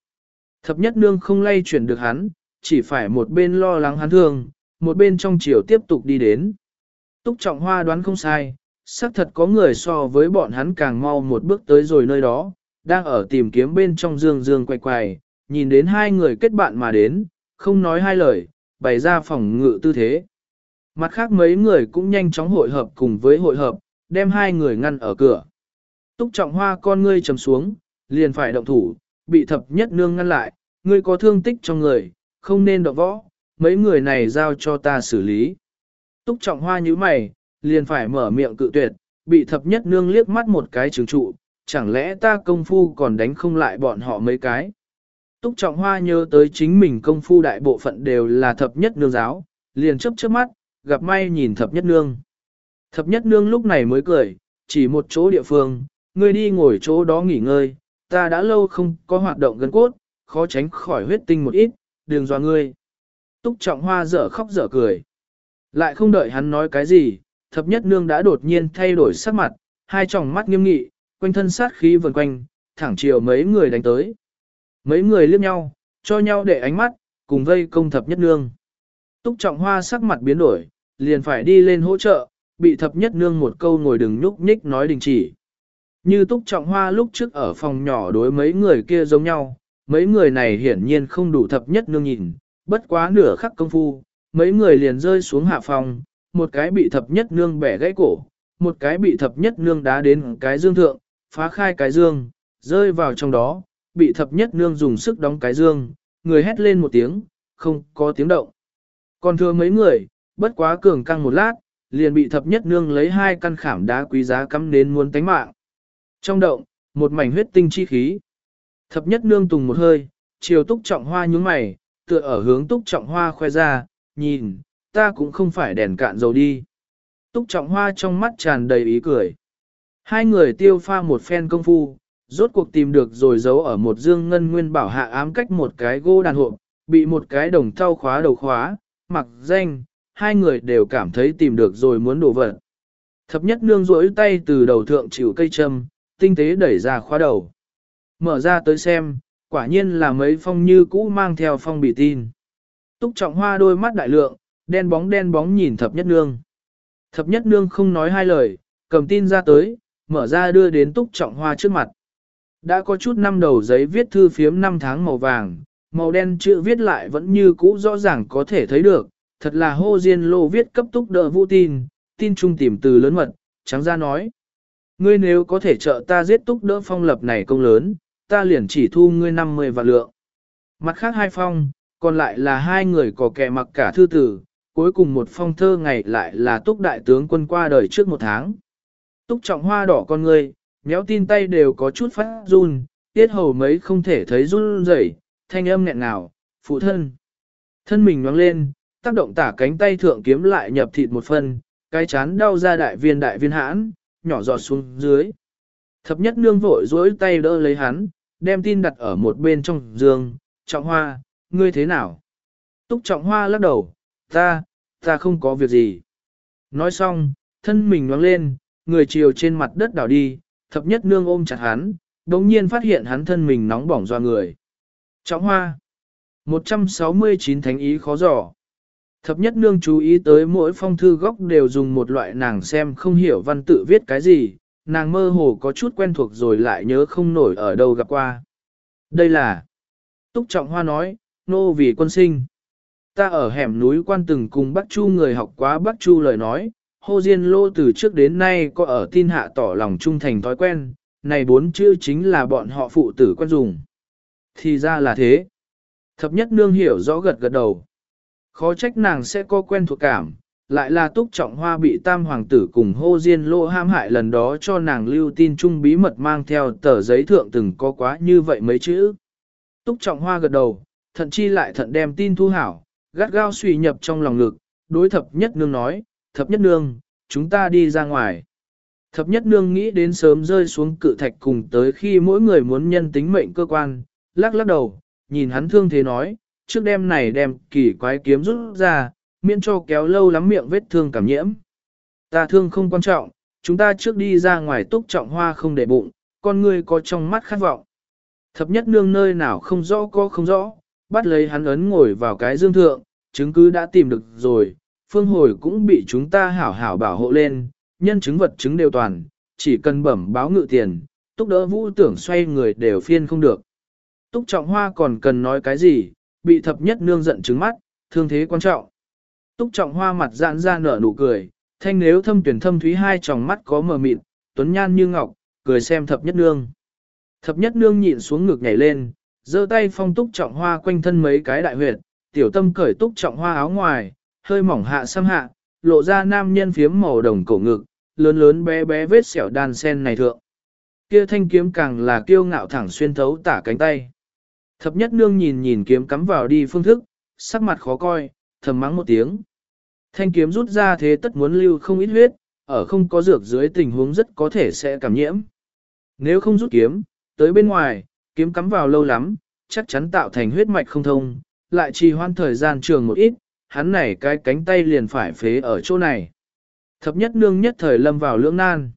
Thập nhất nương không lay chuyển được hắn, chỉ phải một bên lo lắng hắn thương, một bên trong chiều tiếp tục đi đến. Túc trọng hoa đoán không sai, xác thật có người so với bọn hắn càng mau một bước tới rồi nơi đó, đang ở tìm kiếm bên trong dương dương quay quay, nhìn đến hai người kết bạn mà đến, không nói hai lời, bày ra phòng ngự tư thế. Mặt khác mấy người cũng nhanh chóng hội hợp cùng với hội hợp, đem hai người ngăn ở cửa. Túc trọng hoa con ngươi trầm xuống, liền phải động thủ, bị thập nhất nương ngăn lại, ngươi có thương tích trong người, không nên động võ, mấy người này giao cho ta xử lý. Túc trọng hoa như mày, liền phải mở miệng cự tuyệt, bị thập nhất nương liếc mắt một cái trừng trụ, chẳng lẽ ta công phu còn đánh không lại bọn họ mấy cái. Túc trọng hoa nhớ tới chính mình công phu đại bộ phận đều là thập nhất nương giáo, liền chấp chớp mắt, gặp may nhìn thập nhất nương. Thập nhất nương lúc này mới cười, chỉ một chỗ địa phương, ngươi đi ngồi chỗ đó nghỉ ngơi, ta đã lâu không có hoạt động gần cốt, khó tránh khỏi huyết tinh một ít, đừng dọa ngươi. Túc trọng hoa dở khóc dở cười. Lại không đợi hắn nói cái gì, thập nhất nương đã đột nhiên thay đổi sắc mặt, hai tròng mắt nghiêm nghị, quanh thân sát khí vần quanh, thẳng chiều mấy người đánh tới. Mấy người liếc nhau, cho nhau để ánh mắt, cùng vây công thập nhất nương. Túc trọng hoa sắc mặt biến đổi, liền phải đi lên hỗ trợ, bị thập nhất nương một câu ngồi đừng nhúc nhích nói đình chỉ. Như túc trọng hoa lúc trước ở phòng nhỏ đối mấy người kia giống nhau, mấy người này hiển nhiên không đủ thập nhất nương nhìn, bất quá nửa khắc công phu, mấy người liền rơi xuống hạ phòng, một cái bị thập nhất nương bẻ gãy cổ, một cái bị thập nhất nương đá đến cái dương thượng, phá khai cái dương, rơi vào trong đó, bị thập nhất nương dùng sức đóng cái dương, người hét lên một tiếng, không có tiếng động. Còn thừa mấy người, bất quá cường căng một lát, liền bị thập nhất nương lấy hai căn khảm đá quý giá cắm đến muốn tánh mạng. Trong động, một mảnh huyết tinh chi khí. Thập nhất nương tùng một hơi, chiều túc trọng hoa nhúng mày, tựa ở hướng túc trọng hoa khoe ra, nhìn, ta cũng không phải đèn cạn dầu đi. Túc trọng hoa trong mắt tràn đầy ý cười. Hai người tiêu pha một phen công phu, rốt cuộc tìm được rồi giấu ở một dương ngân nguyên bảo hạ ám cách một cái gỗ đàn hộp, bị một cái đồng thau khóa đầu khóa, mặc danh, hai người đều cảm thấy tìm được rồi muốn đổ vật. Thập nhất nương rỗi tay từ đầu thượng chịu cây châm, tinh tế đẩy ra khóa đầu. Mở ra tới xem, quả nhiên là mấy phong như cũ mang theo phong bị tin. Túc trọng hoa đôi mắt đại lượng, đen bóng đen bóng nhìn thập nhất nương. Thập nhất nương không nói hai lời, cầm tin ra tới, mở ra đưa đến túc trọng hoa trước mặt. Đã có chút năm đầu giấy viết thư phiếm năm tháng màu vàng, màu đen chữ viết lại vẫn như cũ rõ ràng có thể thấy được, thật là hô diên lô viết cấp túc đỡ vũ tin, tin trung tìm từ lớn mật, trắng ra nói. Ngươi nếu có thể trợ ta giết túc đỡ phong lập này công lớn, ta liền chỉ thu ngươi 50 vạn lượng. Mặt khác hai phong, còn lại là hai người có kẻ mặc cả thư tử, cuối cùng một phong thơ ngày lại là túc đại tướng quân qua đời trước một tháng. Túc trọng hoa đỏ con ngươi, méo tin tay đều có chút phát run, tiết hầu mấy không thể thấy run rẩy, thanh âm nghẹn ngào, phụ thân. Thân mình nhoáng lên, tác động tả cánh tay thượng kiếm lại nhập thịt một phần, cái chán đau ra đại viên đại viên hãn, nhỏ giọt xuống dưới. Thập nhất nương vội dối tay đỡ lấy hắn, đem tin đặt ở một bên trong giường, trọng hoa, ngươi thế nào? Túc trọng hoa lắc đầu, ta, ta không có việc gì. Nói xong, thân mình nhoáng lên, người chiều trên mặt đất đảo đi, thập nhất nương ôm chặt hắn, đồng nhiên phát hiện hắn thân mình nóng bỏng doa người. Trọng hoa, 169 thánh ý khó dò. Thập nhất nương chú ý tới mỗi phong thư góc đều dùng một loại nàng xem không hiểu văn tự viết cái gì, nàng mơ hồ có chút quen thuộc rồi lại nhớ không nổi ở đâu gặp qua. Đây là Túc Trọng Hoa nói, nô vì quân sinh. Ta ở hẻm núi quan từng cùng Bắc Chu người học quá Bắc Chu lời nói, Hồ Diên Lô từ trước đến nay có ở tin hạ tỏ lòng trung thành thói quen, này bốn chữ chính là bọn họ phụ tử quen dùng. Thì ra là thế. Thập nhất nương hiểu rõ gật gật đầu. Khó trách nàng sẽ có quen thuộc cảm, lại là túc trọng hoa bị tam hoàng tử cùng hô diên lô ham hại lần đó cho nàng lưu tin chung bí mật mang theo tờ giấy thượng từng có quá như vậy mấy chữ. Túc trọng hoa gật đầu, thận chi lại thận đem tin thu hảo, gắt gao suy nhập trong lòng ngực, đối thập nhất nương nói, thập nhất nương, chúng ta đi ra ngoài. Thập nhất nương nghĩ đến sớm rơi xuống cự thạch cùng tới khi mỗi người muốn nhân tính mệnh cơ quan, lắc lắc đầu, nhìn hắn thương thế nói, trước đêm này đem kỳ quái kiếm rút ra, miễn cho kéo lâu lắm miệng vết thương cảm nhiễm. Ta thương không quan trọng, chúng ta trước đi ra ngoài túc trọng hoa không để bụng, con ngươi có trong mắt khát vọng. Thập nhất nương nơi nào không rõ có không rõ, bắt lấy hắn ấn ngồi vào cái dương thượng, chứng cứ đã tìm được rồi, phương hồi cũng bị chúng ta hảo hảo bảo hộ lên, nhân chứng vật chứng đều toàn, chỉ cần bẩm báo ngự tiền, túc đỡ vũ tưởng xoay người đều phiên không được. Túc trọng hoa còn cần nói cái gì, bị thập nhất nương giận trứng mắt, thương thế quan trọng. Túc trọng hoa mặt giãn ra nở nụ cười, thanh nếu thâm tuyển thâm thúy hai tròng mắt có mờ mịt, tuấn nhan như ngọc, cười xem thập nhất nương. Thập nhất nương nhịn xuống ngực nhảy lên, giơ tay phong túc trọng hoa quanh thân mấy cái đại huyệt, tiểu tâm cởi túc trọng hoa áo ngoài, hơi mỏng hạ xăm hạ, lộ ra nam nhân phiếm màu đồng cổ ngực, lớn lớn bé bé vết sẹo đan sen này thượng. Kia thanh kiếm càng là kiêu ngạo thẳng xuyên thấu tả cánh tay. Thập nhất nương nhìn nhìn kiếm cắm vào đi phương thức, sắc mặt khó coi, thầm mắng một tiếng. Thanh kiếm rút ra thế tất muốn lưu không ít huyết, ở không có dược dưới tình huống rất có thể sẽ cảm nhiễm. Nếu không rút kiếm, tới bên ngoài, kiếm cắm vào lâu lắm, chắc chắn tạo thành huyết mạch không thông, lại trì hoãn thời gian trường một ít, hắn này cái cánh tay liền phải phế ở chỗ này. Thập nhất nương nhất thời lâm vào lưỡng nan.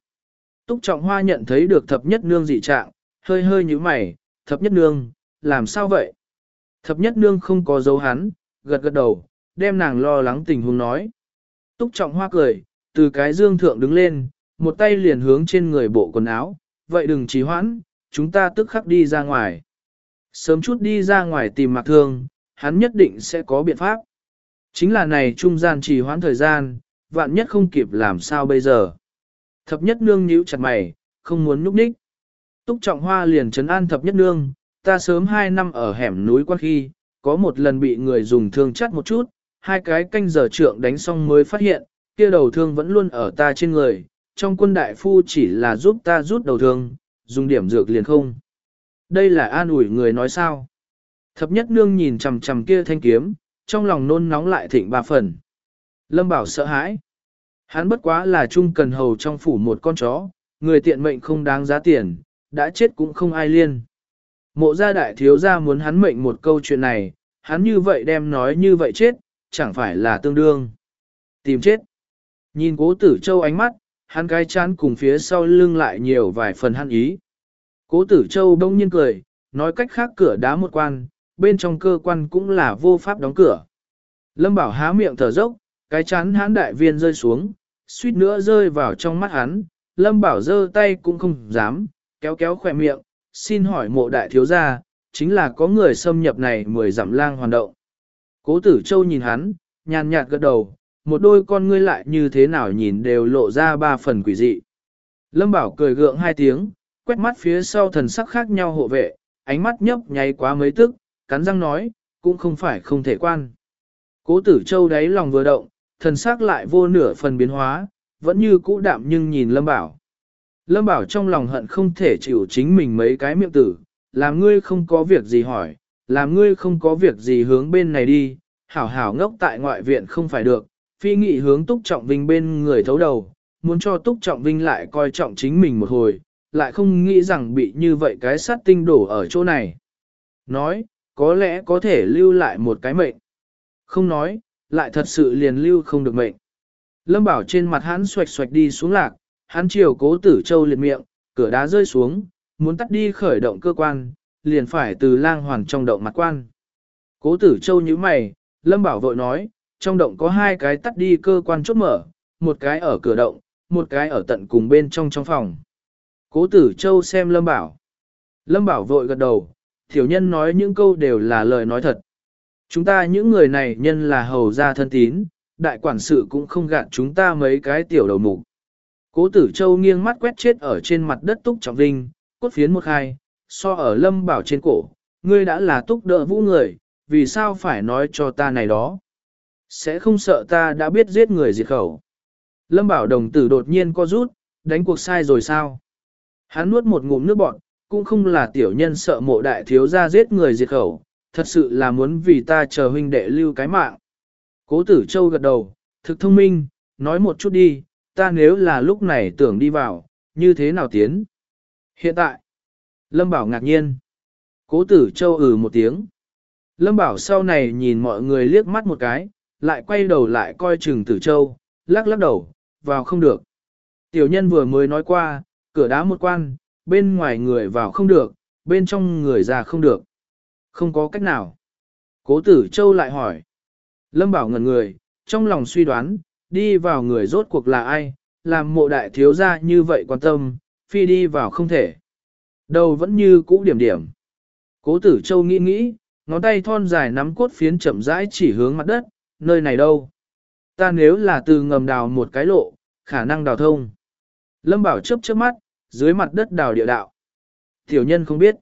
Túc trọng hoa nhận thấy được thập nhất nương dị trạng, hơi hơi như mày, thập nhất nương, làm sao vậy? Thập nhất nương không có dấu hắn, gật gật đầu, đem nàng lo lắng tình huống nói. Túc trọng hoa cười, từ cái dương thượng đứng lên, một tay liền hướng trên người bộ quần áo, vậy đừng trì hoãn, chúng ta tức khắc đi ra ngoài. Sớm chút đi ra ngoài tìm mặc thương, hắn nhất định sẽ có biện pháp. Chính là này trung gian trì hoãn thời gian, vạn nhất không kịp làm sao bây giờ. Thập nhất nương nhíu chặt mày, không muốn núp đích Túc trọng hoa liền trấn an thập nhất nương, ta sớm hai năm ở hẻm núi quan khi, có một lần bị người dùng thương chắt một chút, hai cái canh giờ trượng đánh xong mới phát hiện, kia đầu thương vẫn luôn ở ta trên người, trong quân đại phu chỉ là giúp ta rút đầu thương, dùng điểm dược liền không. Đây là an ủi người nói sao. Thập nhất nương nhìn chằm chằm kia thanh kiếm, trong lòng nôn nóng lại thịnh ba phần. Lâm bảo sợ hãi. Hắn bất quá là trung cần hầu trong phủ một con chó, người tiện mệnh không đáng giá tiền, đã chết cũng không ai liên. Mộ gia đại thiếu gia muốn hắn mệnh một câu chuyện này, hắn như vậy đem nói như vậy chết, chẳng phải là tương đương. Tìm chết. Nhìn cố tử châu ánh mắt, hắn cái chán cùng phía sau lưng lại nhiều vài phần hắn ý. Cố tử châu đông nhiên cười, nói cách khác cửa đá một quan, bên trong cơ quan cũng là vô pháp đóng cửa. Lâm bảo há miệng thở dốc, cái chán hắn đại viên rơi xuống, suýt nữa rơi vào trong mắt hắn, lâm bảo giơ tay cũng không dám, kéo kéo khỏe miệng, xin hỏi mộ đại thiếu gia, chính là có người xâm nhập này mười giảm lang hoàn động. Cố tử châu nhìn hắn, nhàn nhạt gật đầu, một đôi con ngươi lại như thế nào nhìn đều lộ ra ba phần quỷ dị. Lâm Bảo cười gượng hai tiếng, quét mắt phía sau thần sắc khác nhau hộ vệ, ánh mắt nhấp nháy quá mấy tức, cắn răng nói, cũng không phải không thể quan. Cố tử châu đáy lòng vừa động, thần sắc lại vô nửa phần biến hóa, vẫn như cũ đạm nhưng nhìn Lâm Bảo. Lâm Bảo trong lòng hận không thể chịu chính mình mấy cái miệng tử, làm ngươi không có việc gì hỏi, làm ngươi không có việc gì hướng bên này đi, hảo hảo ngốc tại ngoại viện không phải được, phi nghị hướng Túc Trọng Vinh bên người thấu đầu, muốn cho Túc Trọng Vinh lại coi trọng chính mình một hồi, lại không nghĩ rằng bị như vậy cái sát tinh đổ ở chỗ này. Nói, có lẽ có thể lưu lại một cái mệnh. Không nói, lại thật sự liền lưu không được mệnh. Lâm Bảo trên mặt hắn xoạch xoạch đi xuống lạc, hắn chiều cố tử châu liệt miệng, cửa đá rơi xuống, muốn tắt đi khởi động cơ quan, liền phải từ lang hoàn trong động mặt quan. Cố tử châu như mày, Lâm Bảo vội nói, trong động có hai cái tắt đi cơ quan chốt mở, một cái ở cửa động, một cái ở tận cùng bên trong trong phòng. Cố tử châu xem Lâm Bảo. Lâm Bảo vội gật đầu, tiểu nhân nói những câu đều là lời nói thật. Chúng ta những người này nhân là hầu gia thân tín, đại quản sự cũng không gạt chúng ta mấy cái tiểu đầu mục. Cố tử châu nghiêng mắt quét chết ở trên mặt đất túc trọng vinh, cốt phiến một hai so ở lâm bảo trên cổ, ngươi đã là túc đỡ vũ người, vì sao phải nói cho ta này đó? Sẽ không sợ ta đã biết giết người diệt khẩu. Lâm bảo đồng tử đột nhiên co rút, đánh cuộc sai rồi sao? Hắn nuốt một ngụm nước bọt, cũng không là tiểu nhân sợ mộ đại thiếu ra giết người diệt khẩu, thật sự là muốn vì ta chờ huynh đệ lưu cái mạng. Cố tử châu gật đầu, thực thông minh, nói một chút đi, ta nếu là lúc này tưởng đi vào, như thế nào tiến? Hiện tại, Lâm Bảo ngạc nhiên. Cố tử châu ừ một tiếng. Lâm Bảo sau này nhìn mọi người liếc mắt một cái, lại quay đầu lại coi chừng tử châu, lắc lắc đầu, vào không được. Tiểu nhân vừa mới nói qua, cửa đá một quan, bên ngoài người vào không được, bên trong người ra không được. Không có cách nào. Cố tử châu lại hỏi. Lâm Bảo ngẩn người, trong lòng suy đoán, đi vào người rốt cuộc là ai, làm mộ đại thiếu gia như vậy quan tâm, phi đi vào không thể. Đầu vẫn như cũ điểm điểm. Cố tử châu nghĩ nghĩ, ngón tay thon dài nắm cốt phiến chậm rãi chỉ hướng mặt đất, nơi này đâu. Ta nếu là từ ngầm đào một cái lộ, khả năng đào thông. Lâm bảo chớp chớp mắt, dưới mặt đất đào địa đạo. Tiểu nhân không biết.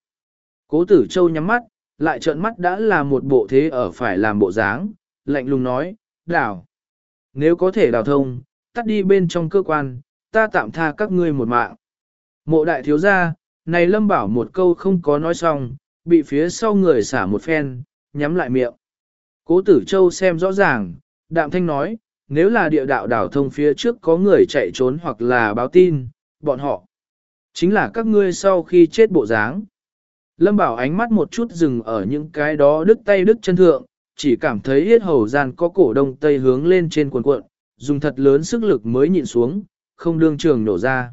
Cố tử châu nhắm mắt, lại trợn mắt đã là một bộ thế ở phải làm bộ dáng, lạnh lùng nói, đào. Nếu có thể đào thông, tắt đi bên trong cơ quan, ta tạm tha các ngươi một mạng. Mộ đại thiếu gia, này lâm bảo một câu không có nói xong, bị phía sau người xả một phen, nhắm lại miệng. Cố tử châu xem rõ ràng, đạm thanh nói, nếu là địa đạo đảo thông phía trước có người chạy trốn hoặc là báo tin, bọn họ chính là các ngươi sau khi chết bộ dáng. Lâm bảo ánh mắt một chút dừng ở những cái đó đứt tay đứt chân thượng, chỉ cảm thấy yết hầu gian có cổ đông tây hướng lên trên quần cuộn, dùng thật lớn sức lực mới nhịn xuống, không đương trường nổ ra.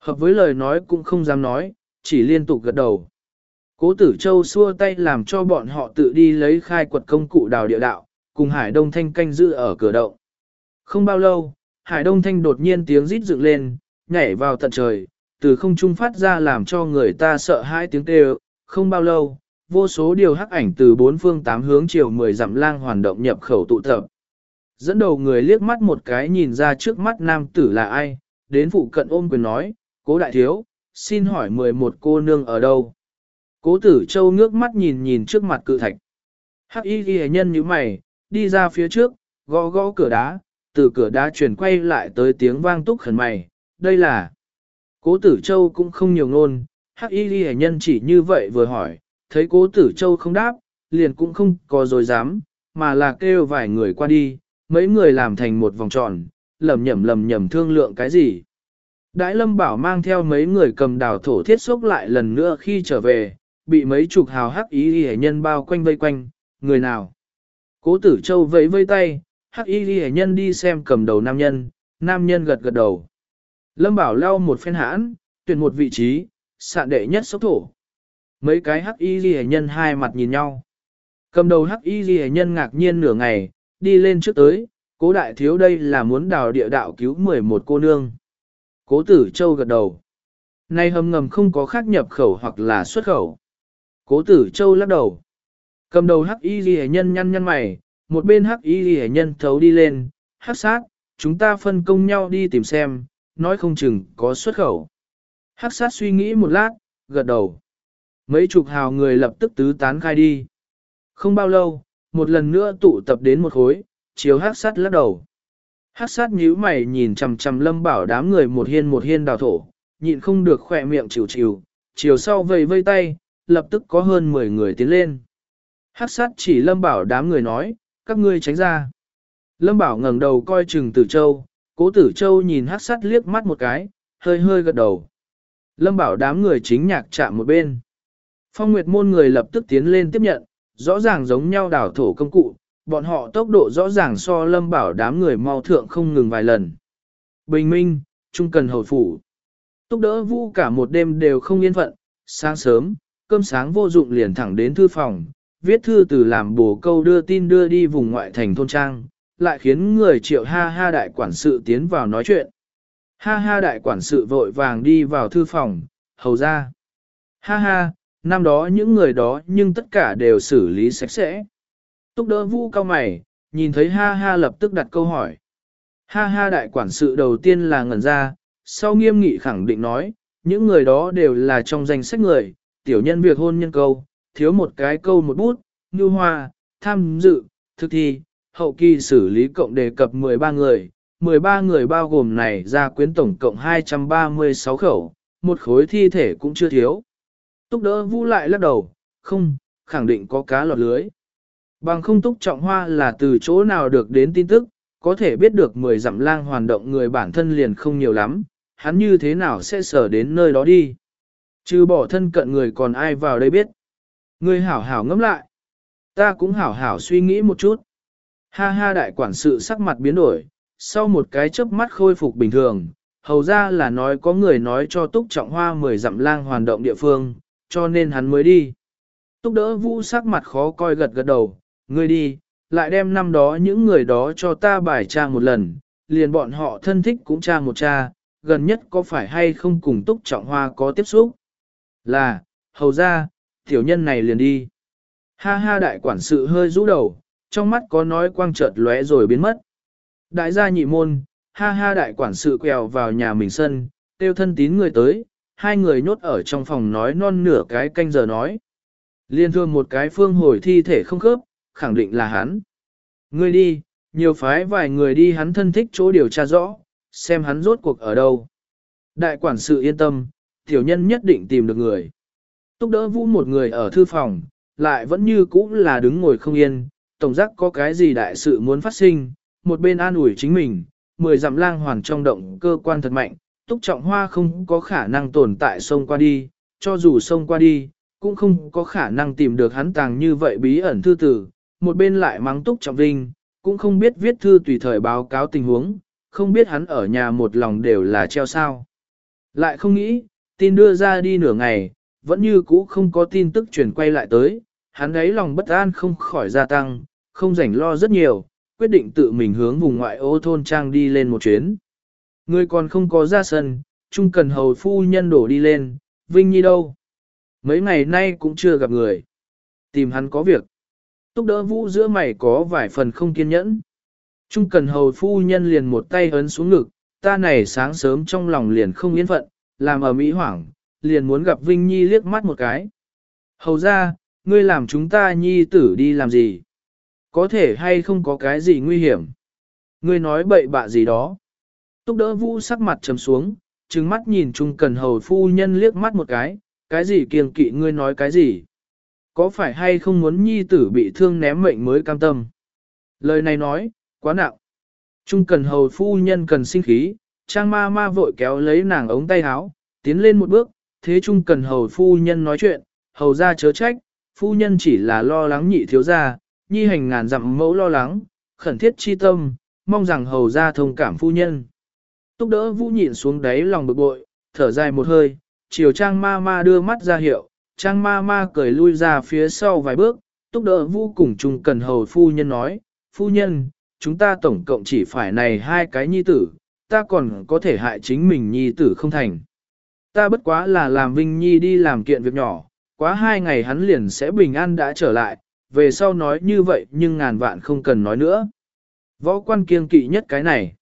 Hợp với lời nói cũng không dám nói, chỉ liên tục gật đầu. Cố tử châu xua tay làm cho bọn họ tự đi lấy khai quật công cụ đào địa đạo, cùng Hải Đông Thanh canh giữ ở cửa động. Không bao lâu, Hải Đông Thanh đột nhiên tiếng rít dựng lên, nhảy vào tận trời, từ không trung phát ra làm cho người ta sợ hãi tiếng kêu. Không bao lâu, vô số điều hắc ảnh từ bốn phương tám hướng chiều mười dặm lang hoàn động nhập khẩu tụ tập. Dẫn đầu người liếc mắt một cái nhìn ra trước mắt nam tử là ai, đến phụ cận ôm quyền nói, cố đại thiếu, xin hỏi mười một cô nương ở đâu. Cố tử châu ngước mắt nhìn nhìn trước mặt cự thạch. Hắc y ghi nhân như mày, đi ra phía trước, gõ gõ cửa đá, từ cửa đá chuyển quay lại tới tiếng vang túc khẩn mày, đây là. Cố tử châu cũng không nhiều ngôn, hắc y ghi nhân chỉ như vậy vừa hỏi, thấy cố tử châu không đáp, liền cũng không có dối dám, mà là kêu vài người qua đi, mấy người làm thành một vòng tròn, lầm nhầm lầm nhầm thương lượng cái gì. Đại lâm bảo mang theo mấy người cầm đào thổ thiết xúc lại lần nữa khi trở về, bị mấy chục hào hắc y ghi nhân bao quanh vây quanh, người nào. Cố tử châu vẫy vây tay, hắc y ghi nhân đi xem cầm đầu nam nhân, nam nhân gật gật đầu. Lâm bảo lau một phen hãn, tuyển một vị trí, sạn đệ nhất sốc thổ. Mấy cái hắc y ghi nhân hai mặt nhìn nhau. Cầm đầu hắc y ghi nhân ngạc nhiên nửa ngày, đi lên trước tới, cố đại thiếu đây là muốn đào địa đạo cứu 11 cô nương. Cố tử châu gật đầu. Nay hầm ngầm không có khác nhập khẩu hoặc là xuất khẩu. Cố tử châu lắc đầu. Cầm đầu hắc y ghi nhân nhăn nhăn mày, một bên hắc y ghi nhân thấu đi lên, hắc sát, chúng ta phân công nhau đi tìm xem, nói không chừng có xuất khẩu. Hắc sát suy nghĩ một lát, gật đầu. Mấy chục hào người lập tức tứ tán khai đi. Không bao lâu, một lần nữa tụ tập đến một khối, chiếu hắc sát lắc đầu. Hắc sát nhíu mày nhìn chằm chằm lâm bảo đám người một hiên một hiên đào thổ, nhịn không được khỏe miệng chịu chịu, chiều sau vây vây tay, lập tức có hơn 10 người tiến lên. Hắc sát chỉ lâm bảo đám người nói, các ngươi tránh ra. Lâm bảo ngẩng đầu coi chừng tử châu, cố tử châu nhìn hắc sắt liếc mắt một cái, hơi hơi gật đầu. Lâm bảo đám người chính nhạc chạm một bên. Phong Nguyệt môn người lập tức tiến lên tiếp nhận, rõ ràng giống nhau đảo thổ công cụ, bọn họ tốc độ rõ ràng so lâm bảo đám người mau thượng không ngừng vài lần. Bình minh, trung cần hồi phủ. Túc đỡ vũ cả một đêm đều không yên phận, sáng sớm, cơm sáng vô dụng liền thẳng đến thư phòng, viết thư từ làm bổ câu đưa tin đưa đi vùng ngoại thành thôn trang, lại khiến người triệu ha ha đại quản sự tiến vào nói chuyện. Ha ha đại quản sự vội vàng đi vào thư phòng, hầu ra. Ha ha, năm đó những người đó nhưng tất cả đều xử lý sạch sẽ. Túc đỡ vũ cao mày, nhìn thấy ha ha lập tức đặt câu hỏi. Ha ha đại quản sự đầu tiên là ngẩn ra, sau nghiêm nghị khẳng định nói, những người đó đều là trong danh sách người, tiểu nhân việc hôn nhân câu, thiếu một cái câu một bút, như hoa, tham dự, thực thi, hậu kỳ xử lý cộng đề cập 13 người, 13 người bao gồm này ra quyến tổng cộng 236 khẩu, một khối thi thể cũng chưa thiếu. Túc đỡ vũ lại lắc đầu, không, khẳng định có cá lọt lưới. Bằng không túc trọng hoa là từ chỗ nào được đến tin tức, có thể biết được 10 dặm lang hoàn động người bản thân liền không nhiều lắm, hắn như thế nào sẽ sở đến nơi đó đi. Trừ bỏ thân cận người còn ai vào đây biết. Người hảo hảo ngẫm lại. Ta cũng hảo hảo suy nghĩ một chút. Ha ha đại quản sự sắc mặt biến đổi, sau một cái chớp mắt khôi phục bình thường, hầu ra là nói có người nói cho túc trọng hoa mười dặm lang hoàn động địa phương, cho nên hắn mới đi. Túc đỡ vũ sắc mặt khó coi gật gật đầu, ngươi đi, lại đem năm đó những người đó cho ta bài tra một lần, liền bọn họ thân thích cũng tra một tra, gần nhất có phải hay không cùng túc trọng hoa có tiếp xúc. Là, hầu ra, tiểu nhân này liền đi. Ha ha đại quản sự hơi rũ đầu, trong mắt có nói quang chợt lóe rồi biến mất. Đại gia nhị môn, ha ha đại quản sự quèo vào nhà mình sân, tiêu thân tín người tới, hai người nhốt ở trong phòng nói non nửa cái canh giờ nói. Liên thương một cái phương hồi thi thể không khớp, khẳng định là hắn. Ngươi đi, nhiều phái vài người đi hắn thân thích chỗ điều tra rõ, xem hắn rốt cuộc ở đâu. Đại quản sự yên tâm, tiểu nhân nhất định tìm được người. Túc đỡ vũ một người ở thư phòng, lại vẫn như cũ là đứng ngồi không yên, tổng giác có cái gì đại sự muốn phát sinh, một bên an ủi chính mình, mười dặm lang hoàn trong động cơ quan thật mạnh, túc trọng hoa không có khả năng tồn tại sông qua đi, cho dù sông qua đi, cũng không có khả năng tìm được hắn tàng như vậy bí ẩn thư tử, một bên lại mắng túc trọng vinh, cũng không biết viết thư tùy thời báo cáo tình huống, không biết hắn ở nhà một lòng đều là treo sao. Lại không nghĩ, tin đưa ra đi nửa ngày, vẫn như cũ không có tin tức chuyển quay lại tới, hắn ấy lòng bất an không khỏi gia tăng, không rảnh lo rất nhiều, quyết định tự mình hướng vùng ngoại ô thôn trang đi lên một chuyến. Người còn không có ra sân, chung cần hầu phu nhân đổ đi lên, Vinh Nhi đâu? Mấy ngày nay cũng chưa gặp người. Tìm hắn có việc. Túc đỡ vũ giữa mày có vài phần không kiên nhẫn. Trung cần hầu phu nhân liền một tay ấn xuống ngực, ta này sáng sớm trong lòng liền không yên phận, làm ở Mỹ hoảng, liền muốn gặp Vinh Nhi liếc mắt một cái. Hầu ra, ngươi làm chúng ta Nhi tử đi làm gì? Có thể hay không có cái gì nguy hiểm? Ngươi nói bậy bạ gì đó? Túc đỡ vũ sắc mặt trầm xuống, trừng mắt nhìn Trung cần hầu phu nhân liếc mắt một cái, cái gì kiêng kỵ ngươi nói cái gì? Có phải hay không muốn nhi tử bị thương ném mệnh mới cam tâm? Lời này nói, quá nặng. Trung cần hầu phu nhân cần sinh khí, trang ma ma vội kéo lấy nàng ống tay áo, tiến lên một bước, thế Trung cần hầu phu nhân nói chuyện, hầu ra chớ trách, phu nhân chỉ là lo lắng nhị thiếu gia, nhi hành ngàn dặm mẫu lo lắng, khẩn thiết chi tâm, mong rằng hầu ra thông cảm phu nhân. Túc đỡ vũ nhịn xuống đáy lòng bực bội, thở dài một hơi, chiều trang ma ma đưa mắt ra hiệu, trang ma ma cười lui ra phía sau vài bước, túc đỡ vũ cùng chung cần hầu phu nhân nói, phu nhân, chúng ta tổng cộng chỉ phải này hai cái nhi tử, ta còn có thể hại chính mình nhi tử không thành. Ta bất quá là làm Vinh Nhi đi làm kiện việc nhỏ, quá hai ngày hắn liền sẽ bình an đã trở lại, về sau nói như vậy nhưng ngàn vạn không cần nói nữa. Võ quan kiêng kỵ nhất cái này.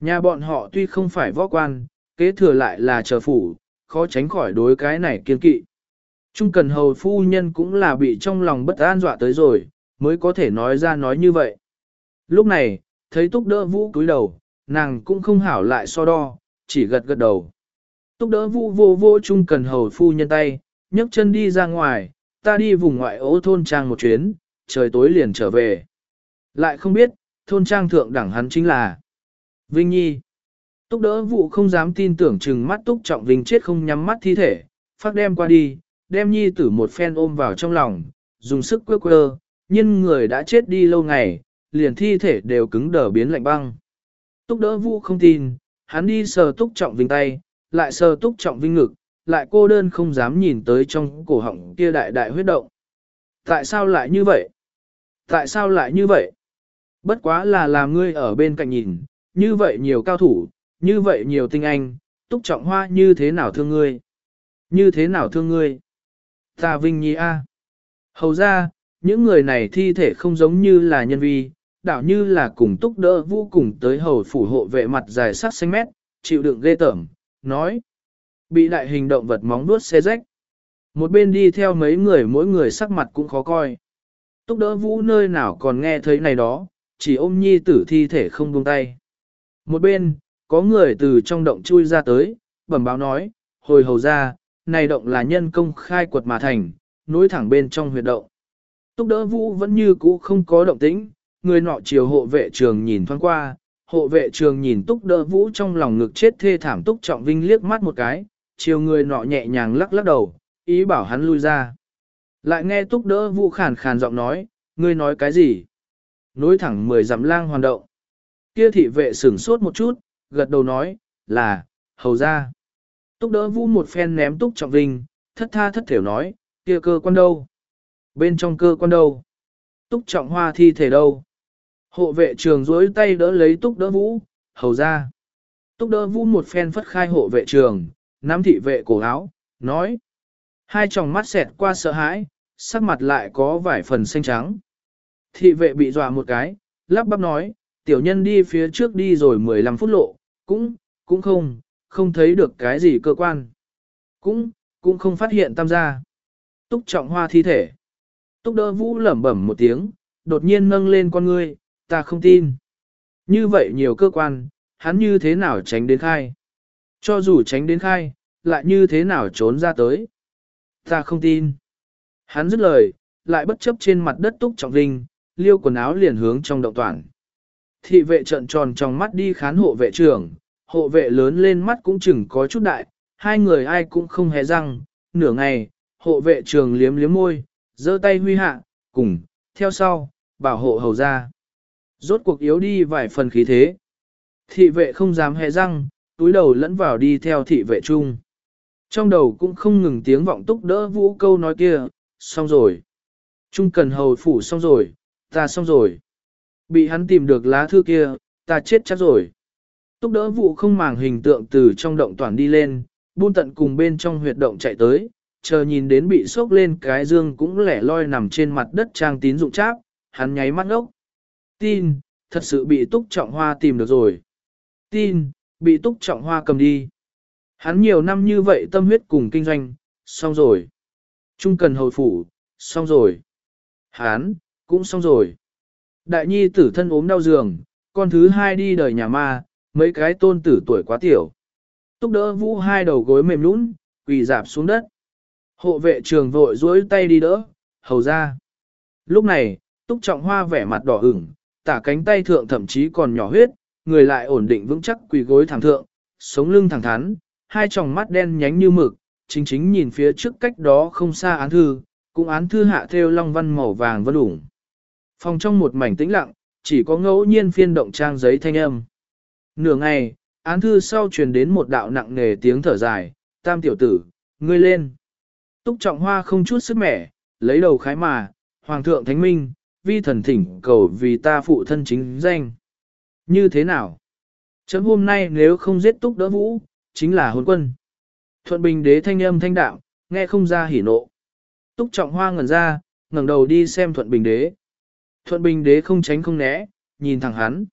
Nhà bọn họ tuy không phải võ quan, kế thừa lại là chờ phủ, khó tránh khỏi đối cái này kiên kỵ. Trung cần hầu phu nhân cũng là bị trong lòng bất an dọa tới rồi, mới có thể nói ra nói như vậy. Lúc này, thấy túc đỡ vũ cúi đầu, nàng cũng không hảo lại so đo, chỉ gật gật đầu. Túc đỡ vũ vô vô trung cần hầu phu nhân tay, nhấc chân đi ra ngoài, ta đi vùng ngoại ô thôn trang một chuyến, trời tối liền trở về. Lại không biết, thôn trang thượng đẳng hắn chính là Vinh Nhi. Túc đỡ vụ không dám tin tưởng chừng mắt Túc Trọng Vinh chết không nhắm mắt thi thể, phát đem qua đi, đem Nhi tử một phen ôm vào trong lòng, dùng sức quơ quơ, nhưng người đã chết đi lâu ngày, liền thi thể đều cứng đờ biến lạnh băng. Túc đỡ vụ không tin, hắn đi sờ Túc Trọng Vinh tay, lại sờ Túc Trọng Vinh ngực, lại cô đơn không dám nhìn tới trong cổ họng kia đại đại huyết động. Tại sao lại như vậy? Tại sao lại như vậy? Bất quá là làm ngươi ở bên cạnh nhìn, như vậy nhiều cao thủ, như vậy nhiều tinh anh, túc trọng hoa như thế nào thương ngươi? Như thế nào thương ngươi? Ta vinh nhi a. Hầu ra, những người này thi thể không giống như là nhân vi, đảo như là cùng túc đỡ vô cùng tới hầu phủ hộ vệ mặt dài sắc xanh mét, chịu đựng ghê tởm, nói. Bị đại hình động vật móng vuốt xe rách. Một bên đi theo mấy người mỗi người sắc mặt cũng khó coi. Túc đỡ vũ nơi nào còn nghe thấy này đó, chỉ ôm nhi tử thi thể không buông tay. Một bên, có người từ trong động chui ra tới, bẩm báo nói, hồi hầu ra, này động là nhân công khai quật mà thành, nối thẳng bên trong huyệt động. Túc đỡ vũ vẫn như cũ không có động tĩnh, người nọ chiều hộ vệ trường nhìn thoáng qua, hộ vệ trường nhìn túc đỡ vũ trong lòng ngực chết thê thảm túc trọng vinh liếc mắt một cái, chiều người nọ nhẹ nhàng lắc lắc đầu, ý bảo hắn lui ra. Lại nghe túc đỡ vũ khàn khàn giọng nói, ngươi nói cái gì? Nối thẳng mười dặm lang hoàn động. Kia thị vệ sửng sốt một chút, gật đầu nói, là, hầu ra. Túc đỡ vũ một phen ném túc trọng vinh, thất tha thất thểu nói, kia cơ quan đâu? Bên trong cơ quan đâu? Túc trọng hoa thi thể đâu? Hộ vệ trường dối tay đỡ lấy túc đỡ vũ, hầu ra. Túc đỡ vũ một phen phất khai hộ vệ trường, nắm thị vệ cổ áo, nói. Hai tròng mắt xẹt qua sợ hãi, sắc mặt lại có vài phần xanh trắng. Thị vệ bị dọa một cái, lắp bắp nói, tiểu nhân đi phía trước đi rồi 15 phút lộ, cũng, cũng không, không thấy được cái gì cơ quan. Cũng, cũng không phát hiện tam gia. Túc trọng hoa thi thể. Túc đỡ vũ lẩm bẩm một tiếng, đột nhiên nâng lên con ngươi, ta không tin. Như vậy nhiều cơ quan, hắn như thế nào tránh đến khai? Cho dù tránh đến khai, lại như thế nào trốn ra tới? Ta không tin. Hắn dứt lời, lại bất chấp trên mặt đất túc trọng vinh, liêu quần áo liền hướng trong động toàn. Thị vệ trợn tròn trong mắt đi khán hộ vệ trưởng, hộ vệ lớn lên mắt cũng chừng có chút đại, hai người ai cũng không hề răng, nửa ngày, hộ vệ trường liếm liếm môi, giơ tay huy hạ, cùng, theo sau, bảo hộ hầu ra. Rốt cuộc yếu đi vài phần khí thế. Thị vệ không dám hề răng, túi đầu lẫn vào đi theo thị vệ chung. Trong đầu cũng không ngừng tiếng vọng túc đỡ vũ câu nói kia, xong rồi. Trung cần hầu phủ xong rồi, ta xong rồi. Bị hắn tìm được lá thư kia, ta chết chắc rồi. Túc đỡ vụ không màng hình tượng từ trong động toàn đi lên, buôn tận cùng bên trong huyệt động chạy tới, chờ nhìn đến bị sốc lên cái dương cũng lẻ loi nằm trên mặt đất trang tín dụng cháp, hắn nháy mắt ngốc. Tin, thật sự bị túc trọng hoa tìm được rồi. Tin, bị túc trọng hoa cầm đi. Hắn nhiều năm như vậy tâm huyết cùng kinh doanh, xong rồi. Trung cần hồi phủ, xong rồi. Hắn, cũng xong rồi. Đại nhi tử thân ốm đau giường, con thứ hai đi đời nhà ma, mấy cái tôn tử tuổi quá tiểu. Túc đỡ vũ hai đầu gối mềm lún, quỳ dạp xuống đất. Hộ vệ trường vội duỗi tay đi đỡ, hầu ra. Lúc này, túc trọng hoa vẻ mặt đỏ ửng, tả cánh tay thượng thậm chí còn nhỏ huyết, người lại ổn định vững chắc quỳ gối thẳng thượng, sống lưng thẳng thắn, hai tròng mắt đen nhánh như mực, chính chính nhìn phía trước cách đó không xa án thư, cũng án thư hạ theo long văn màu vàng vân ủng. Phòng trong một mảnh tĩnh lặng, chỉ có ngẫu nhiên phiên động trang giấy thanh âm. Nửa ngày, án thư sau truyền đến một đạo nặng nề tiếng thở dài, tam tiểu tử, ngươi lên. Túc trọng hoa không chút sức mẻ, lấy đầu khái mà, hoàng thượng thánh minh, vi thần thỉnh cầu vì ta phụ thân chính danh. Như thế nào? Chấm hôm nay nếu không giết túc đỡ vũ, chính là hôn quân. Thuận bình đế thanh âm thanh đạo, nghe không ra hỉ nộ. Túc trọng hoa ngẩn ra, ngẩng đầu đi xem thuận bình đế. Thuận bình đế không tránh không né, nhìn thẳng hắn.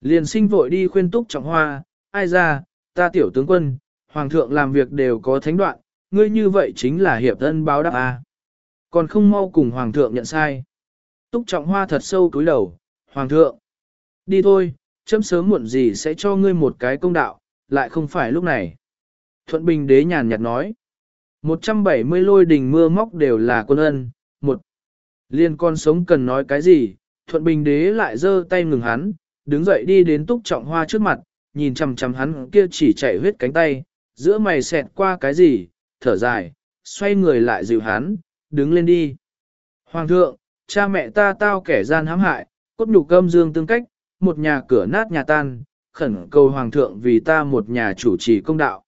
Liền sinh vội đi khuyên túc trọng hoa, ai ra, ta tiểu tướng quân, hoàng thượng làm việc đều có thánh đoạn, ngươi như vậy chính là hiệp thân báo đáp à. Còn không mau cùng hoàng thượng nhận sai. Túc trọng hoa thật sâu túi đầu, hoàng thượng. Đi thôi, chấm sớm muộn gì sẽ cho ngươi một cái công đạo, lại không phải lúc này. Thuận bình đế nhàn nhạt nói. 170 lôi đình mưa móc đều là quân ân, một. Liên con sống cần nói cái gì, thuận bình đế lại giơ tay ngừng hắn, đứng dậy đi đến túc trọng hoa trước mặt, nhìn chằm chằm hắn kia chỉ chạy huyết cánh tay, giữa mày xẹt qua cái gì, thở dài, xoay người lại dịu hắn, đứng lên đi. Hoàng thượng, cha mẹ ta tao kẻ gian hãm hại, cốt nhục cơm dương tương cách, một nhà cửa nát nhà tan, khẩn cầu hoàng thượng vì ta một nhà chủ trì công đạo.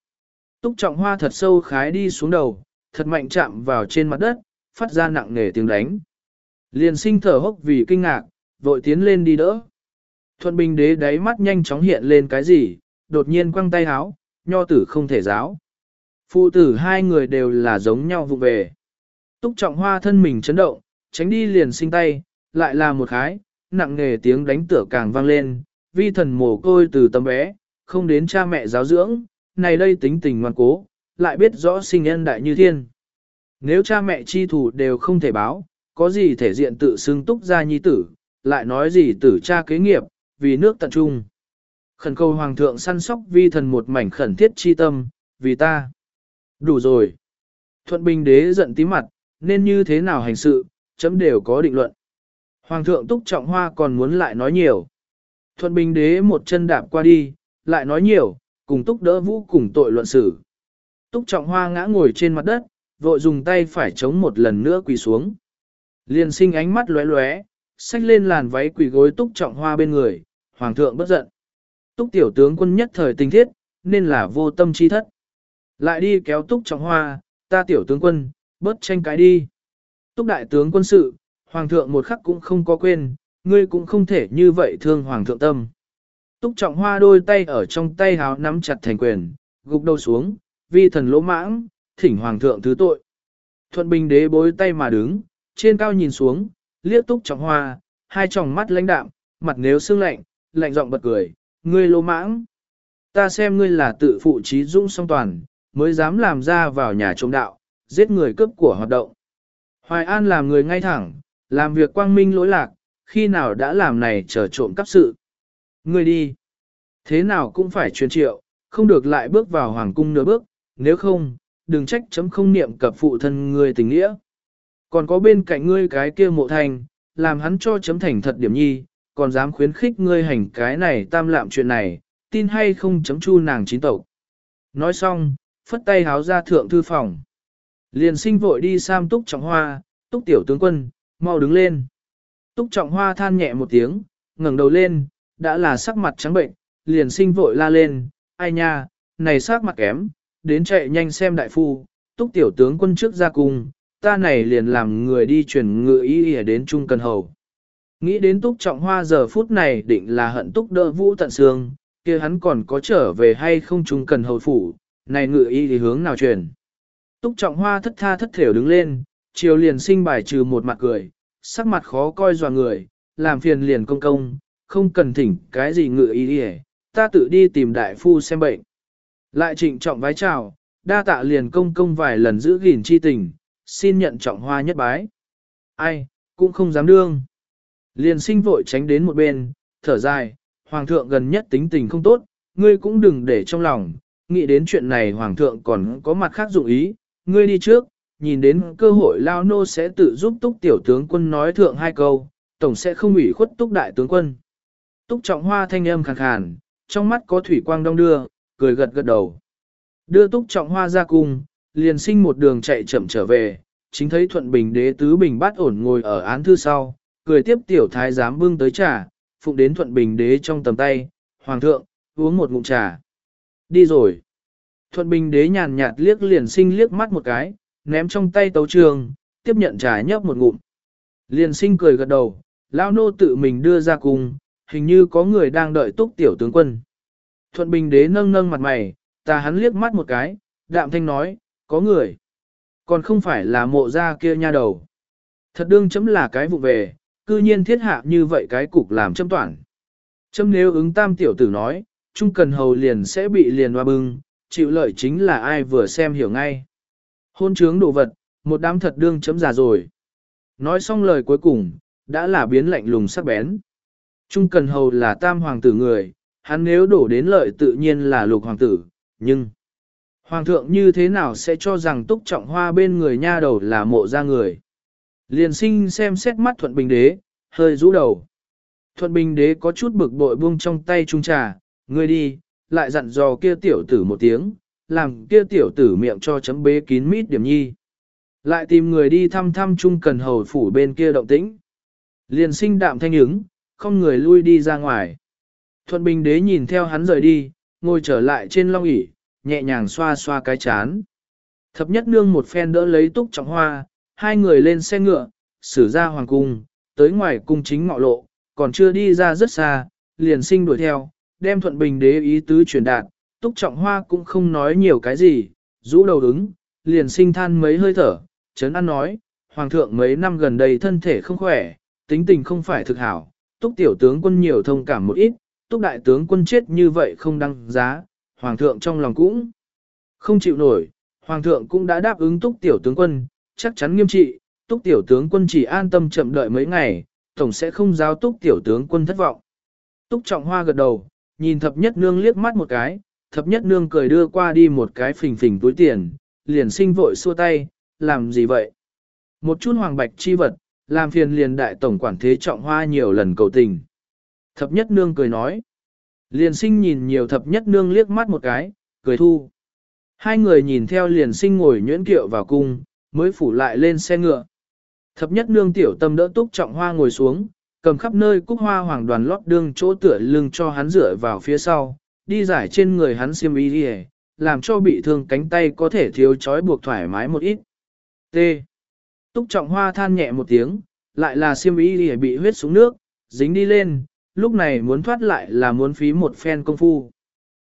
Túc trọng hoa thật sâu khái đi xuống đầu, thật mạnh chạm vào trên mặt đất, phát ra nặng nề tiếng đánh. Liền sinh thở hốc vì kinh ngạc, vội tiến lên đi đỡ. Thuận bình đế đáy mắt nhanh chóng hiện lên cái gì, đột nhiên quăng tay háo, nho tử không thể giáo. Phụ tử hai người đều là giống nhau vụ về. Túc trọng hoa thân mình chấn động, tránh đi liền sinh tay, lại là một khái, nặng nề tiếng đánh tựa càng vang lên, vi thần mồ côi từ tấm bé, không đến cha mẹ giáo dưỡng, này đây tính tình ngoan cố, lại biết rõ sinh nhân đại như thiên. Nếu cha mẹ chi thủ đều không thể báo, có gì thể diện tự xưng túc ra nhi tử, lại nói gì tử cha kế nghiệp, vì nước tận trung. Khẩn cầu hoàng thượng săn sóc vi thần một mảnh khẩn thiết chi tâm, vì ta. Đủ rồi. Thuận bình đế giận tí mặt, nên như thế nào hành sự, chấm đều có định luận. Hoàng thượng túc trọng hoa còn muốn lại nói nhiều. Thuận bình đế một chân đạp qua đi, lại nói nhiều, cùng túc đỡ vũ cùng tội luận xử. Túc trọng hoa ngã ngồi trên mặt đất, vội dùng tay phải chống một lần nữa quỳ xuống. Liền sinh ánh mắt lóe lóe, xách lên làn váy quỳ gối túc trọng hoa bên người, hoàng thượng bất giận. Túc tiểu tướng quân nhất thời tình thiết, nên là vô tâm chi thất. Lại đi kéo túc trọng hoa, ta tiểu tướng quân, bớt tranh cái đi. Túc đại tướng quân sự, hoàng thượng một khắc cũng không có quên, ngươi cũng không thể như vậy thương hoàng thượng tâm. Túc trọng hoa đôi tay ở trong tay háo nắm chặt thành quyền, gục đầu xuống, vi thần lỗ mãng, thỉnh hoàng thượng thứ tội. Thuận bình đế bối tay mà đứng, trên cao nhìn xuống, liếc túc trọng hoa, hai tròng mắt lãnh đạm, mặt nếu sương lạnh, lạnh giọng bật cười, ngươi lỗ mãng. Ta xem ngươi là tự phụ trí dũng song toàn, mới dám làm ra vào nhà trộm đạo, giết người cướp của hoạt động. Hoài An làm người ngay thẳng, làm việc quang minh lỗi lạc, khi nào đã làm này trở trộm cắp sự. Ngươi đi. Thế nào cũng phải truyền triệu, không được lại bước vào hoàng cung nửa bước, nếu không, đừng trách chấm không niệm cập phụ thân ngươi tình nghĩa. Còn có bên cạnh ngươi cái kia mộ thành, làm hắn cho chấm thành thật điểm nhi, còn dám khuyến khích ngươi hành cái này tam lạm chuyện này, tin hay không chấm chu nàng chín tộc. Nói xong, phất tay háo ra thượng thư phòng. Liền sinh vội đi sam túc trọng hoa, túc tiểu tướng quân, mau đứng lên. Túc trọng hoa than nhẹ một tiếng, ngẩng đầu lên, đã là sắc mặt trắng bệnh, liền sinh vội la lên, ai nha, này sắc mặt kém, đến chạy nhanh xem đại phu, túc tiểu tướng quân trước ra cung, ta này liền làm người đi truyền ngự ý đến Trung Cần Hầu. Nghĩ đến túc trọng hoa giờ phút này định là hận túc đỡ vũ tận xương, kia hắn còn có trở về hay không Trung Cần Hầu phủ, này ngự ý thì hướng nào truyền. Túc trọng hoa thất tha thất thểu đứng lên, chiều liền sinh bài trừ một mặt cười, sắc mặt khó coi dò người, làm phiền liền công công, không cần thỉnh cái gì ngự ý đi ta tự đi tìm đại phu xem bệnh. Lại trịnh trọng vái chào, đa tạ liền công công vài lần giữ gìn chi tình, xin nhận trọng hoa nhất bái. Ai, cũng không dám đương. Liền sinh vội tránh đến một bên, thở dài, hoàng thượng gần nhất tính tình không tốt, ngươi cũng đừng để trong lòng, nghĩ đến chuyện này hoàng thượng còn có mặt khác dụng ý, ngươi đi trước, nhìn đến cơ hội lao nô sẽ tự giúp túc tiểu tướng quân nói thượng hai câu, tổng sẽ không ủy khuất túc đại tướng quân. Túc trọng hoa thanh âm khàn khàn, trong mắt có thủy quang đông đưa, cười gật gật đầu. Đưa túc trọng hoa ra cung, liền sinh một đường chạy chậm trở về, chính thấy thuận bình đế tứ bình bát ổn ngồi ở án thư sau, cười tiếp tiểu thái giám bưng tới trà, phụng đến thuận bình đế trong tầm tay, hoàng thượng, uống một ngụm trà. Đi rồi. Thuận bình đế nhàn nhạt liếc liền sinh liếc mắt một cái, ném trong tay tấu trường, tiếp nhận trà nhấp một ngụm. Liền sinh cười gật đầu, lão nô tự mình đưa ra cùng, hình như có người đang đợi túc tiểu tướng quân. Thuận bình đế nâng nâng mặt mày, ta hắn liếc mắt một cái, đạm thanh nói, có người. Còn không phải là mộ ra kia nha đầu. Thật đương chấm là cái vụ về, cư nhiên thiết hạ như vậy cái cục làm châm toàn. Chấm nếu ứng tam tiểu tử nói, trung cần hầu liền sẽ bị liền hoa bưng, chịu lợi chính là ai vừa xem hiểu ngay. Hôn trướng đồ vật, một đám thật đương chấm già rồi. Nói xong lời cuối cùng, đã là biến lạnh lùng sắc bén. Trung Cần Hầu là tam hoàng tử người, hắn nếu đổ đến lợi tự nhiên là lục hoàng tử, nhưng... Hoàng thượng như thế nào sẽ cho rằng túc trọng hoa bên người nha đầu là mộ ra người? Liền sinh xem xét mắt thuận bình đế, hơi rũ đầu. Thuận bình đế có chút bực bội buông trong tay trung trà, ngươi đi, lại dặn dò kia tiểu tử một tiếng, làm kia tiểu tử miệng cho chấm bế kín mít điểm nhi. Lại tìm người đi thăm thăm chung cần hầu phủ bên kia động tĩnh. Liền sinh đạm thanh ứng, không người lui đi ra ngoài. Thuận Bình Đế nhìn theo hắn rời đi, ngồi trở lại trên long ỷ nhẹ nhàng xoa xoa cái chán. Thập nhất nương một phen đỡ lấy túc trọng hoa, hai người lên xe ngựa, xử ra hoàng cung, tới ngoài cung chính ngọ lộ, còn chưa đi ra rất xa, liền sinh đuổi theo, đem thuận bình đế ý tứ truyền đạt, túc trọng hoa cũng không nói nhiều cái gì, rũ đầu đứng, liền sinh than mấy hơi thở, chấn an nói, hoàng thượng mấy năm gần đây thân thể không khỏe, tính tình không phải thực hảo, túc tiểu tướng quân nhiều thông cảm một ít, túc đại tướng quân chết như vậy không đăng giá, hoàng thượng trong lòng cũng không chịu nổi, hoàng thượng cũng đã đáp ứng túc tiểu tướng quân, chắc chắn nghiêm trị, túc tiểu tướng quân chỉ an tâm chậm đợi mấy ngày, tổng sẽ không giao túc tiểu tướng quân thất vọng. Túc trọng hoa gật đầu, nhìn thập nhất nương liếc mắt một cái, thập nhất nương cười đưa qua đi một cái phình phình túi tiền, liền sinh vội xua tay, làm gì vậy? Một chút hoàng bạch chi vật, làm phiền liền đại tổng quản thế trọng hoa nhiều lần cầu tình. Thập nhất nương cười nói. Liền sinh nhìn nhiều thập nhất nương liếc mắt một cái, cười thu. Hai người nhìn theo liền sinh ngồi nhuyễn kiệu vào cung, mới phủ lại lên xe ngựa. Thập nhất nương tiểu tâm đỡ túc trọng hoa ngồi xuống, cầm khắp nơi cúc hoa hoàng đoàn lót đương chỗ tựa lưng cho hắn rửa vào phía sau, đi giải trên người hắn xiêm y đi làm cho bị thương cánh tay có thể thiếu chói buộc thoải mái một ít. T. Túc trọng hoa than nhẹ một tiếng, lại là xiêm y đi bị huyết xuống nước, dính đi lên, lúc này muốn thoát lại là muốn phí một phen công phu.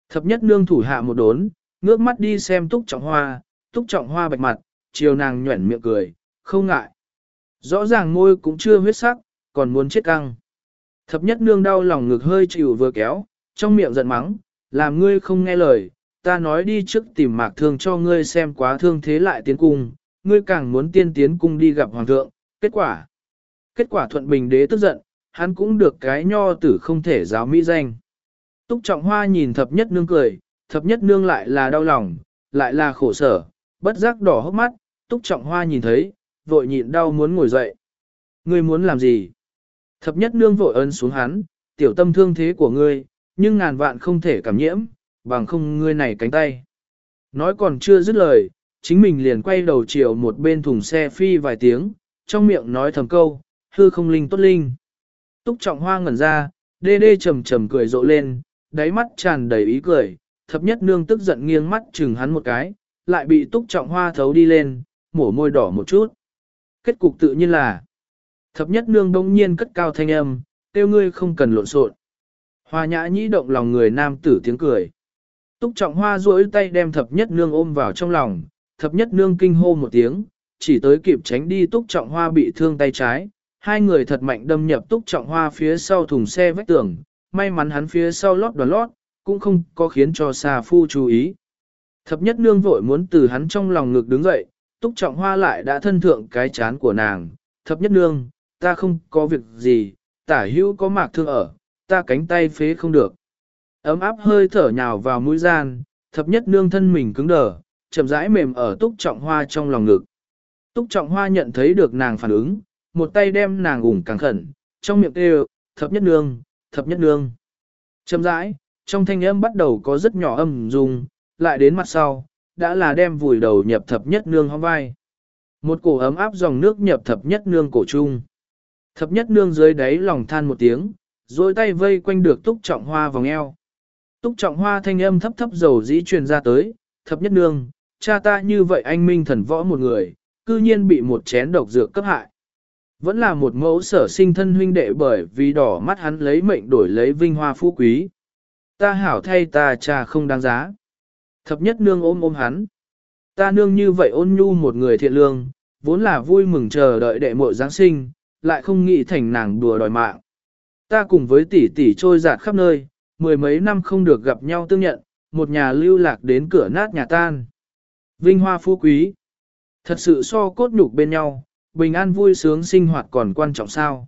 Thập nhất nương thủ hạ một đốn, ngước mắt đi xem túc trọng hoa, túc trọng hoa bạch mặt, chiều nàng nhuẩn miệng cười, không ngại. Rõ ràng môi cũng chưa huyết sắc, còn muốn chết căng. Thập nhất nương đau lòng ngực hơi chịu vừa kéo, trong miệng giận mắng, làm ngươi không nghe lời, ta nói đi trước tìm mạc thương cho ngươi xem quá thương thế lại tiến cung, ngươi càng muốn tiên tiến cung đi gặp hoàng thượng, kết quả. Kết quả thuận bình đế tức giận, hắn cũng được cái nho tử không thể giáo mỹ danh. Túc trọng hoa nhìn thập nhất nương cười, thập nhất nương lại là đau lòng, lại là khổ sở, bất giác đỏ hốc mắt, túc trọng hoa nhìn thấy, vội nhịn đau muốn ngồi dậy. Ngươi muốn làm gì? Thập nhất nương vội ấn xuống hắn, tiểu tâm thương thế của ngươi, nhưng ngàn vạn không thể cảm nhiễm, bằng không ngươi này cánh tay. Nói còn chưa dứt lời, chính mình liền quay đầu chiều một bên thùng xe phi vài tiếng, trong miệng nói thầm câu, hư không linh tốt linh. Túc trọng hoa ngẩn ra, đê đê trầm trầm cười rộ lên, đáy mắt tràn đầy ý cười, thập nhất nương tức giận nghiêng mắt chừng hắn một cái, lại bị túc trọng hoa thấu đi lên, mổ môi đỏ một chút. Kết cục tự nhiên là, thập nhất nương bỗng nhiên cất cao thanh âm, tiêu ngươi không cần lộn xộn. Hoa nhã nhĩ động lòng người nam tử tiếng cười. Túc trọng hoa duỗi tay đem thập nhất nương ôm vào trong lòng, thập nhất nương kinh hô một tiếng, chỉ tới kịp tránh đi túc trọng hoa bị thương tay trái. Hai người thật mạnh đâm nhập túc trọng hoa phía sau thùng xe vách tường, may mắn hắn phía sau lót đoàn lót, cũng không có khiến cho xà phu chú ý. Thập nhất nương vội muốn từ hắn trong lòng ngực đứng dậy, túc trọng hoa lại đã thân thượng cái chán của nàng. Thập nhất nương, ta không có việc gì, tả hữu có mạc thương ở, ta cánh tay phế không được. Ấm áp hơi thở nhào vào mũi gian, thập nhất nương thân mình cứng đờ, chậm rãi mềm ở túc trọng hoa trong lòng ngực. Túc trọng hoa nhận thấy được nàng phản ứng, một tay đem nàng ủng càng khẩn, trong miệng kêu, thập nhất nương, thập nhất nương. Chậm rãi, trong thanh âm bắt đầu có rất nhỏ âm dung, lại đến mặt sau, đã là đem vùi đầu nhập thập nhất nương hóng vai. Một cổ ấm áp dòng nước nhập thập nhất nương cổ trung. Thập nhất nương dưới đáy lòng than một tiếng, rồi tay vây quanh được túc trọng hoa vòng eo. Túc trọng hoa thanh âm thấp thấp dầu dĩ truyền ra tới, thập nhất nương, cha ta như vậy anh minh thần võ một người, cư nhiên bị một chén độc dược cấp hại. Vẫn là một mẫu sở sinh thân huynh đệ bởi vì đỏ mắt hắn lấy mệnh đổi lấy vinh hoa phú quý. Ta hảo thay ta cha không đáng giá. Thập nhất nương ôm ôm hắn. Ta nương như vậy ôn nhu một người thiện lương, vốn là vui mừng chờ đợi đệ muội Giáng sinh, lại không nghĩ thành nàng đùa đòi mạng. Ta cùng với tỷ tỷ trôi dạt khắp nơi, mười mấy năm không được gặp nhau tương nhận, một nhà lưu lạc đến cửa nát nhà tan. Vinh hoa phú quý. Thật sự so cốt nhục bên nhau, bình an vui sướng sinh hoạt còn quan trọng sao.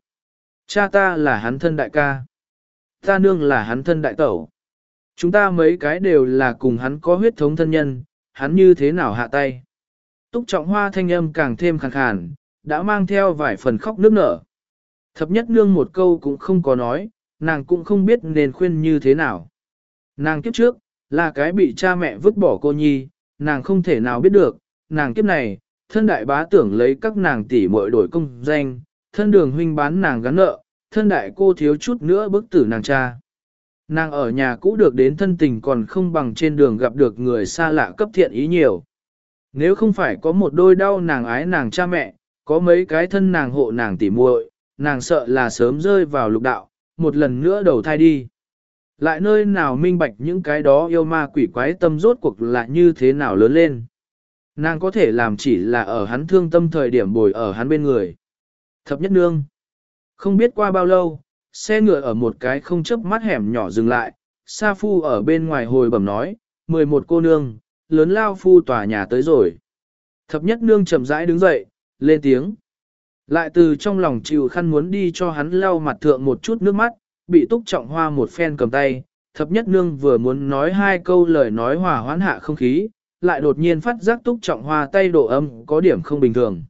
Cha ta là hắn thân đại ca. Ta nương là hắn thân đại tẩu. Chúng ta mấy cái đều là cùng hắn có huyết thống thân nhân, hắn như thế nào hạ tay. Túc trọng hoa thanh âm càng thêm khàn khàn, đã mang theo vài phần khóc nước nở. Thập nhất nương một câu cũng không có nói, nàng cũng không biết nên khuyên như thế nào. Nàng kiếp trước, là cái bị cha mẹ vứt bỏ cô nhi, nàng không thể nào biết được, nàng kiếp này, thân đại bá tưởng lấy các nàng tỷ muội đổi công danh, thân đường huynh bán nàng gắn nợ, thân đại cô thiếu chút nữa bức tử nàng cha. Nàng ở nhà cũ được đến thân tình còn không bằng trên đường gặp được người xa lạ cấp thiện ý nhiều. Nếu không phải có một đôi đau nàng ái nàng cha mẹ, có mấy cái thân nàng hộ nàng tỉ muội, nàng sợ là sớm rơi vào lục đạo, một lần nữa đầu thai đi. Lại nơi nào minh bạch những cái đó yêu ma quỷ quái tâm rốt cuộc là như thế nào lớn lên. Nàng có thể làm chỉ là ở hắn thương tâm thời điểm bồi ở hắn bên người. Thập nhất nương. Không biết qua bao lâu, xe ngựa ở một cái không chấp mắt hẻm nhỏ dừng lại, Sa Phu ở bên ngoài hồi bẩm nói, 11 cô nương, lớn lao phu tòa nhà tới rồi. Thập nhất nương chậm rãi đứng dậy, lên tiếng. Lại từ trong lòng chịu khăn muốn đi cho hắn lau mặt thượng một chút nước mắt, bị túc trọng hoa một phen cầm tay, thập nhất nương vừa muốn nói hai câu lời nói hòa hoãn hạ không khí, lại đột nhiên phát giác túc trọng hoa tay độ âm có điểm không bình thường.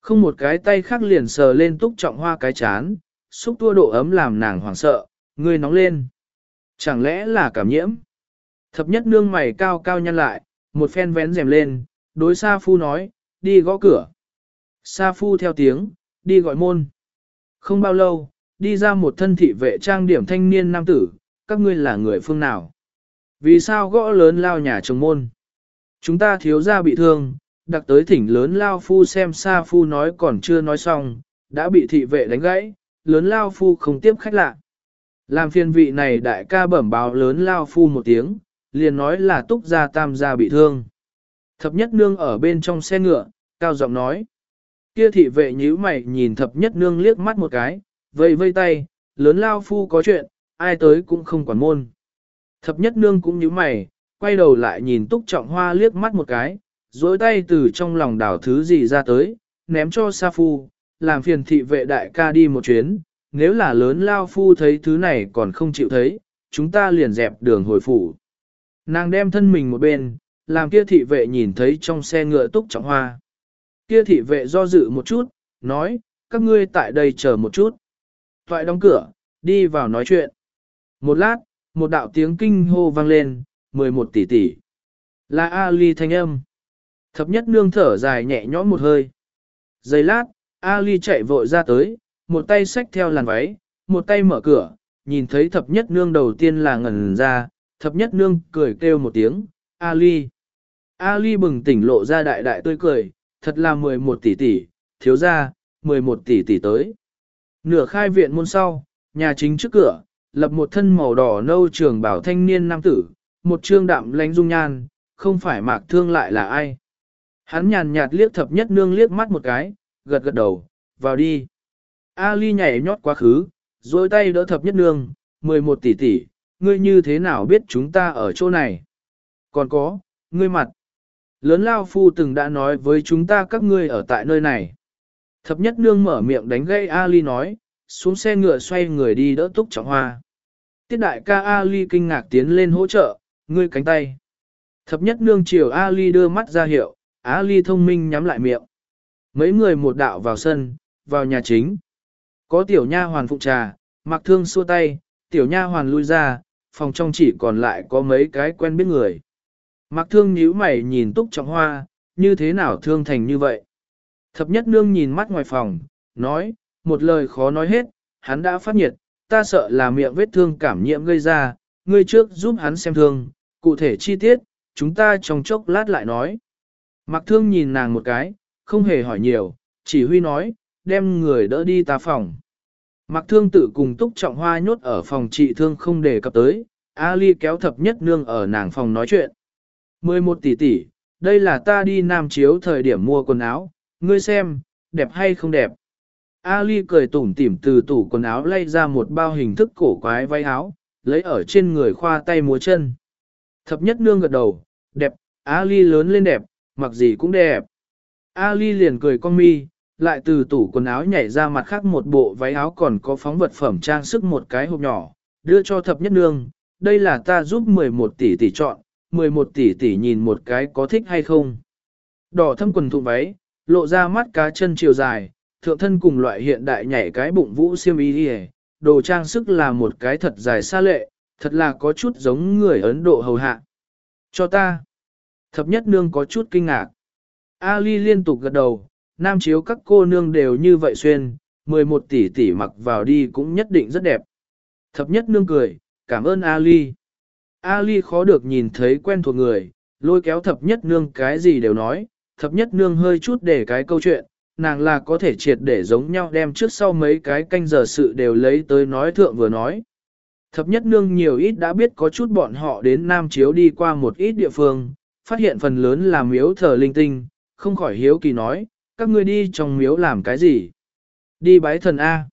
Không một cái tay khác liền sờ lên túc trọng hoa cái chán, xúc tua độ ấm làm nàng hoảng sợ, người nóng lên. Chẳng lẽ là cảm nhiễm? Thập nhất nương mày cao cao nhăn lại, một phen vén rèm lên, đối xa Phu nói, đi gõ cửa. Sa Phu theo tiếng, đi gọi môn. Không bao lâu, đi ra một thân thị vệ trang điểm thanh niên nam tử, các ngươi là người phương nào? Vì sao gõ lớn lao nhà chồng môn? Chúng ta thiếu gia bị thương, đặc tới thỉnh lớn lao phu xem Sa Phu nói còn chưa nói xong, đã bị thị vệ đánh gãy, lớn lao phu không tiếp khách lạ. Làm phiền vị này đại ca bẩm báo lớn lao phu một tiếng, liền nói là túc gia tam gia bị thương. Thập nhất nương ở bên trong xe ngựa, cao giọng nói. Kia thị vệ nhíu mày nhìn thập nhất nương liếc mắt một cái, vây vây tay, lớn lao phu có chuyện, ai tới cũng không quản môn. Thập nhất nương cũng nhíu mày, quay đầu lại nhìn túc trọng hoa liếc mắt một cái, dối tay từ trong lòng đảo thứ gì ra tới, ném cho sa phu, làm phiền thị vệ đại ca đi một chuyến, nếu là lớn lao phu thấy thứ này còn không chịu thấy, chúng ta liền dẹp đường hồi phủ. Nàng đem thân mình một bên, làm kia thị vệ nhìn thấy trong xe ngựa túc trọng hoa. Kia thị vệ do dự một chút, nói, các ngươi tại đây chờ một chút. Toại đóng cửa, đi vào nói chuyện. Một lát, một đạo tiếng kinh hô vang lên, 11 tỷ tỷ. Là Ali thanh âm. Thập nhất nương thở dài nhẹ nhõm một hơi. Giây lát, Ali chạy vội ra tới, một tay xách theo làn váy, một tay mở cửa, nhìn thấy thập nhất nương đầu tiên là ngẩn ra, thập nhất nương cười kêu một tiếng, Ali. Ali bừng tỉnh lộ ra đại đại tươi cười, thật là 11 tỷ tỷ, thiếu ra, 11 tỷ tỷ tới. Nửa khai viện môn sau, nhà chính trước cửa, lập một thân màu đỏ nâu trường bảo thanh niên nam tử, một trương đạm lánh dung nhan, không phải mạc thương lại là ai. Hắn nhàn nhạt liếc thập nhất nương liếc mắt một cái, gật gật đầu, vào đi. Ali nhảy nhót quá khứ, dối tay đỡ thập nhất nương, 11 tỷ tỷ, ngươi như thế nào biết chúng ta ở chỗ này? Còn có, ngươi mặt. Lớn lao phu từng đã nói với chúng ta các ngươi ở tại nơi này. Thập nhất nương mở miệng đánh gây Ali nói, xuống xe ngựa xoay người đi đỡ túc trọng hoa. Tiết đại ca Ali kinh ngạc tiến lên hỗ trợ, ngươi cánh tay. Thập nhất nương chiều Ali đưa mắt ra hiệu, Ali thông minh nhắm lại miệng. Mấy người một đạo vào sân, vào nhà chính. Có tiểu nha hoàn phụ trà, mặc thương xua tay, tiểu nha hoàn lui ra, phòng trong chỉ còn lại có mấy cái quen biết người. Mạc thương nhíu mày nhìn túc trọng hoa, như thế nào thương thành như vậy? Thập nhất nương nhìn mắt ngoài phòng, nói, một lời khó nói hết, hắn đã phát nhiệt, ta sợ là miệng vết thương cảm nhiễm gây ra, ngươi trước giúp hắn xem thương, cụ thể chi tiết, chúng ta trong chốc lát lại nói. Mạc thương nhìn nàng một cái, không hề hỏi nhiều, chỉ huy nói, đem người đỡ đi ta phòng. Mạc thương tự cùng túc trọng hoa nhốt ở phòng trị thương không đề cập tới, Ali kéo thập nhất nương ở nàng phòng nói chuyện. 11 tỷ tỷ, đây là ta đi nam chiếu thời điểm mua quần áo, ngươi xem, đẹp hay không đẹp. Ali cười tủm tỉm từ tủ quần áo lay ra một bao hình thức cổ quái váy áo, lấy ở trên người khoa tay múa chân. Thập nhất nương gật đầu, đẹp, Ali lớn lên đẹp, mặc gì cũng đẹp. Ali liền cười con mi, lại từ tủ quần áo nhảy ra mặt khác một bộ váy áo còn có phóng vật phẩm trang sức một cái hộp nhỏ, đưa cho thập nhất nương, đây là ta giúp 11 tỷ tỷ chọn, 11 tỷ tỷ nhìn một cái có thích hay không. Đỏ thâm quần thụ váy, lộ ra mắt cá chân chiều dài, thượng thân cùng loại hiện đại nhảy cái bụng vũ xiêm y đi đồ trang sức là một cái thật dài xa lệ, thật là có chút giống người Ấn Độ hầu hạ. Cho ta. Thập nhất nương có chút kinh ngạc. Ali liên tục gật đầu, nam chiếu các cô nương đều như vậy xuyên, 11 tỷ tỷ mặc vào đi cũng nhất định rất đẹp. Thập nhất nương cười, cảm ơn Ali. Ali khó được nhìn thấy quen thuộc người, lôi kéo thập nhất nương cái gì đều nói, thập nhất nương hơi chút để cái câu chuyện, nàng là có thể triệt để giống nhau đem trước sau mấy cái canh giờ sự đều lấy tới nói thượng vừa nói. Thập nhất nương nhiều ít đã biết có chút bọn họ đến Nam Chiếu đi qua một ít địa phương, phát hiện phần lớn là miếu thờ linh tinh, không khỏi hiếu kỳ nói, các ngươi đi trong miếu làm cái gì? Đi bái thần A.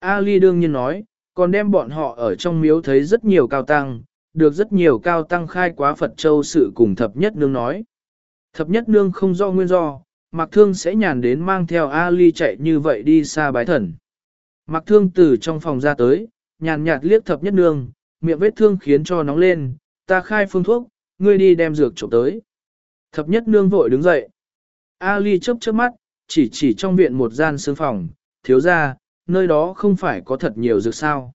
Ali đương nhiên nói, còn đem bọn họ ở trong miếu thấy rất nhiều cao tăng, được rất nhiều cao tăng khai quá Phật Châu sự cùng thập nhất nương nói. Thập nhất nương không do nguyên do, Mạc Thương sẽ nhàn đến mang theo Ali chạy như vậy đi xa bái thần. Mạc Thương từ trong phòng ra tới, nhàn nhạt liếc thập nhất nương, miệng vết thương khiến cho nóng lên, ta khai phương thuốc, ngươi đi đem dược trộm tới. Thập nhất nương vội đứng dậy. Ali chớp chớp mắt, chỉ chỉ trong viện một gian sương phòng, thiếu ra, nơi đó không phải có thật nhiều dược sao.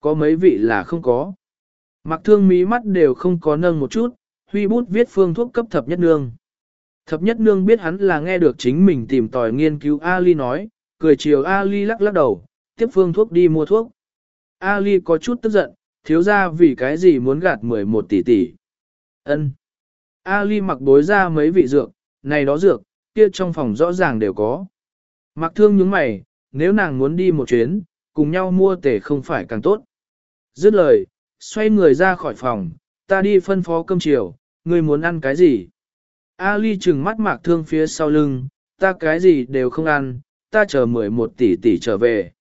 Có mấy vị là không có. Mặc thương mí mắt đều không có nâng một chút, huy bút viết phương thuốc cấp thập nhất nương. Thập nhất nương biết hắn là nghe được chính mình tìm tòi nghiên cứu Ali nói, cười chiều Ali lắc lắc đầu, tiếp phương thuốc đi mua thuốc. Ali có chút tức giận, thiếu ra vì cái gì muốn gạt 11 tỷ tỷ. Ân. Ali mặc bối ra mấy vị dược, này đó dược, kia trong phòng rõ ràng đều có. Mặc thương những mày, nếu nàng muốn đi một chuyến, cùng nhau mua tể không phải càng tốt. Dứt lời, xoay người ra khỏi phòng, ta đi phân phó cơm chiều, ngươi muốn ăn cái gì? Ali trừng mắt mạc thương phía sau lưng, ta cái gì đều không ăn, ta chờ 11 tỷ tỷ trở về.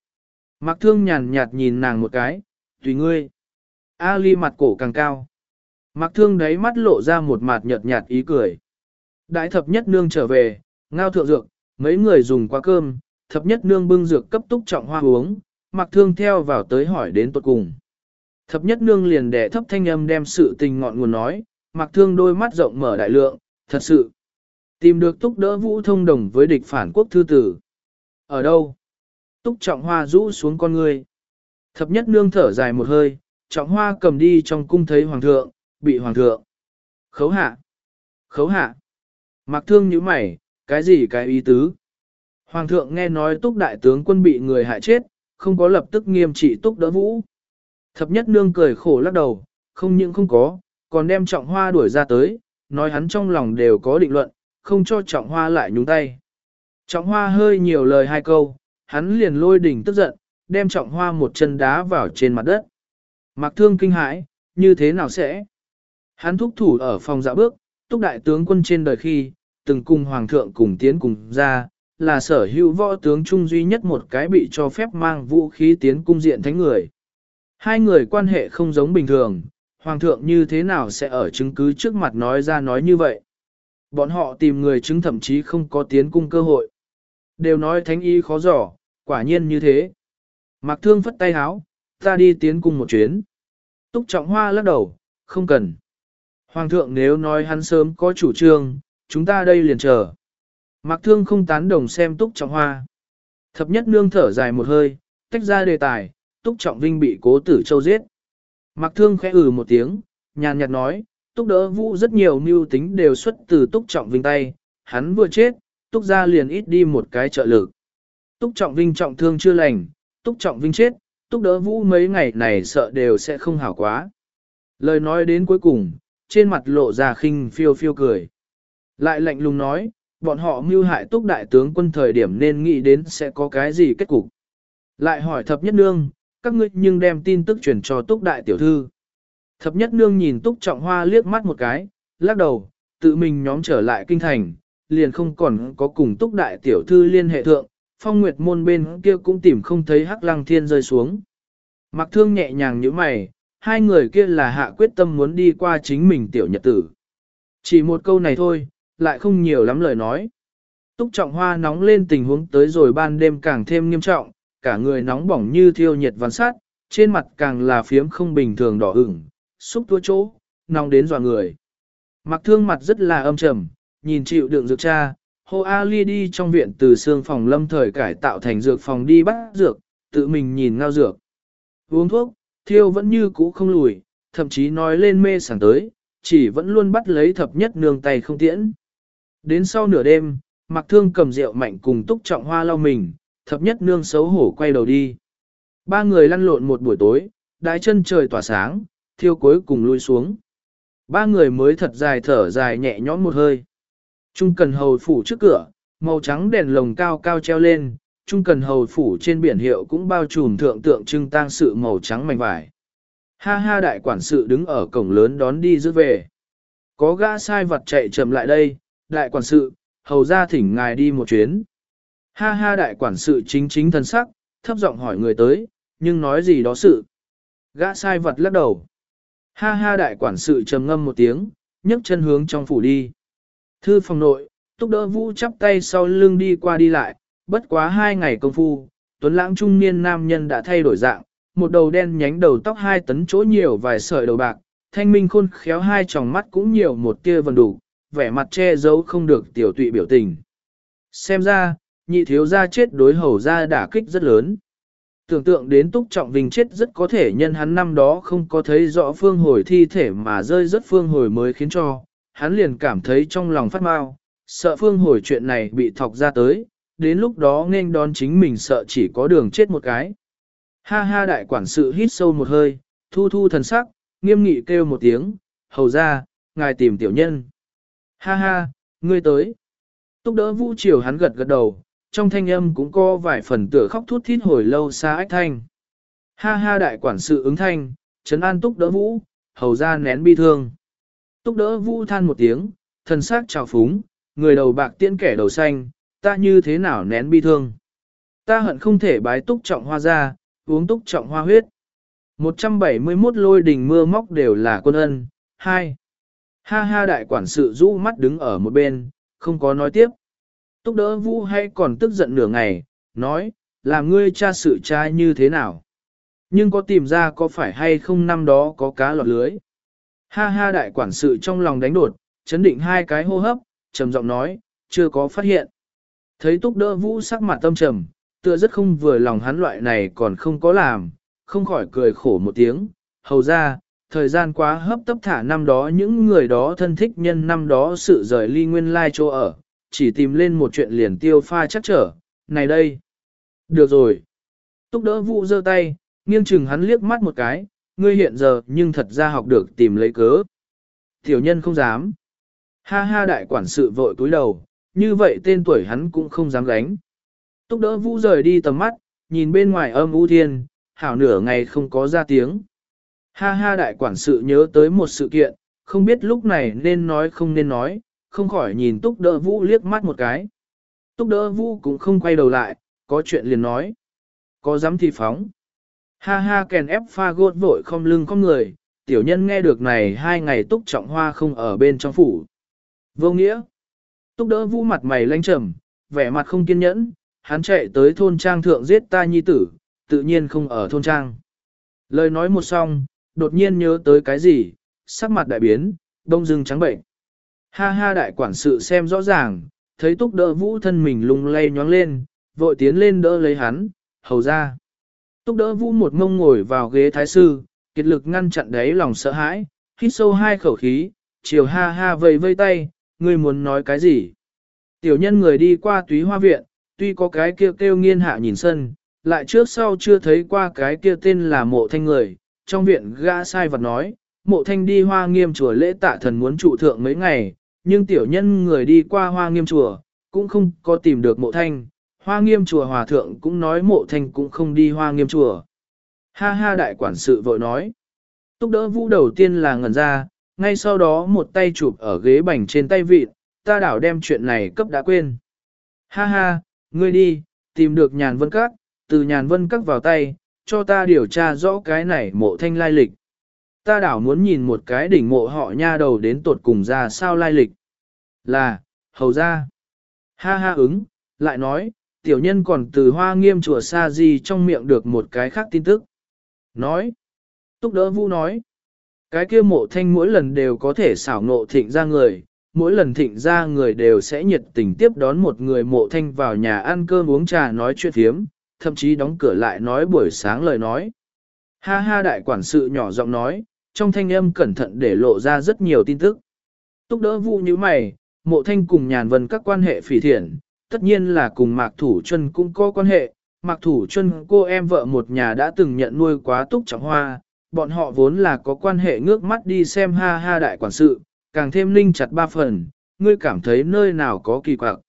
Mạc thương nhàn nhạt nhìn nàng một cái, tùy ngươi. Ali mặt cổ càng cao. Mạc thương đấy mắt lộ ra một mặt nhợt nhạt ý cười. Đại thập nhất nương trở về, ngao thượng dược, mấy người dùng qua cơm, thập nhất nương bưng dược cấp túc trọng hoa uống, Mạc thương theo vào tới hỏi đến tuột cùng. Thập nhất nương liền đẻ thấp thanh âm đem sự tình ngọn nguồn nói, Mặc thương đôi mắt rộng mở đại lượng, thật sự. Tìm được túc đỡ vũ thông đồng với địch phản quốc thư tử. Ở đâu? Túc trọng hoa rũ xuống con người. Thập nhất nương thở dài một hơi, trọng hoa cầm đi trong cung thấy hoàng thượng, bị hoàng thượng. Khấu hạ. Khấu hạ. Mặc thương như mày, cái gì cái ý tứ? Hoàng thượng nghe nói túc đại tướng quân bị người hại chết, không có lập tức nghiêm trị túc đỡ vũ. Thập nhất nương cười khổ lắc đầu, không những không có, còn đem trọng hoa đuổi ra tới, nói hắn trong lòng đều có định luận, không cho trọng hoa lại nhúng tay. Trọng hoa hơi nhiều lời hai câu, hắn liền lôi đỉnh tức giận, đem trọng hoa một chân đá vào trên mặt đất. Mặc thương kinh hãi, như thế nào sẽ? Hắn thúc thủ ở phòng dạ bước, túc đại tướng quân trên đời khi, từng cùng hoàng thượng cùng tiến cùng ra, là sở hữu võ tướng trung duy nhất một cái bị cho phép mang vũ khí tiến cung diện thánh người. Hai người quan hệ không giống bình thường, hoàng thượng như thế nào sẽ ở chứng cứ trước mặt nói ra nói như vậy. Bọn họ tìm người chứng thậm chí không có tiến cung cơ hội. Đều nói thánh y khó giỏ, quả nhiên như thế. Mạc thương phất tay háo, ta đi tiến cung một chuyến. Túc trọng hoa lắc đầu, không cần. Hoàng thượng nếu nói hắn sớm có chủ trương, chúng ta đây liền chờ. Mạc thương không tán đồng xem túc trọng hoa. Thập nhất nương thở dài một hơi, tách ra đề tài, túc trọng vinh bị cố tử châu giết. Mạc thương khẽ ừ một tiếng, nhàn nhạt nói, túc đỡ vũ rất nhiều mưu tính đều xuất từ túc trọng vinh tay, hắn vừa chết, túc ra liền ít đi một cái trợ lực. Túc trọng vinh trọng thương chưa lành, túc trọng vinh chết, túc đỡ vũ mấy ngày này sợ đều sẽ không hảo quá. Lời nói đến cuối cùng, trên mặt lộ ra khinh phiêu phiêu cười. Lại lạnh lùng nói, bọn họ mưu hại túc đại tướng quân thời điểm nên nghĩ đến sẽ có cái gì kết cục. Lại hỏi thập nhất nương, các ngươi nhưng đem tin tức truyền cho túc đại tiểu thư. Thập nhất nương nhìn túc trọng hoa liếc mắt một cái, lắc đầu, tự mình nhóm trở lại kinh thành, liền không còn có cùng túc đại tiểu thư liên hệ thượng, phong nguyệt môn bên kia cũng tìm không thấy hắc lăng thiên rơi xuống. Mặc thương nhẹ nhàng như mày, hai người kia là hạ quyết tâm muốn đi qua chính mình tiểu nhật tử. Chỉ một câu này thôi, lại không nhiều lắm lời nói. Túc trọng hoa nóng lên tình huống tới rồi ban đêm càng thêm nghiêm trọng, cả người nóng bỏng như thiêu nhiệt văn sát, trên mặt càng là phiếm không bình thường đỏ ửng, xúc tua chỗ, nóng đến dọa người. Mặc thương mặt rất là âm trầm, nhìn chịu đựng dược cha, hô Ali đi trong viện từ xương phòng lâm thời cải tạo thành dược phòng đi bắt dược, tự mình nhìn ngao dược. Uống thuốc, thiêu vẫn như cũ không lùi, thậm chí nói lên mê sảng tới, chỉ vẫn luôn bắt lấy thập nhất nương tay không tiễn. Đến sau nửa đêm, mặc thương cầm rượu mạnh cùng túc trọng hoa lau mình, thập nhất nương xấu hổ quay đầu đi. Ba người lăn lộn một buổi tối, đái chân trời tỏa sáng, thiêu cuối cùng lui xuống. Ba người mới thật dài thở dài nhẹ nhõm một hơi. Trung cần hầu phủ trước cửa, màu trắng đèn lồng cao cao treo lên, trung cần hầu phủ trên biển hiệu cũng bao trùm thượng tượng trưng tang sự màu trắng mảnh vải. Ha ha đại quản sự đứng ở cổng lớn đón đi rước về. Có gã sai vật chạy chậm lại đây, đại quản sự, hầu ra thỉnh ngài đi một chuyến. Ha ha đại quản sự chính chính thân sắc, thấp giọng hỏi người tới, nhưng nói gì đó sự. Gã sai vật lắc đầu. Ha ha đại quản sự trầm ngâm một tiếng, nhấc chân hướng trong phủ đi. Thư phòng nội, túc đỡ vũ chắp tay sau lưng đi qua đi lại, bất quá hai ngày công phu, tuấn lãng trung niên nam nhân đã thay đổi dạng, một đầu đen nhánh đầu tóc hai tấn chỗ nhiều vài sợi đầu bạc, thanh minh khôn khéo hai tròng mắt cũng nhiều một tia vần đủ, vẻ mặt che giấu không được tiểu tụy biểu tình. Xem ra, nhị thiếu gia chết đối hầu gia đả kích rất lớn. Tưởng tượng đến túc trọng vinh chết rất có thể nhân hắn năm đó không có thấy rõ phương hồi thi thể mà rơi rất phương hồi mới khiến cho, hắn liền cảm thấy trong lòng phát mau, sợ phương hồi chuyện này bị thọc ra tới, đến lúc đó nên đón chính mình sợ chỉ có đường chết một cái. Ha ha đại quản sự hít sâu một hơi, thu thu thần sắc, nghiêm nghị kêu một tiếng, hầu ra, ngài tìm tiểu nhân. Ha ha, ngươi tới. Túc đỡ vũ triều hắn gật gật đầu, trong thanh âm cũng có vài phần tựa khóc thút thít hồi lâu xa ách thanh. Ha ha đại quản sự ứng thanh, trấn an túc đỡ vũ, hầu ra nén bi thương. Túc đỡ vũ than một tiếng, thần sắc trào phúng, người đầu bạc tiễn kẻ đầu xanh, ta như thế nào nén bi thương. Ta hận không thể bái túc trọng hoa ra, uống túc trọng hoa huyết. 171 lôi đình mưa móc đều là quân ân. 2. Ha ha đại quản sự rũ mắt đứng ở một bên, không có nói tiếp. Túc đỡ vũ hay còn tức giận nửa ngày, nói, làm ngươi cha sự trai như thế nào? Nhưng có tìm ra có phải hay không năm đó có cá lọt lưới? Ha ha đại quản sự trong lòng đánh đột, chấn định hai cái hô hấp, trầm giọng nói, chưa có phát hiện. Thấy túc đỡ vũ sắc mặt tâm trầm, tựa rất không vừa lòng hắn loại này còn không có làm, không khỏi cười khổ một tiếng, hầu ra, thời gian quá hấp tấp thả năm đó những người đó thân thích nhân năm đó sự rời ly nguyên lai chỗ ở, chỉ tìm lên một chuyện liền tiêu pha chắc trở, này đây. Được rồi. Túc đỡ vụ giơ tay, nghiêng chừng hắn liếc mắt một cái, ngươi hiện giờ nhưng thật ra học được tìm lấy cớ. Tiểu nhân không dám. Ha ha đại quản sự vội cúi đầu, như vậy tên tuổi hắn cũng không dám gánh. Túc đỡ vũ rời đi tầm mắt, nhìn bên ngoài âm u thiên, hảo nửa ngày không có ra tiếng. Ha ha đại quản sự nhớ tới một sự kiện, không biết lúc này nên nói không nên nói, không khỏi nhìn túc đỡ vũ liếc mắt một cái. Túc đỡ vũ cũng không quay đầu lại, có chuyện liền nói. Có dám thì phóng. Ha ha kèn ép pha gốt vội không lưng không người, tiểu nhân nghe được này hai ngày túc trọng hoa không ở bên trong phủ. Vô nghĩa. Túc đỡ vũ mặt mày lanh trầm, vẻ mặt không kiên nhẫn, hắn chạy tới thôn trang thượng giết ta nhi tử, tự nhiên không ở thôn trang. Lời nói một xong, đột nhiên nhớ tới cái gì, sắc mặt đại biến, đông dưng trắng bệnh. Ha ha đại quản sự xem rõ ràng, thấy túc đỡ vũ thân mình lung lay nhoáng lên, vội tiến lên đỡ lấy hắn, hầu ra. Túc đỡ vũ một mông ngồi vào ghế thái sư, kiệt lực ngăn chặn đáy lòng sợ hãi, hít sâu hai khẩu khí, chiều ha ha vây vây tay, ngươi muốn nói cái gì? Tiểu nhân người đi qua túy hoa viện, tuy có cái kia kêu, kêu nghiên hạ nhìn sân, lại trước sau chưa thấy qua cái kia tên là mộ thanh người, trong viện gã sai vật nói, mộ thanh đi hoa nghiêm chùa lễ tạ thần muốn trụ thượng mấy ngày, nhưng tiểu nhân người đi qua hoa nghiêm chùa, cũng không có tìm được mộ thanh, hoa nghiêm chùa hòa thượng cũng nói mộ thanh cũng không đi hoa nghiêm chùa. Ha ha đại quản sự vội nói, túc đỡ vũ đầu tiên là ngẩn ra, ngay sau đó một tay chụp ở ghế bành trên tay vịt, ta đảo đem chuyện này cấp đã quên. Ha ha, ngươi đi, tìm được nhàn vân các, từ nhàn vân các vào tay, cho ta điều tra rõ cái này mộ thanh lai lịch. Ta đảo muốn nhìn một cái đỉnh mộ họ nha đầu đến tột cùng ra sao lai lịch. Là, hầu ra. Ha ha ứng, lại nói, tiểu nhân còn từ hoa nghiêm chùa sa di trong miệng được một cái khác tin tức. Nói, túc đỡ vũ nói, cái kia mộ thanh mỗi lần đều có thể xảo nộ thịnh ra người, mỗi lần thịnh ra người đều sẽ nhiệt tình tiếp đón một người mộ thanh vào nhà ăn cơm uống trà nói chuyện thiếm, thậm chí đóng cửa lại nói buổi sáng lời nói. Ha ha đại quản sự nhỏ giọng nói, trong thanh âm cẩn thận để lộ ra rất nhiều tin tức. Túc đỡ vụ như mày, mộ thanh cùng nhàn vân các quan hệ phỉ thiện, tất nhiên là cùng Mạc Thủ chân cũng có quan hệ. Mạc Thủ chân cô em vợ một nhà đã từng nhận nuôi quá túc trọng hoa, bọn họ vốn là có quan hệ ngước mắt đi xem ha ha đại quản sự, càng thêm linh chặt ba phần, ngươi cảm thấy nơi nào có kỳ quặc.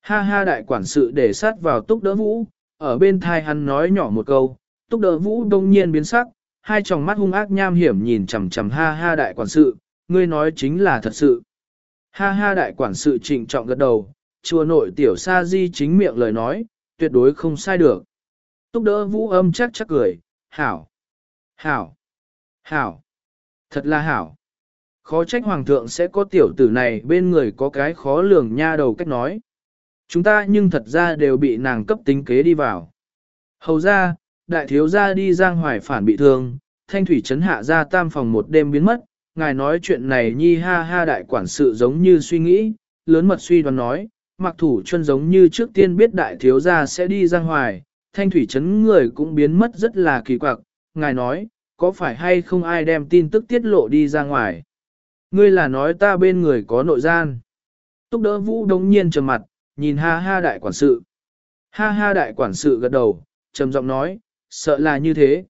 Ha ha đại quản sự để sát vào túc đỡ vũ, ở bên thai hắn nói nhỏ một câu, túc đỡ vũ đông nhiên biến sắc, hai tròng mắt hung ác nham hiểm nhìn chằm chằm ha ha đại quản sự, ngươi nói chính là thật sự. Ha ha đại quản sự trịnh trọng gật đầu, chùa nội tiểu sa di chính miệng lời nói, tuyệt đối không sai được. Túc đỡ vũ âm chắc chắc cười, hảo, hảo, hảo, thật là hảo. Khó trách hoàng thượng sẽ có tiểu tử này bên người có cái khó lường nha đầu cách nói. Chúng ta nhưng thật ra đều bị nàng cấp tính kế đi vào. Hầu ra, đại thiếu gia đi giang hoài phản bị thương, thanh thủy chấn hạ ra tam phòng một đêm biến mất, ngài nói chuyện này nhi ha ha đại quản sự giống như suy nghĩ, lớn mật suy đoán nói, mặc thủ chân giống như trước tiên biết đại thiếu gia sẽ đi giang hoài, thanh thủy chấn người cũng biến mất rất là kỳ quặc, ngài nói, có phải hay không ai đem tin tức tiết lộ đi ra ngoài. Ngươi là nói ta bên người có nội gian. Túc đỡ vũ đống nhiên trầm mặt, nhìn ha ha đại quản sự. Ha ha đại quản sự gật đầu, trầm giọng nói, sợ là như thế.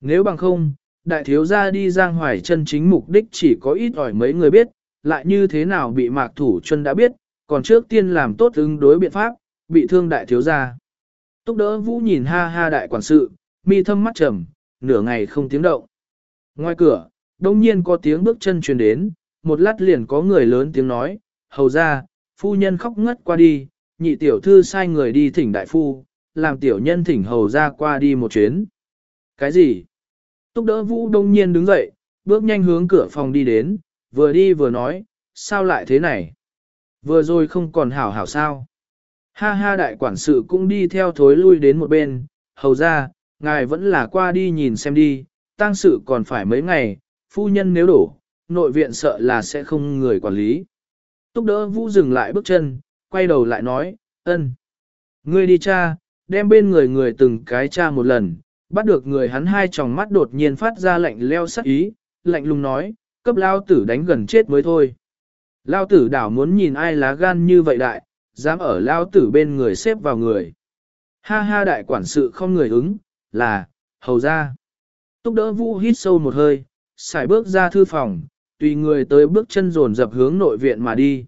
Nếu bằng không, đại thiếu gia đi giang hoài chân chính mục đích chỉ có ít ỏi mấy người biết, lại như thế nào bị mạc thủ chân đã biết, còn trước tiên làm tốt ứng đối biện pháp, bị thương đại thiếu gia. Túc đỡ vũ nhìn ha ha đại quản sự, mi thâm mắt trầm, nửa ngày không tiếng động. Ngoài cửa, đông nhiên có tiếng bước chân truyền đến, một lát liền có người lớn tiếng nói, hầu ra, phu nhân khóc ngất qua đi, nhị tiểu thư sai người đi thỉnh đại phu, làm tiểu nhân thỉnh hầu ra qua đi một chuyến. Cái gì? Túc đỡ vũ đông nhiên đứng dậy, bước nhanh hướng cửa phòng đi đến, vừa đi vừa nói, sao lại thế này? Vừa rồi không còn hảo hảo sao? Ha ha đại quản sự cũng đi theo thối lui đến một bên, hầu ra, ngài vẫn là qua đi nhìn xem đi, tang sự còn phải mấy ngày, phu nhân nếu đổ, nội viện sợ là sẽ không người quản lý. Túc đỡ vũ dừng lại bước chân, quay đầu lại nói, ân. Ngươi đi cha, đem bên người người từng cái cha một lần, bắt được người hắn hai tròng mắt đột nhiên phát ra lạnh leo sắc ý, lạnh lùng nói, cấp lao tử đánh gần chết mới thôi. Lao tử đảo muốn nhìn ai lá gan như vậy đại, dám ở lao tử bên người xếp vào người. Ha ha đại quản sự không người ứng, là, hầu ra. Túc đỡ vũ hít sâu một hơi, xài bước ra thư phòng, tùy người tới bước chân dồn dập hướng nội viện mà đi.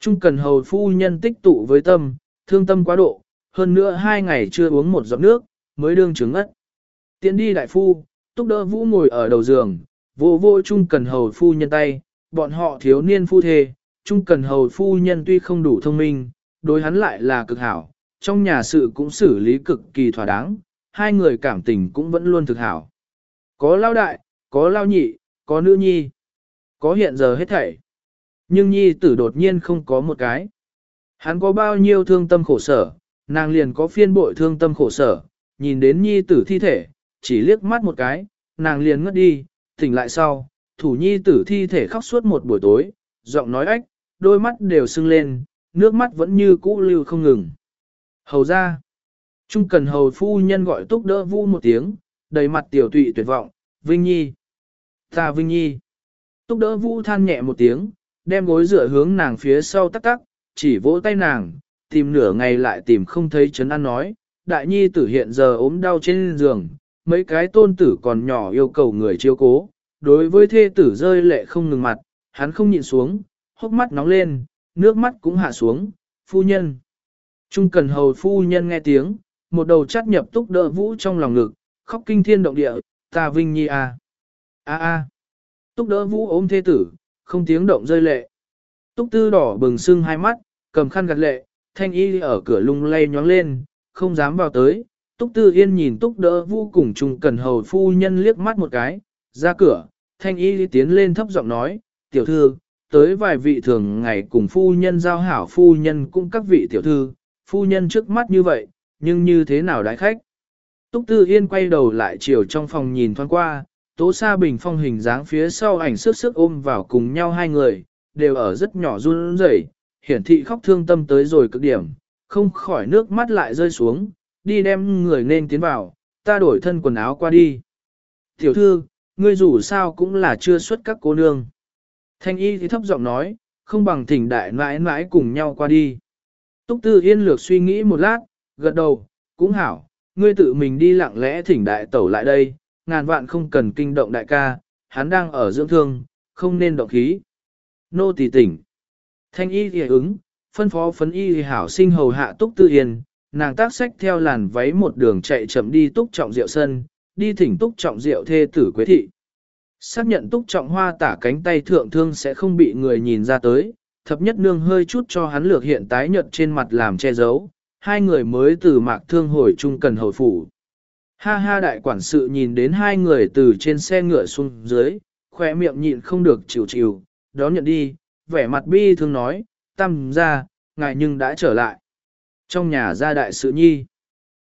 Trung cần hầu phu nhân tích tụ với tâm, thương tâm quá độ, hơn nữa hai ngày chưa uống một giọt nước, mới đương trứng ất. Tiến đi đại phu, túc đỡ vũ ngồi ở đầu giường, vô vô trung cần hầu phu nhân tay, bọn họ thiếu niên phu thê, trung cần hầu phu nhân tuy không đủ thông minh, đối hắn lại là cực hảo, trong nhà sự cũng xử lý cực kỳ thỏa đáng, hai người cảm tình cũng vẫn luôn thực hảo. Có lao đại, có lao nhị, có nữ nhi, có hiện giờ hết thảy. Nhưng nhi tử đột nhiên không có một cái. Hắn có bao nhiêu thương tâm khổ sở, nàng liền có phiên bội thương tâm khổ sở, nhìn đến nhi tử thi thể, chỉ liếc mắt một cái, nàng liền ngất đi, tỉnh lại sau, thủ nhi tử thi thể khóc suốt một buổi tối, giọng nói ách, đôi mắt đều sưng lên, nước mắt vẫn như cũ lưu không ngừng. Hầu ra, Trung cần hầu phu nhân gọi túc đỡ vu một tiếng, đầy mặt tiểu tụy tuyệt vọng, Vinh Nhi. Ta Vinh Nhi. Túc đỡ vu than nhẹ một tiếng, đem gối dựa hướng nàng phía sau tắc tắc, chỉ vỗ tay nàng, tìm nửa ngày lại tìm không thấy chấn an nói, đại nhi tử hiện giờ ốm đau trên giường, mấy cái tôn tử còn nhỏ yêu cầu người chiêu cố, đối với thê tử rơi lệ không ngừng mặt, hắn không nhịn xuống, hốc mắt nóng lên, nước mắt cũng hạ xuống, phu nhân. Trung cần hầu phu nhân nghe tiếng, một đầu chắt nhập túc đỡ vũ trong lòng ngực, khóc kinh thiên động địa, ta vinh nhi a a a Túc đỡ vũ ôm thê tử, không tiếng động rơi lệ. Túc tư đỏ bừng sưng hai mắt, cầm khăn gạt lệ, thanh y ở cửa lung lay nhóng lên, không dám vào tới. Túc tư yên nhìn túc đỡ vô cùng trùng cần hầu phu nhân liếc mắt một cái, ra cửa, thanh y tiến lên thấp giọng nói, tiểu thư, tới vài vị thường ngày cùng phu nhân giao hảo phu nhân cũng các vị tiểu thư, phu nhân trước mắt như vậy, nhưng như thế nào đái khách. Túc Tư Yên quay đầu lại chiều trong phòng nhìn thoáng qua, Tố Sa Bình phong hình dáng phía sau ảnh sức sức ôm vào cùng nhau hai người, đều ở rất nhỏ run rẩy, hiển thị khóc thương tâm tới rồi cực điểm, không khỏi nước mắt lại rơi xuống, đi đem người nên tiến vào, ta đổi thân quần áo qua đi. Tiểu thư, ngươi dù sao cũng là chưa xuất các cô nương. Thanh y thì thấp giọng nói, không bằng thỉnh đại mãi mãi cùng nhau qua đi. Túc Tư Yên lược suy nghĩ một lát, gật đầu, cũng hảo, ngươi tự mình đi lặng lẽ thỉnh đại tẩu lại đây, ngàn vạn không cần kinh động đại ca, hắn đang ở dưỡng thương, không nên động khí. Nô tỳ tỉnh. Thanh y thì ứng, phân phó phấn y thì hảo sinh hầu hạ túc tư yên, nàng tác sách theo làn váy một đường chạy chậm đi túc trọng rượu sân, đi thỉnh túc trọng rượu thê tử quế thị. Xác nhận túc trọng hoa tả cánh tay thượng thương sẽ không bị người nhìn ra tới, thập nhất nương hơi chút cho hắn lược hiện tái nhợt trên mặt làm che giấu, hai người mới từ mạc thương hồi chung cần hồi phủ. Ha ha đại quản sự nhìn đến hai người từ trên xe ngựa xuống dưới, khỏe miệng nhịn không được chịu chịu, đón nhận đi, vẻ mặt bi thương nói, tam ra, ngài nhưng đã trở lại. Trong nhà gia đại sự nhi,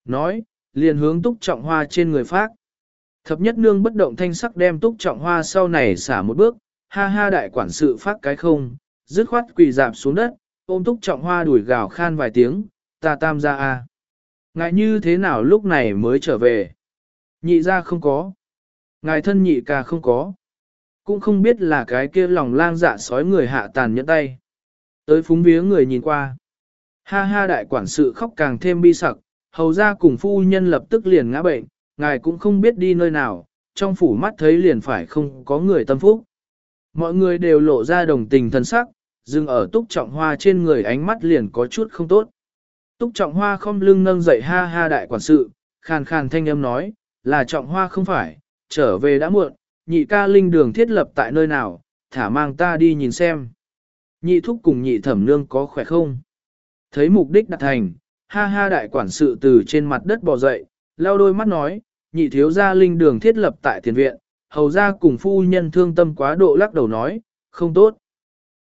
nói, liền hướng túc trọng hoa trên người phát. Thập nhất nương bất động thanh sắc đem túc trọng hoa sau này xả một bước, ha ha đại quản sự phát cái không, dứt khoát quỳ dạp xuống đất, ôm túc trọng hoa đuổi gào khan vài tiếng, ta tam gia a. Ngài như thế nào lúc này mới trở về? Nhị ra không có. Ngài thân nhị ca không có. Cũng không biết là cái kia lòng lang dạ sói người hạ tàn nhẫn tay. Tới phúng vía người nhìn qua. Ha ha đại quản sự khóc càng thêm bi sặc, hầu ra cùng phu nhân lập tức liền ngã bệnh, ngài cũng không biết đi nơi nào, trong phủ mắt thấy liền phải không có người tâm phúc. Mọi người đều lộ ra đồng tình thân sắc, dừng ở túc trọng hoa trên người ánh mắt liền có chút không tốt. Túc trọng hoa không lưng nâng dậy ha ha đại quản sự, khàn khàn thanh âm nói, là trọng hoa không phải, trở về đã muộn, nhị ca linh đường thiết lập tại nơi nào, thả mang ta đi nhìn xem. Nhị thúc cùng nhị thẩm nương có khỏe không? Thấy mục đích đạt thành, ha ha đại quản sự từ trên mặt đất bò dậy, lao đôi mắt nói, nhị thiếu gia linh đường thiết lập tại tiền viện, hầu ra cùng phu nhân thương tâm quá độ lắc đầu nói, không tốt.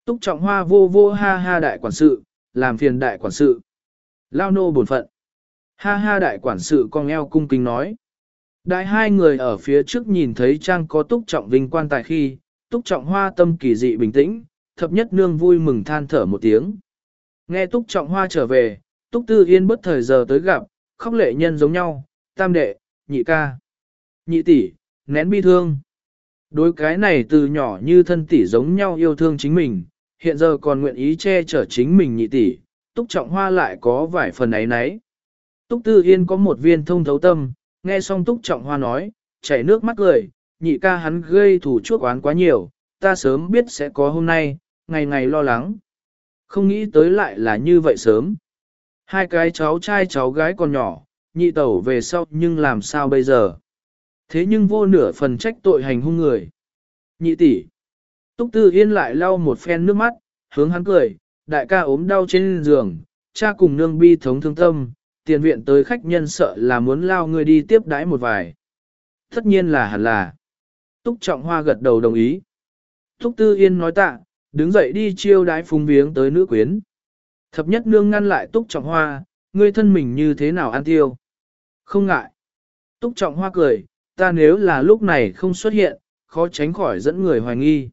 Túc trọng hoa vô vô ha ha đại quản sự, làm phiền đại quản sự. Lao nô bổn phận. Ha ha đại quản sự con eo cung kính nói. Đại hai người ở phía trước nhìn thấy trang có túc trọng vinh quan tài khi, túc trọng hoa tâm kỳ dị bình tĩnh, thập nhất nương vui mừng than thở một tiếng. Nghe túc trọng hoa trở về, túc tư yên bất thời giờ tới gặp, khóc lệ nhân giống nhau, tam đệ, nhị ca, nhị tỷ, nén bi thương. Đối cái này từ nhỏ như thân tỷ giống nhau yêu thương chính mình, hiện giờ còn nguyện ý che chở chính mình nhị tỷ, Túc Trọng Hoa lại có vài phần ấy nấy. Túc Tư Yên có một viên thông thấu tâm, nghe xong Túc Trọng Hoa nói, chảy nước mắt cười, nhị ca hắn gây thủ chuốc oán quá nhiều, ta sớm biết sẽ có hôm nay, ngày ngày lo lắng. Không nghĩ tới lại là như vậy sớm. Hai cái cháu trai cháu gái còn nhỏ, nhị tẩu về sau nhưng làm sao bây giờ? Thế nhưng vô nửa phần trách tội hành hung người. Nhị tỷ. Túc Tư Yên lại lau một phen nước mắt, hướng hắn cười, đại ca ốm đau trên giường, cha cùng nương bi thống thương tâm, tiền viện tới khách nhân sợ là muốn lao người đi tiếp đãi một vài. Tất nhiên là hẳn là. Túc Trọng Hoa gật đầu đồng ý. Túc Tư Yên nói tạ, đứng dậy đi chiêu đái phung viếng tới nữ quyến. Thập nhất nương ngăn lại Túc Trọng Hoa, ngươi thân mình như thế nào ăn tiêu. Không ngại. Túc Trọng Hoa cười, ta nếu là lúc này không xuất hiện, khó tránh khỏi dẫn người hoài nghi.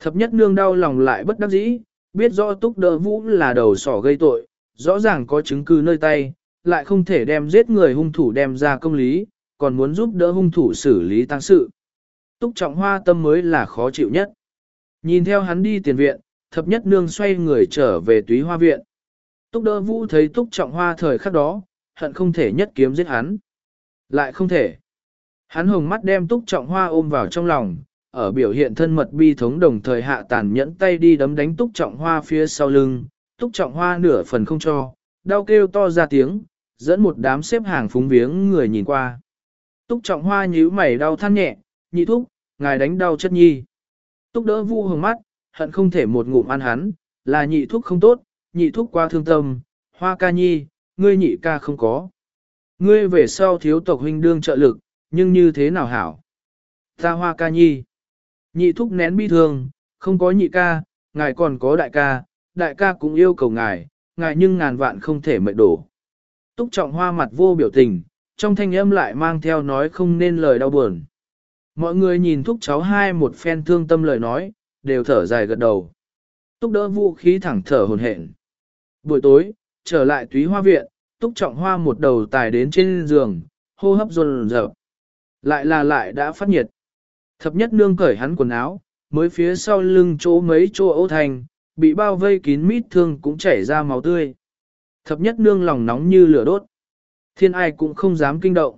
Thập nhất nương đau lòng lại bất đắc dĩ, biết rõ Túc Đỡ Vũ là đầu sỏ gây tội, rõ ràng có chứng cứ nơi tay, lại không thể đem giết người hung thủ đem ra công lý, còn muốn giúp đỡ hung thủ xử lý tăng sự. Túc Trọng Hoa tâm mới là khó chịu nhất. Nhìn theo hắn đi tiền viện, thập nhất nương xoay người trở về túy hoa viện. Túc đỡ vũ thấy túc trọng hoa thời khắc đó, hận không thể nhất kiếm giết hắn. Lại không thể. Hắn hồng mắt đem túc trọng hoa ôm vào trong lòng, ở biểu hiện thân mật bi thống đồng thời hạ tàn nhẫn tay đi đấm đánh túc trọng hoa phía sau lưng, túc trọng hoa nửa phần không cho, đau kêu to ra tiếng, dẫn một đám xếp hàng phúng viếng người nhìn qua. Túc trọng hoa nhíu mày đau than nhẹ, nhị thúc, ngài đánh đau chất nhi. Túc đỡ vu hồng mắt, hận không thể một ngụm ăn hắn, là nhị thúc không tốt, nhị thúc qua thương tâm, hoa ca nhi, ngươi nhị ca không có. Ngươi về sau thiếu tộc huynh đương trợ lực, nhưng như thế nào hảo? Ta hoa ca nhi. Nhị thúc nén bi thương, không có nhị ca, ngài còn có đại ca, đại ca cũng yêu cầu ngài, ngài nhưng ngàn vạn không thể mệt đổ. Túc trọng hoa mặt vô biểu tình, trong thanh âm lại mang theo nói không nên lời đau buồn. Mọi người nhìn thúc cháu hai một phen thương tâm lời nói, đều thở dài gật đầu. Túc đỡ vũ khí thẳng thở hồn hển. Buổi tối, trở lại túy hoa viện, túc trọng hoa một đầu tài đến trên giường, hô hấp run rợp. Lại là lại đã phát nhiệt. Thập nhất nương cởi hắn quần áo, mới phía sau lưng chỗ mấy chỗ ô thành, bị bao vây kín mít thương cũng chảy ra máu tươi. Thập nhất nương lòng nóng như lửa đốt. Thiên ai cũng không dám kinh động.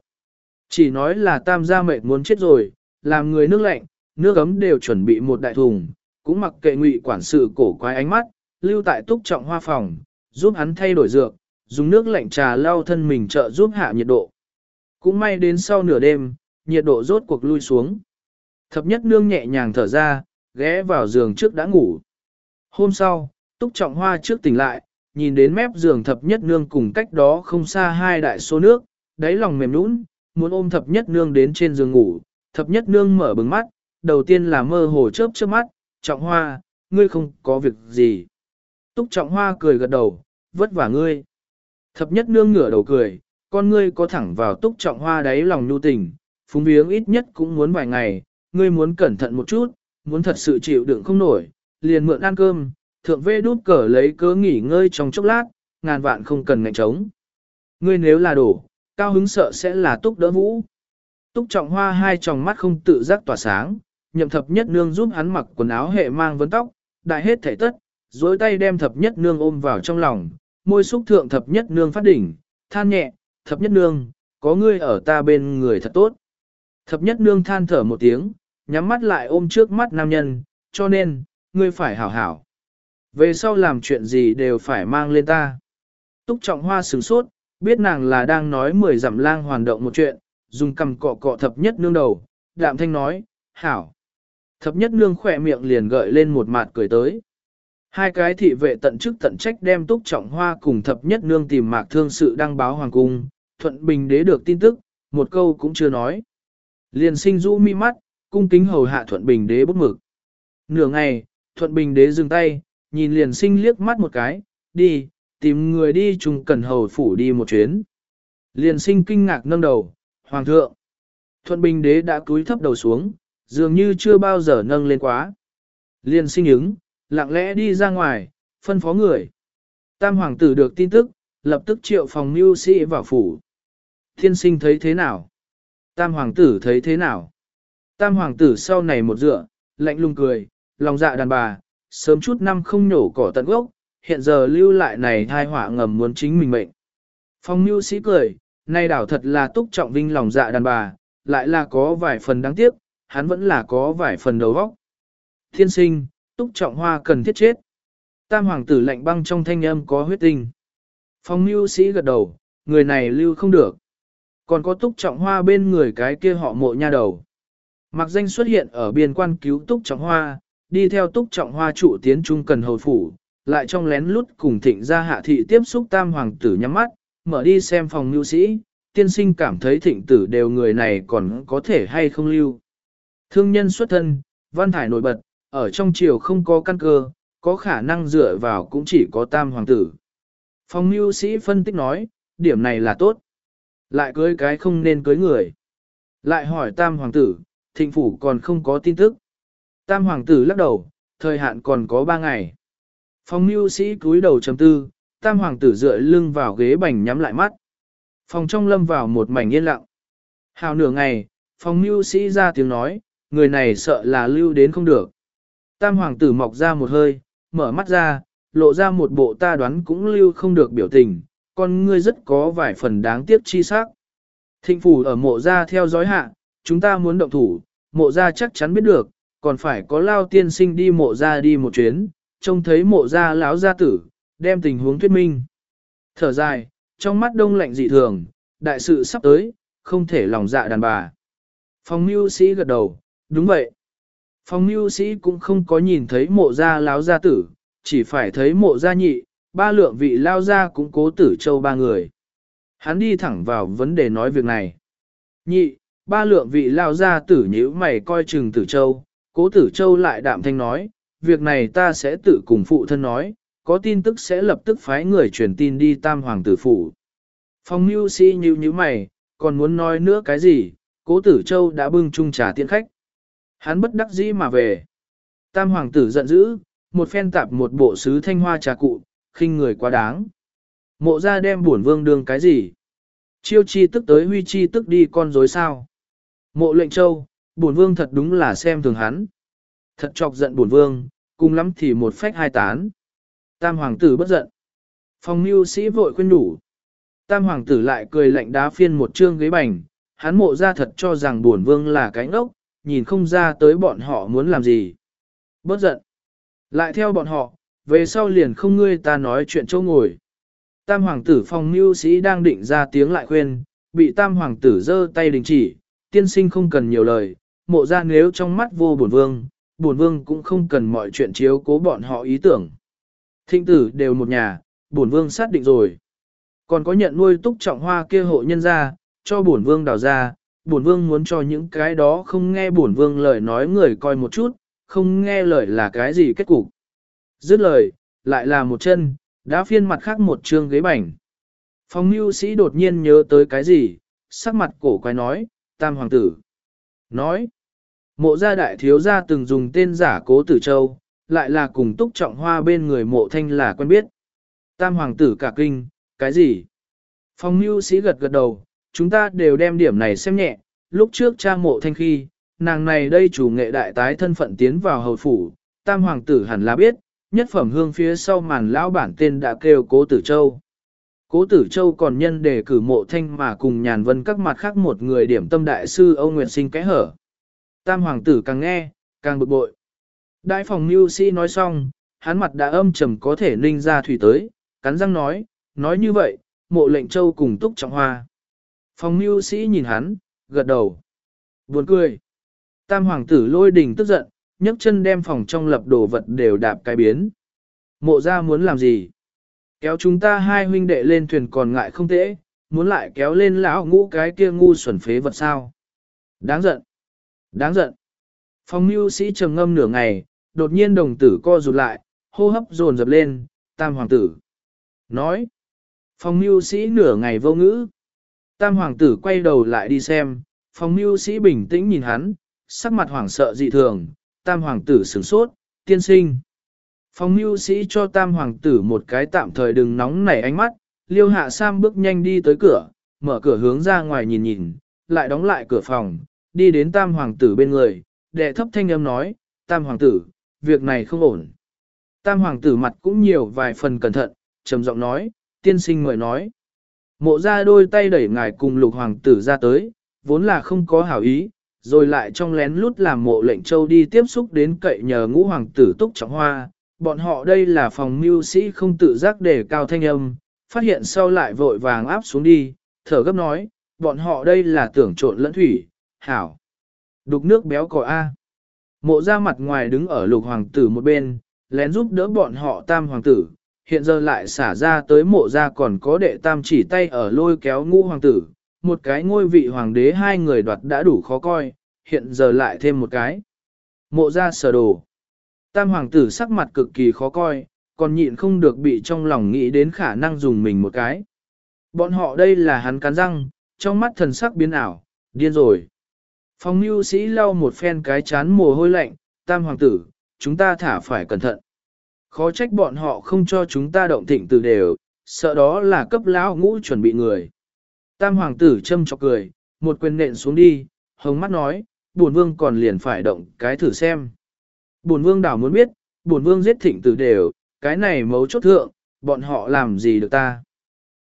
Chỉ nói là tam gia mệt muốn chết rồi, làm người nước lạnh, nước ấm đều chuẩn bị một đại thùng, cũng mặc kệ ngụy quản sự cổ quái ánh mắt, lưu tại túc trọng hoa phòng, giúp hắn thay đổi dược, dùng nước lạnh trà lau thân mình trợ giúp hạ nhiệt độ. Cũng may đến sau nửa đêm, nhiệt độ rốt cuộc lui xuống. Thập nhất nương nhẹ nhàng thở ra, ghé vào giường trước đã ngủ. Hôm sau, túc trọng hoa trước tỉnh lại, nhìn đến mép giường thập nhất nương cùng cách đó không xa hai đại số nước, đáy lòng mềm nũng, muốn ôm thập nhất nương đến trên giường ngủ, thập nhất nương mở bừng mắt, đầu tiên là mơ hồ chớp chớp mắt, trọng hoa, ngươi không có việc gì. Túc trọng hoa cười gật đầu, vất vả ngươi. Thập nhất nương ngửa đầu cười, con ngươi có thẳng vào túc trọng hoa đáy lòng nhu tình, phúng viếng ít nhất cũng muốn vài ngày, ngươi muốn cẩn thận một chút, muốn thật sự chịu đựng không nổi, liền mượn ăn cơm, thượng vê đút cờ lấy cớ nghỉ ngơi trong chốc lát, ngàn vạn không cần ngạnh trống. Ngươi nếu là đổ, cao hứng sợ sẽ là túc đỡ vũ. Túc trọng hoa hai tròng mắt không tự giác tỏa sáng, nhậm thập nhất nương giúp hắn mặc quần áo hệ mang vấn tóc, đại hết thể tất, dối tay đem thập nhất nương ôm vào trong lòng, môi xúc thượng thập nhất nương phát đỉnh, than nhẹ, thập nhất nương, có ngươi ở ta bên người thật tốt. Thập nhất nương than thở một tiếng, nhắm mắt lại ôm trước mắt nam nhân, cho nên, ngươi phải hảo hảo. Về sau làm chuyện gì đều phải mang lên ta. Túc trọng hoa sửng sốt, biết nàng là đang nói mười dặm lang hoàn động một chuyện, dùng cầm cọ cọ thập nhất nương đầu, đạm thanh nói, hảo. Thập nhất nương khỏe miệng liền gợi lên một mặt cười tới. Hai cái thị vệ tận chức tận trách đem túc trọng hoa cùng thập nhất nương tìm mạc thương sự đăng báo hoàng cung, thuận bình đế được tin tức, một câu cũng chưa nói. Liền sinh rũ mi mắt, cung kính hầu hạ thuận bình đế bút mực. Nửa ngày, thuận bình đế dừng tay, nhìn liền sinh liếc mắt một cái, đi, tìm người đi trùng cần hầu phủ đi một chuyến. Liền sinh kinh ngạc nâng đầu, hoàng thượng. Thuận bình đế đã cúi thấp đầu xuống, dường như chưa bao giờ nâng lên quá. liền sinh ứng, lặng lẽ đi ra ngoài, phân phó người. Tam hoàng tử được tin tức, lập tức triệu phòng mưu sĩ vào phủ. Thiên sinh thấy thế nào? Tam hoàng tử thấy thế nào? Tam hoàng tử sau này một dựa, lạnh lùng cười, lòng dạ đàn bà, sớm chút năm không nhổ cỏ tận gốc, hiện giờ lưu lại này thai họa ngầm muốn chính mình mệnh. Phong mưu sĩ cười, nay đảo thật là túc trọng vinh lòng dạ đàn bà, lại là có vài phần đáng tiếc, hắn vẫn là có vài phần đầu óc. Thiên sinh, túc trọng hoa cần thiết chết. Tam hoàng tử lạnh băng trong thanh âm có huyết tinh. Phong mưu sĩ gật đầu, người này lưu không được. Còn có túc trọng hoa bên người cái kia họ mộ nha đầu. Mặc danh xuất hiện ở biên quan cứu túc trọng hoa, đi theo túc trọng hoa trụ tiến trung cần hồi phủ, lại trong lén lút cùng thịnh gia hạ thị tiếp xúc tam hoàng tử nhắm mắt, mở đi xem phòng mưu sĩ, tiên sinh cảm thấy thịnh tử đều người này còn có thể hay không lưu. Thương nhân xuất thân, văn thải nổi bật, ở trong triều không có căn cơ, có khả năng dựa vào cũng chỉ có tam hoàng tử. Phòng mưu sĩ phân tích nói, điểm này là tốt. Lại cưới cái không nên cưới người. Lại hỏi tam hoàng tử, thịnh phủ còn không có tin tức. Tam hoàng tử lắc đầu, thời hạn còn có ba ngày. Phòng mưu sĩ cúi đầu chấm tư, tam hoàng tử dựa lưng vào ghế bành nhắm lại mắt. Phòng trong lâm vào một mảnh yên lặng. Hào nửa ngày, phòng mưu sĩ ra tiếng nói, người này sợ là lưu đến không được. Tam hoàng tử mọc ra một hơi, mở mắt ra, lộ ra một bộ ta đoán cũng lưu không được biểu tình, con ngươi rất có vài phần đáng tiếc chi sắc. Thịnh phủ ở mộ gia theo dõi hạ, chúng ta muốn động thủ, mộ gia chắc chắn biết được, còn phải có lao tiên sinh đi mộ gia đi một chuyến, trông thấy mộ gia lão gia tử, đem tình huống thuyết minh. Thở dài, trong mắt đông lạnh dị thường, đại sự sắp tới, không thể lòng dạ đàn bà. Phòng mưu sĩ gật đầu, đúng vậy. Phòng mưu sĩ cũng không có nhìn thấy mộ gia lão gia tử, chỉ phải thấy mộ gia nhị, ba lượng vị lao gia cũng cố tử châu ba người. Hắn đi thẳng vào vấn đề nói việc này. Nhị, ba lượng vị lao gia tử nhíu mày coi chừng tử châu, cố tử châu lại đạm thanh nói, việc này ta sẽ tự cùng phụ thân nói, có tin tức sẽ lập tức phái người truyền tin đi tam hoàng tử phủ. Phong mưu Si như như mày, còn muốn nói nữa cái gì, cố tử châu đã bưng chung trà tiện khách. Hắn bất đắc dĩ mà về. Tam hoàng tử giận dữ, một phen tạp một bộ sứ thanh hoa trà cụ, khinh người quá đáng. Mộ ra đem bổn vương đương cái gì? Chiêu chi tức tới huy chi tức đi con dối sao? Mộ lệnh châu, bổn vương thật đúng là xem thường hắn. Thật chọc giận bổn vương, cùng lắm thì một phách hai tán. Tam hoàng tử bất giận. Phòng mưu sĩ vội khuyên đủ. Tam hoàng tử lại cười lạnh đá phiên một trương ghế bành, hắn mộ ra thật cho rằng bổn vương là cái ngốc, nhìn không ra tới bọn họ muốn làm gì. Bất giận. Lại theo bọn họ, về sau liền không ngươi ta nói chuyện châu ngồi. Tam hoàng tử phòng mưu sĩ đang định ra tiếng lại khuyên, bị tam hoàng tử giơ tay đình chỉ, tiên sinh không cần nhiều lời, mộ ra nếu trong mắt vô bổn vương, bổn vương cũng không cần mọi chuyện chiếu cố bọn họ ý tưởng. Thịnh tử đều một nhà, bổn vương xác định rồi. Còn có nhận nuôi túc trọng hoa kia hộ nhân ra, cho bổn vương đào ra, bổn vương muốn cho những cái đó không nghe bổn vương lời nói người coi một chút, không nghe lời là cái gì kết cục. Dứt lời, lại là một chân, đã phiên mặt khác một trương ghế bảnh. Phong mưu sĩ đột nhiên nhớ tới cái gì, sắc mặt cổ quái nói, tam hoàng tử. Nói, mộ gia đại thiếu gia từng dùng tên giả cố tử châu, lại là cùng túc trọng hoa bên người mộ thanh là quen biết. Tam hoàng tử cả kinh, cái gì? Phong mưu sĩ gật gật đầu, chúng ta đều đem điểm này xem nhẹ, lúc trước cha mộ thanh khi, nàng này đây chủ nghệ đại tái thân phận tiến vào hầu phủ, tam hoàng tử hẳn là biết, nhất phẩm hương phía sau màn lão bản tên đã kêu cố tử châu. Cố tử châu còn nhân đề cử mộ thanh mà cùng nhàn vân các mặt khác một người điểm tâm đại sư Âu Nguyệt Sinh cái hở. Tam hoàng tử càng nghe, càng bực bội. Đại phòng mưu sĩ nói xong, hắn mặt đã âm trầm có thể ninh ra thủy tới, cắn răng nói, nói như vậy, mộ lệnh châu cùng túc trọng hoa. Phòng mưu sĩ nhìn hắn, gật đầu. Buồn cười. Tam hoàng tử lôi đình tức giận, nhấc chân đem phòng trong lập đồ vật đều đạp cái biến. Mộ ra muốn làm gì? Kéo chúng ta hai huynh đệ lên thuyền còn ngại không tễ, muốn lại kéo lên lão ngũ cái kia ngu xuẩn phế vật sao? Đáng giận. Đáng giận. Phòng mưu sĩ trầm ngâm nửa ngày, đột nhiên đồng tử co rụt lại, hô hấp dồn dập lên, tam hoàng tử. Nói. Phòng mưu sĩ nửa ngày vô ngữ. Tam hoàng tử quay đầu lại đi xem, phòng mưu sĩ bình tĩnh nhìn hắn, sắc mặt hoảng sợ dị thường, tam hoàng tử sửng sốt, tiên sinh. Phòng mưu sĩ cho tam hoàng tử một cái tạm thời đừng nóng nảy ánh mắt, liêu hạ sam bước nhanh đi tới cửa, mở cửa hướng ra ngoài nhìn nhìn, lại đóng lại cửa phòng, đi đến tam hoàng tử bên người, đệ thấp thanh âm nói, tam hoàng tử, việc này không ổn. Tam hoàng tử mặt cũng nhiều vài phần cẩn thận, trầm giọng nói, tiên sinh mời nói. Mộ ra đôi tay đẩy ngài cùng lục hoàng tử ra tới, vốn là không có hảo ý, rồi lại trong lén lút làm mộ lệnh châu đi tiếp xúc đến cậy nhờ ngũ hoàng tử túc trọng hoa. Bọn họ đây là phòng mưu sĩ không tự giác để cao thanh âm, phát hiện sau lại vội vàng áp xuống đi, thở gấp nói, bọn họ đây là tưởng trộn lẫn thủy, hảo. Đục nước béo cò A. Mộ ra mặt ngoài đứng ở lục hoàng tử một bên, lén giúp đỡ bọn họ tam hoàng tử, hiện giờ lại xả ra tới mộ ra còn có đệ tam chỉ tay ở lôi kéo ngũ hoàng tử, một cái ngôi vị hoàng đế hai người đoạt đã đủ khó coi, hiện giờ lại thêm một cái. Mộ ra sở đồ. Tam hoàng tử sắc mặt cực kỳ khó coi, còn nhịn không được bị trong lòng nghĩ đến khả năng dùng mình một cái. Bọn họ đây là hắn cắn răng, trong mắt thần sắc biến ảo, điên rồi. Phong mưu sĩ lau một phen cái chán mồ hôi lạnh, tam hoàng tử, chúng ta thả phải cẩn thận. Khó trách bọn họ không cho chúng ta động thịnh từ đều, sợ đó là cấp lão ngũ chuẩn bị người. Tam hoàng tử châm chọc cười, một quyền nện xuống đi, hồng mắt nói, buồn vương còn liền phải động cái thử xem. Buồn vương đảo muốn biết, buồn vương giết thịnh tử đều, cái này mấu chốt thượng, bọn họ làm gì được ta.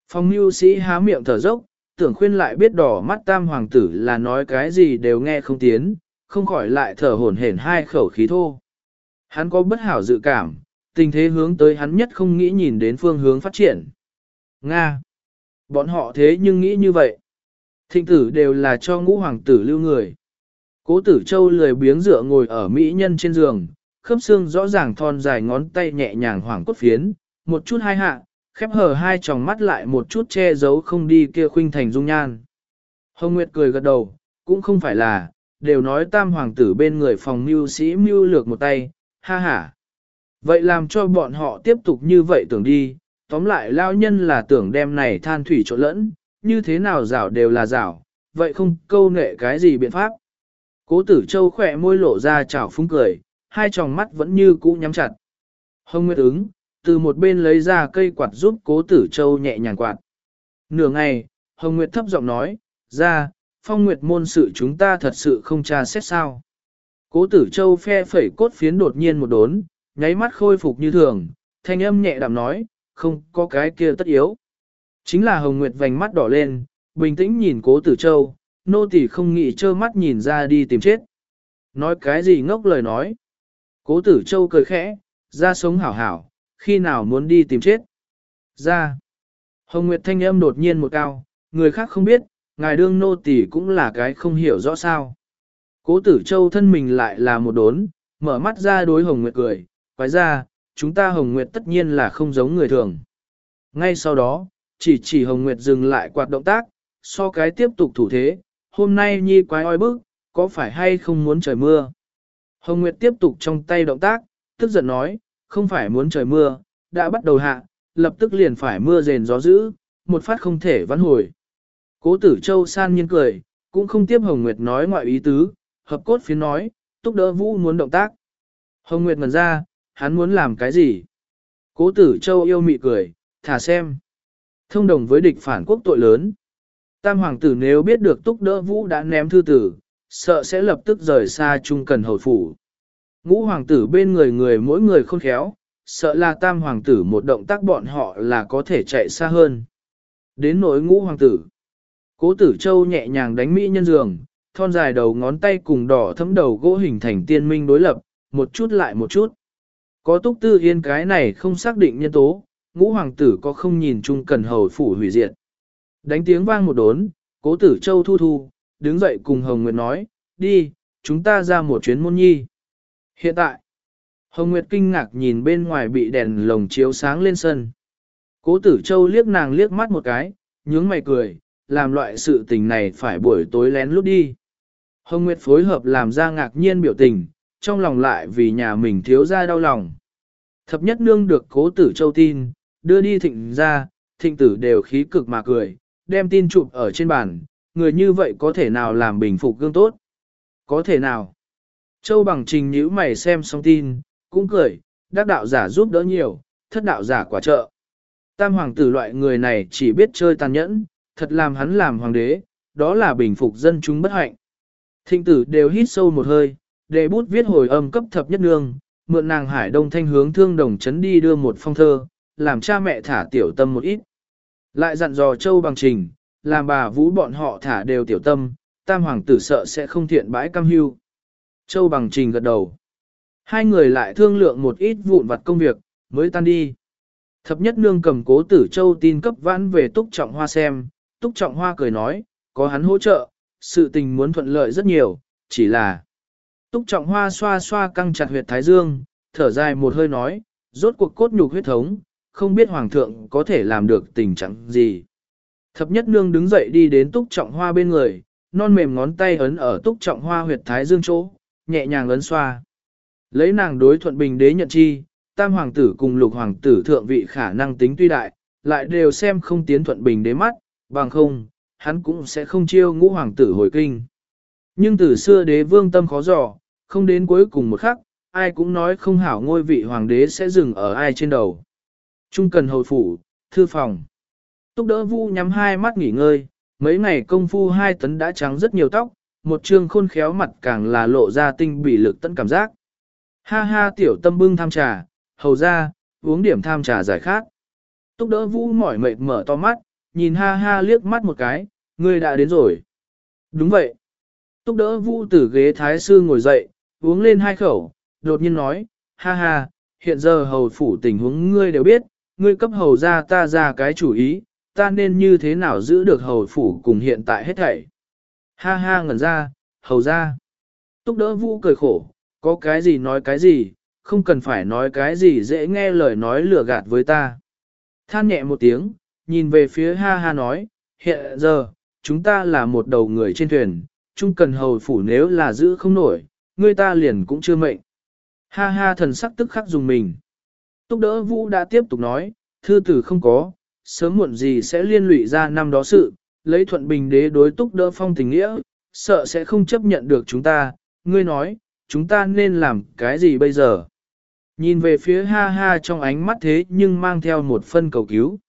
Phong mưu sĩ há miệng thở dốc, tưởng khuyên lại biết đỏ mắt tam hoàng tử là nói cái gì đều nghe không tiến, không khỏi lại thở hổn hển hai khẩu khí thô. Hắn có bất hảo dự cảm, tình thế hướng tới hắn nhất không nghĩ nhìn đến phương hướng phát triển. Nga! Bọn họ thế nhưng nghĩ như vậy. Thịnh tử đều là cho ngũ hoàng tử lưu người. Cố tử châu lười biếng dựa ngồi ở mỹ nhân trên giường, khớp xương rõ ràng thon dài ngón tay nhẹ nhàng hoảng cốt phiến, một chút hai hạ, khép hờ hai tròng mắt lại một chút che giấu không đi kia khuynh thành dung nhan. Hồng Nguyệt cười gật đầu, cũng không phải là, đều nói tam hoàng tử bên người phòng mưu sĩ mưu lược một tay, ha ha. Vậy làm cho bọn họ tiếp tục như vậy tưởng đi, tóm lại lao nhân là tưởng đem này than thủy trộn lẫn, như thế nào rảo đều là rảo, vậy không câu nệ cái gì biện pháp. Cố tử châu khỏe môi lộ ra chảo phúng cười, hai tròng mắt vẫn như cũ nhắm chặt. Hồng Nguyệt ứng, từ một bên lấy ra cây quạt giúp cố tử châu nhẹ nhàng quạt. Nửa ngày, Hồng Nguyệt thấp giọng nói, ra, phong nguyệt môn sự chúng ta thật sự không tra xét sao. Cố tử châu phe phẩy cốt phiến đột nhiên một đốn, nháy mắt khôi phục như thường, thanh âm nhẹ đạm nói, không có cái kia tất yếu. Chính là Hồng Nguyệt vành mắt đỏ lên, bình tĩnh nhìn cố tử châu, nô tỳ không nghĩ trơ mắt nhìn ra đi tìm chết. Nói cái gì ngốc lời nói. Cố tử châu cười khẽ, ra sống hảo hảo, khi nào muốn đi tìm chết. Ra. Hồng Nguyệt thanh âm đột nhiên một cao, người khác không biết, ngài đương nô tỳ cũng là cái không hiểu rõ sao. Cố tử châu thân mình lại là một đốn, mở mắt ra đối Hồng Nguyệt cười, quái ra, chúng ta Hồng Nguyệt tất nhiên là không giống người thường. Ngay sau đó, chỉ chỉ Hồng Nguyệt dừng lại quạt động tác, so cái tiếp tục thủ thế, hôm nay nhi quái oi bức, có phải hay không muốn trời mưa? Hồng Nguyệt tiếp tục trong tay động tác, tức giận nói, không phải muốn trời mưa, đã bắt đầu hạ, lập tức liền phải mưa rền gió dữ, một phát không thể vãn hồi. Cố tử châu san nhiên cười, cũng không tiếp Hồng Nguyệt nói ngoại ý tứ, hợp cốt phiến nói, túc đỡ vũ muốn động tác. Hồng Nguyệt ngần ra, hắn muốn làm cái gì? Cố tử châu yêu mị cười, thả xem. Thông đồng với địch phản quốc tội lớn. Tam hoàng tử nếu biết được túc đỡ vũ đã ném thư tử, sợ sẽ lập tức rời xa trung cần hồi phủ. Ngũ hoàng tử bên người người mỗi người khôn khéo, sợ là tam hoàng tử một động tác bọn họ là có thể chạy xa hơn. Đến nỗi ngũ hoàng tử. Cố tử châu nhẹ nhàng đánh mỹ nhân giường, thon dài đầu ngón tay cùng đỏ thấm đầu gỗ hình thành tiên minh đối lập, một chút lại một chút. Có túc tư yên cái này không xác định nhân tố, ngũ hoàng tử có không nhìn chung cần hầu phủ hủy diệt. Đánh tiếng vang một đốn, cố tử châu thu thu, đứng dậy cùng Hồng Nguyệt nói, đi, chúng ta ra một chuyến môn nhi. Hiện tại, Hồng Nguyệt kinh ngạc nhìn bên ngoài bị đèn lồng chiếu sáng lên sân. Cố tử châu liếc nàng liếc mắt một cái, nhướng mày cười, làm loại sự tình này phải buổi tối lén lút đi. Hồng Nguyệt phối hợp làm ra ngạc nhiên biểu tình, trong lòng lại vì nhà mình thiếu ra đau lòng. Thập nhất nương được cố tử châu tin, đưa đi thịnh ra, thịnh tử đều khí cực mà cười, đem tin chụp ở trên bàn, người như vậy có thể nào làm bình phục gương tốt? Có thể nào? Châu bằng trình nhữ mày xem xong tin, cũng cười, đắc đạo giả giúp đỡ nhiều, thất đạo giả quả trợ. Tam hoàng tử loại người này chỉ biết chơi tàn nhẫn, thật làm hắn làm hoàng đế, đó là bình phục dân chúng bất hạnh. Thịnh tử đều hít sâu một hơi, để bút viết hồi âm cấp thập nhất nương, mượn nàng hải đông thanh hướng thương đồng chấn đi đưa một phong thơ, làm cha mẹ thả tiểu tâm một ít. Lại dặn dò châu bằng trình, làm bà vũ bọn họ thả đều tiểu tâm, tam hoàng tử sợ sẽ không thiện bãi cam hưu. Châu bằng trình gật đầu. Hai người lại thương lượng một ít vụn vặt công việc, mới tan đi. Thập nhất nương cầm cố tử châu tin cấp vãn về túc trọng hoa xem, túc trọng hoa cười nói, có hắn hỗ trợ, sự tình muốn thuận lợi rất nhiều, chỉ là túc trọng hoa xoa xoa căng chặt huyệt thái dương, thở dài một hơi nói, rốt cuộc cốt nhục huyết thống, không biết hoàng thượng có thể làm được tình trạng gì. Thập nhất nương đứng dậy đi đến túc trọng hoa bên người, non mềm ngón tay ấn ở túc trọng hoa huyệt thái dương chỗ, nhẹ nhàng ấn xoa. Lấy nàng đối thuận bình đế nhận chi, tam hoàng tử cùng lục hoàng tử thượng vị khả năng tính tuy đại, lại đều xem không tiến thuận bình đế mắt, bằng không, hắn cũng sẽ không chiêu ngũ hoàng tử hồi kinh. Nhưng từ xưa đế vương tâm khó dò, không đến cuối cùng một khắc, ai cũng nói không hảo ngôi vị hoàng đế sẽ dừng ở ai trên đầu. Trung cần hồi phủ, thư phòng. Túc đỡ vu nhắm hai mắt nghỉ ngơi, mấy ngày công phu hai tấn đã trắng rất nhiều tóc, một trương khôn khéo mặt càng là lộ ra tinh bị lực tận cảm giác. Ha ha tiểu tâm bưng tham trà, hầu ra, uống điểm tham trà giải khát. Túc đỡ vũ mỏi mệt mở to mắt, nhìn ha ha liếc mắt một cái, ngươi đã đến rồi. Đúng vậy. Túc đỡ vũ từ ghế thái sư ngồi dậy, uống lên hai khẩu, đột nhiên nói, ha ha, hiện giờ hầu phủ tình huống ngươi đều biết, ngươi cấp hầu ra ta ra cái chủ ý, ta nên như thế nào giữ được hầu phủ cùng hiện tại hết thảy. Ha ha ngẩn ra, hầu ra. Túc đỡ vũ cười khổ, có cái gì nói cái gì, không cần phải nói cái gì dễ nghe lời nói lừa gạt với ta. Than nhẹ một tiếng, nhìn về phía ha ha nói, hiện giờ, chúng ta là một đầu người trên thuyền, chung cần hầu phủ nếu là giữ không nổi, người ta liền cũng chưa mệnh. Ha ha thần sắc tức khắc dùng mình. Túc đỡ vũ đã tiếp tục nói, thư tử không có, sớm muộn gì sẽ liên lụy ra năm đó sự, lấy thuận bình đế đối túc đỡ phong tình nghĩa, sợ sẽ không chấp nhận được chúng ta, ngươi nói, chúng ta nên làm cái gì bây giờ? Nhìn về phía ha ha trong ánh mắt thế nhưng mang theo một phân cầu cứu.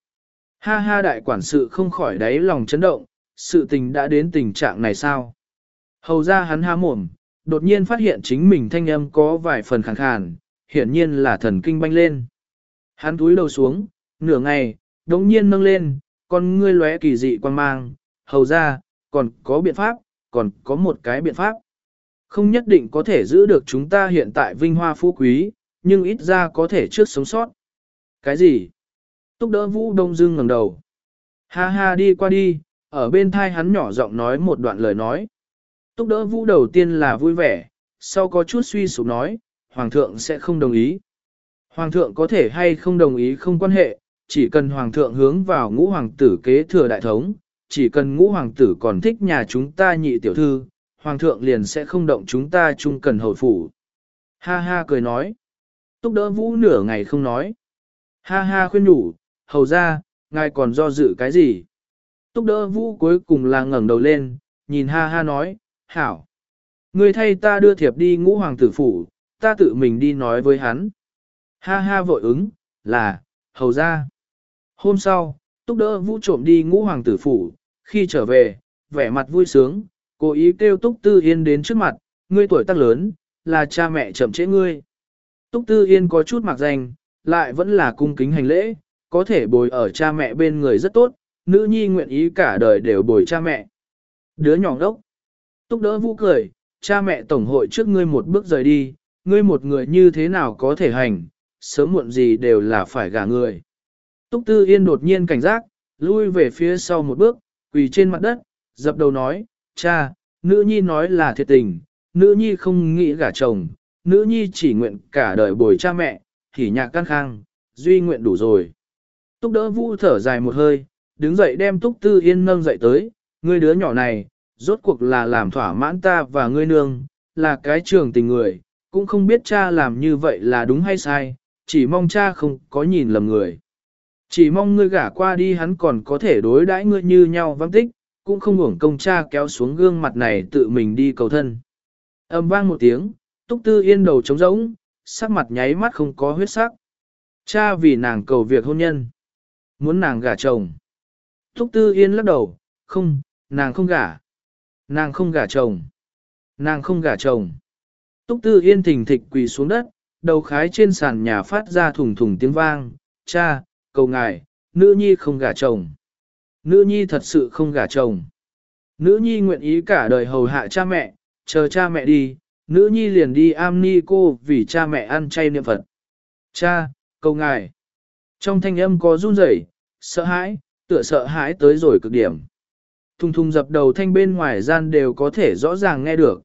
Ha ha đại quản sự không khỏi đáy lòng chấn động, sự tình đã đến tình trạng này sao? Hầu ra hắn há mồm, đột nhiên phát hiện chính mình thanh âm có vài phần khàn khàn, hiển nhiên là thần kinh banh lên. Hắn túi đầu xuống, nửa ngày, đống nhiên nâng lên, con ngươi lóe kỳ dị quan mang, hầu ra, còn có biện pháp, còn có một cái biện pháp. Không nhất định có thể giữ được chúng ta hiện tại vinh hoa phú quý, nhưng ít ra có thể trước sống sót. Cái gì? Túc đỡ vũ đông dưng ngẩng đầu. Ha ha đi qua đi, ở bên thai hắn nhỏ giọng nói một đoạn lời nói. Túc đỡ vũ đầu tiên là vui vẻ, sau có chút suy sụp nói, Hoàng thượng sẽ không đồng ý. Hoàng thượng có thể hay không đồng ý không quan hệ, chỉ cần Hoàng thượng hướng vào ngũ hoàng tử kế thừa đại thống, chỉ cần ngũ hoàng tử còn thích nhà chúng ta nhị tiểu thư, Hoàng thượng liền sẽ không động chúng ta chung cần hồi phủ. Ha ha cười nói. Túc đỡ vũ nửa ngày không nói. Ha ha khuyên nhủ, hầu ra, ngài còn do dự cái gì? Túc đỡ vũ cuối cùng là ngẩng đầu lên, nhìn ha ha nói, hảo. Người thay ta đưa thiệp đi ngũ hoàng tử phủ, ta tự mình đi nói với hắn. Ha ha vội ứng, là, hầu ra. Hôm sau, túc đỡ vũ trộm đi ngũ hoàng tử phủ, khi trở về, vẻ mặt vui sướng, cố ý kêu túc tư yên đến trước mặt, ngươi tuổi tác lớn, là cha mẹ chậm trễ ngươi. Túc tư yên có chút mặc danh, lại vẫn là cung kính hành lễ, có thể bồi ở cha mẹ bên người rất tốt, nữ nhi nguyện ý cả đời đều bồi cha mẹ. Đứa nhỏ đốc. Túc đỡ vũ cười, cha mẹ tổng hội trước ngươi một bước rời đi, ngươi một người như thế nào có thể hành, sớm muộn gì đều là phải gả người. Túc Tư Yên đột nhiên cảnh giác, lui về phía sau một bước, quỳ trên mặt đất, dập đầu nói, cha, nữ nhi nói là thiệt tình, nữ nhi không nghĩ gả chồng, nữ nhi chỉ nguyện cả đời bồi cha mẹ, thì nhạc căn khang, duy nguyện đủ rồi. Túc đỡ vũ thở dài một hơi, đứng dậy đem Túc Tư Yên nâng dậy tới, ngươi đứa nhỏ này, rốt cuộc là làm thỏa mãn ta và ngươi nương, là cái trường tình người, cũng không biết cha làm như vậy là đúng hay sai, chỉ mong cha không có nhìn lầm người. Chỉ mong ngươi gả qua đi hắn còn có thể đối đãi ngươi như nhau vắng tích, cũng không ngủng công cha kéo xuống gương mặt này tự mình đi cầu thân. Âm vang một tiếng, túc tư yên đầu trống rỗng, sắc mặt nháy mắt không có huyết sắc. Cha vì nàng cầu việc hôn nhân. Muốn nàng gả chồng. Túc tư yên lắc đầu, không, nàng không gả. Nàng không gả chồng. Nàng không gả chồng. Túc tư yên thình thịch quỳ xuống đất, đầu khái trên sàn nhà phát ra thùng thùng tiếng vang. Cha, cầu ngài, nữ nhi không gả chồng. Nữ nhi thật sự không gả chồng. Nữ nhi nguyện ý cả đời hầu hạ cha mẹ, chờ cha mẹ đi, nữ nhi liền đi am ni cô vì cha mẹ ăn chay niệm Phật. Cha, cầu ngài. Trong thanh âm có run rẩy, sợ hãi, tựa sợ hãi tới rồi cực điểm. Thùng thùng dập đầu thanh bên ngoài gian đều có thể rõ ràng nghe được.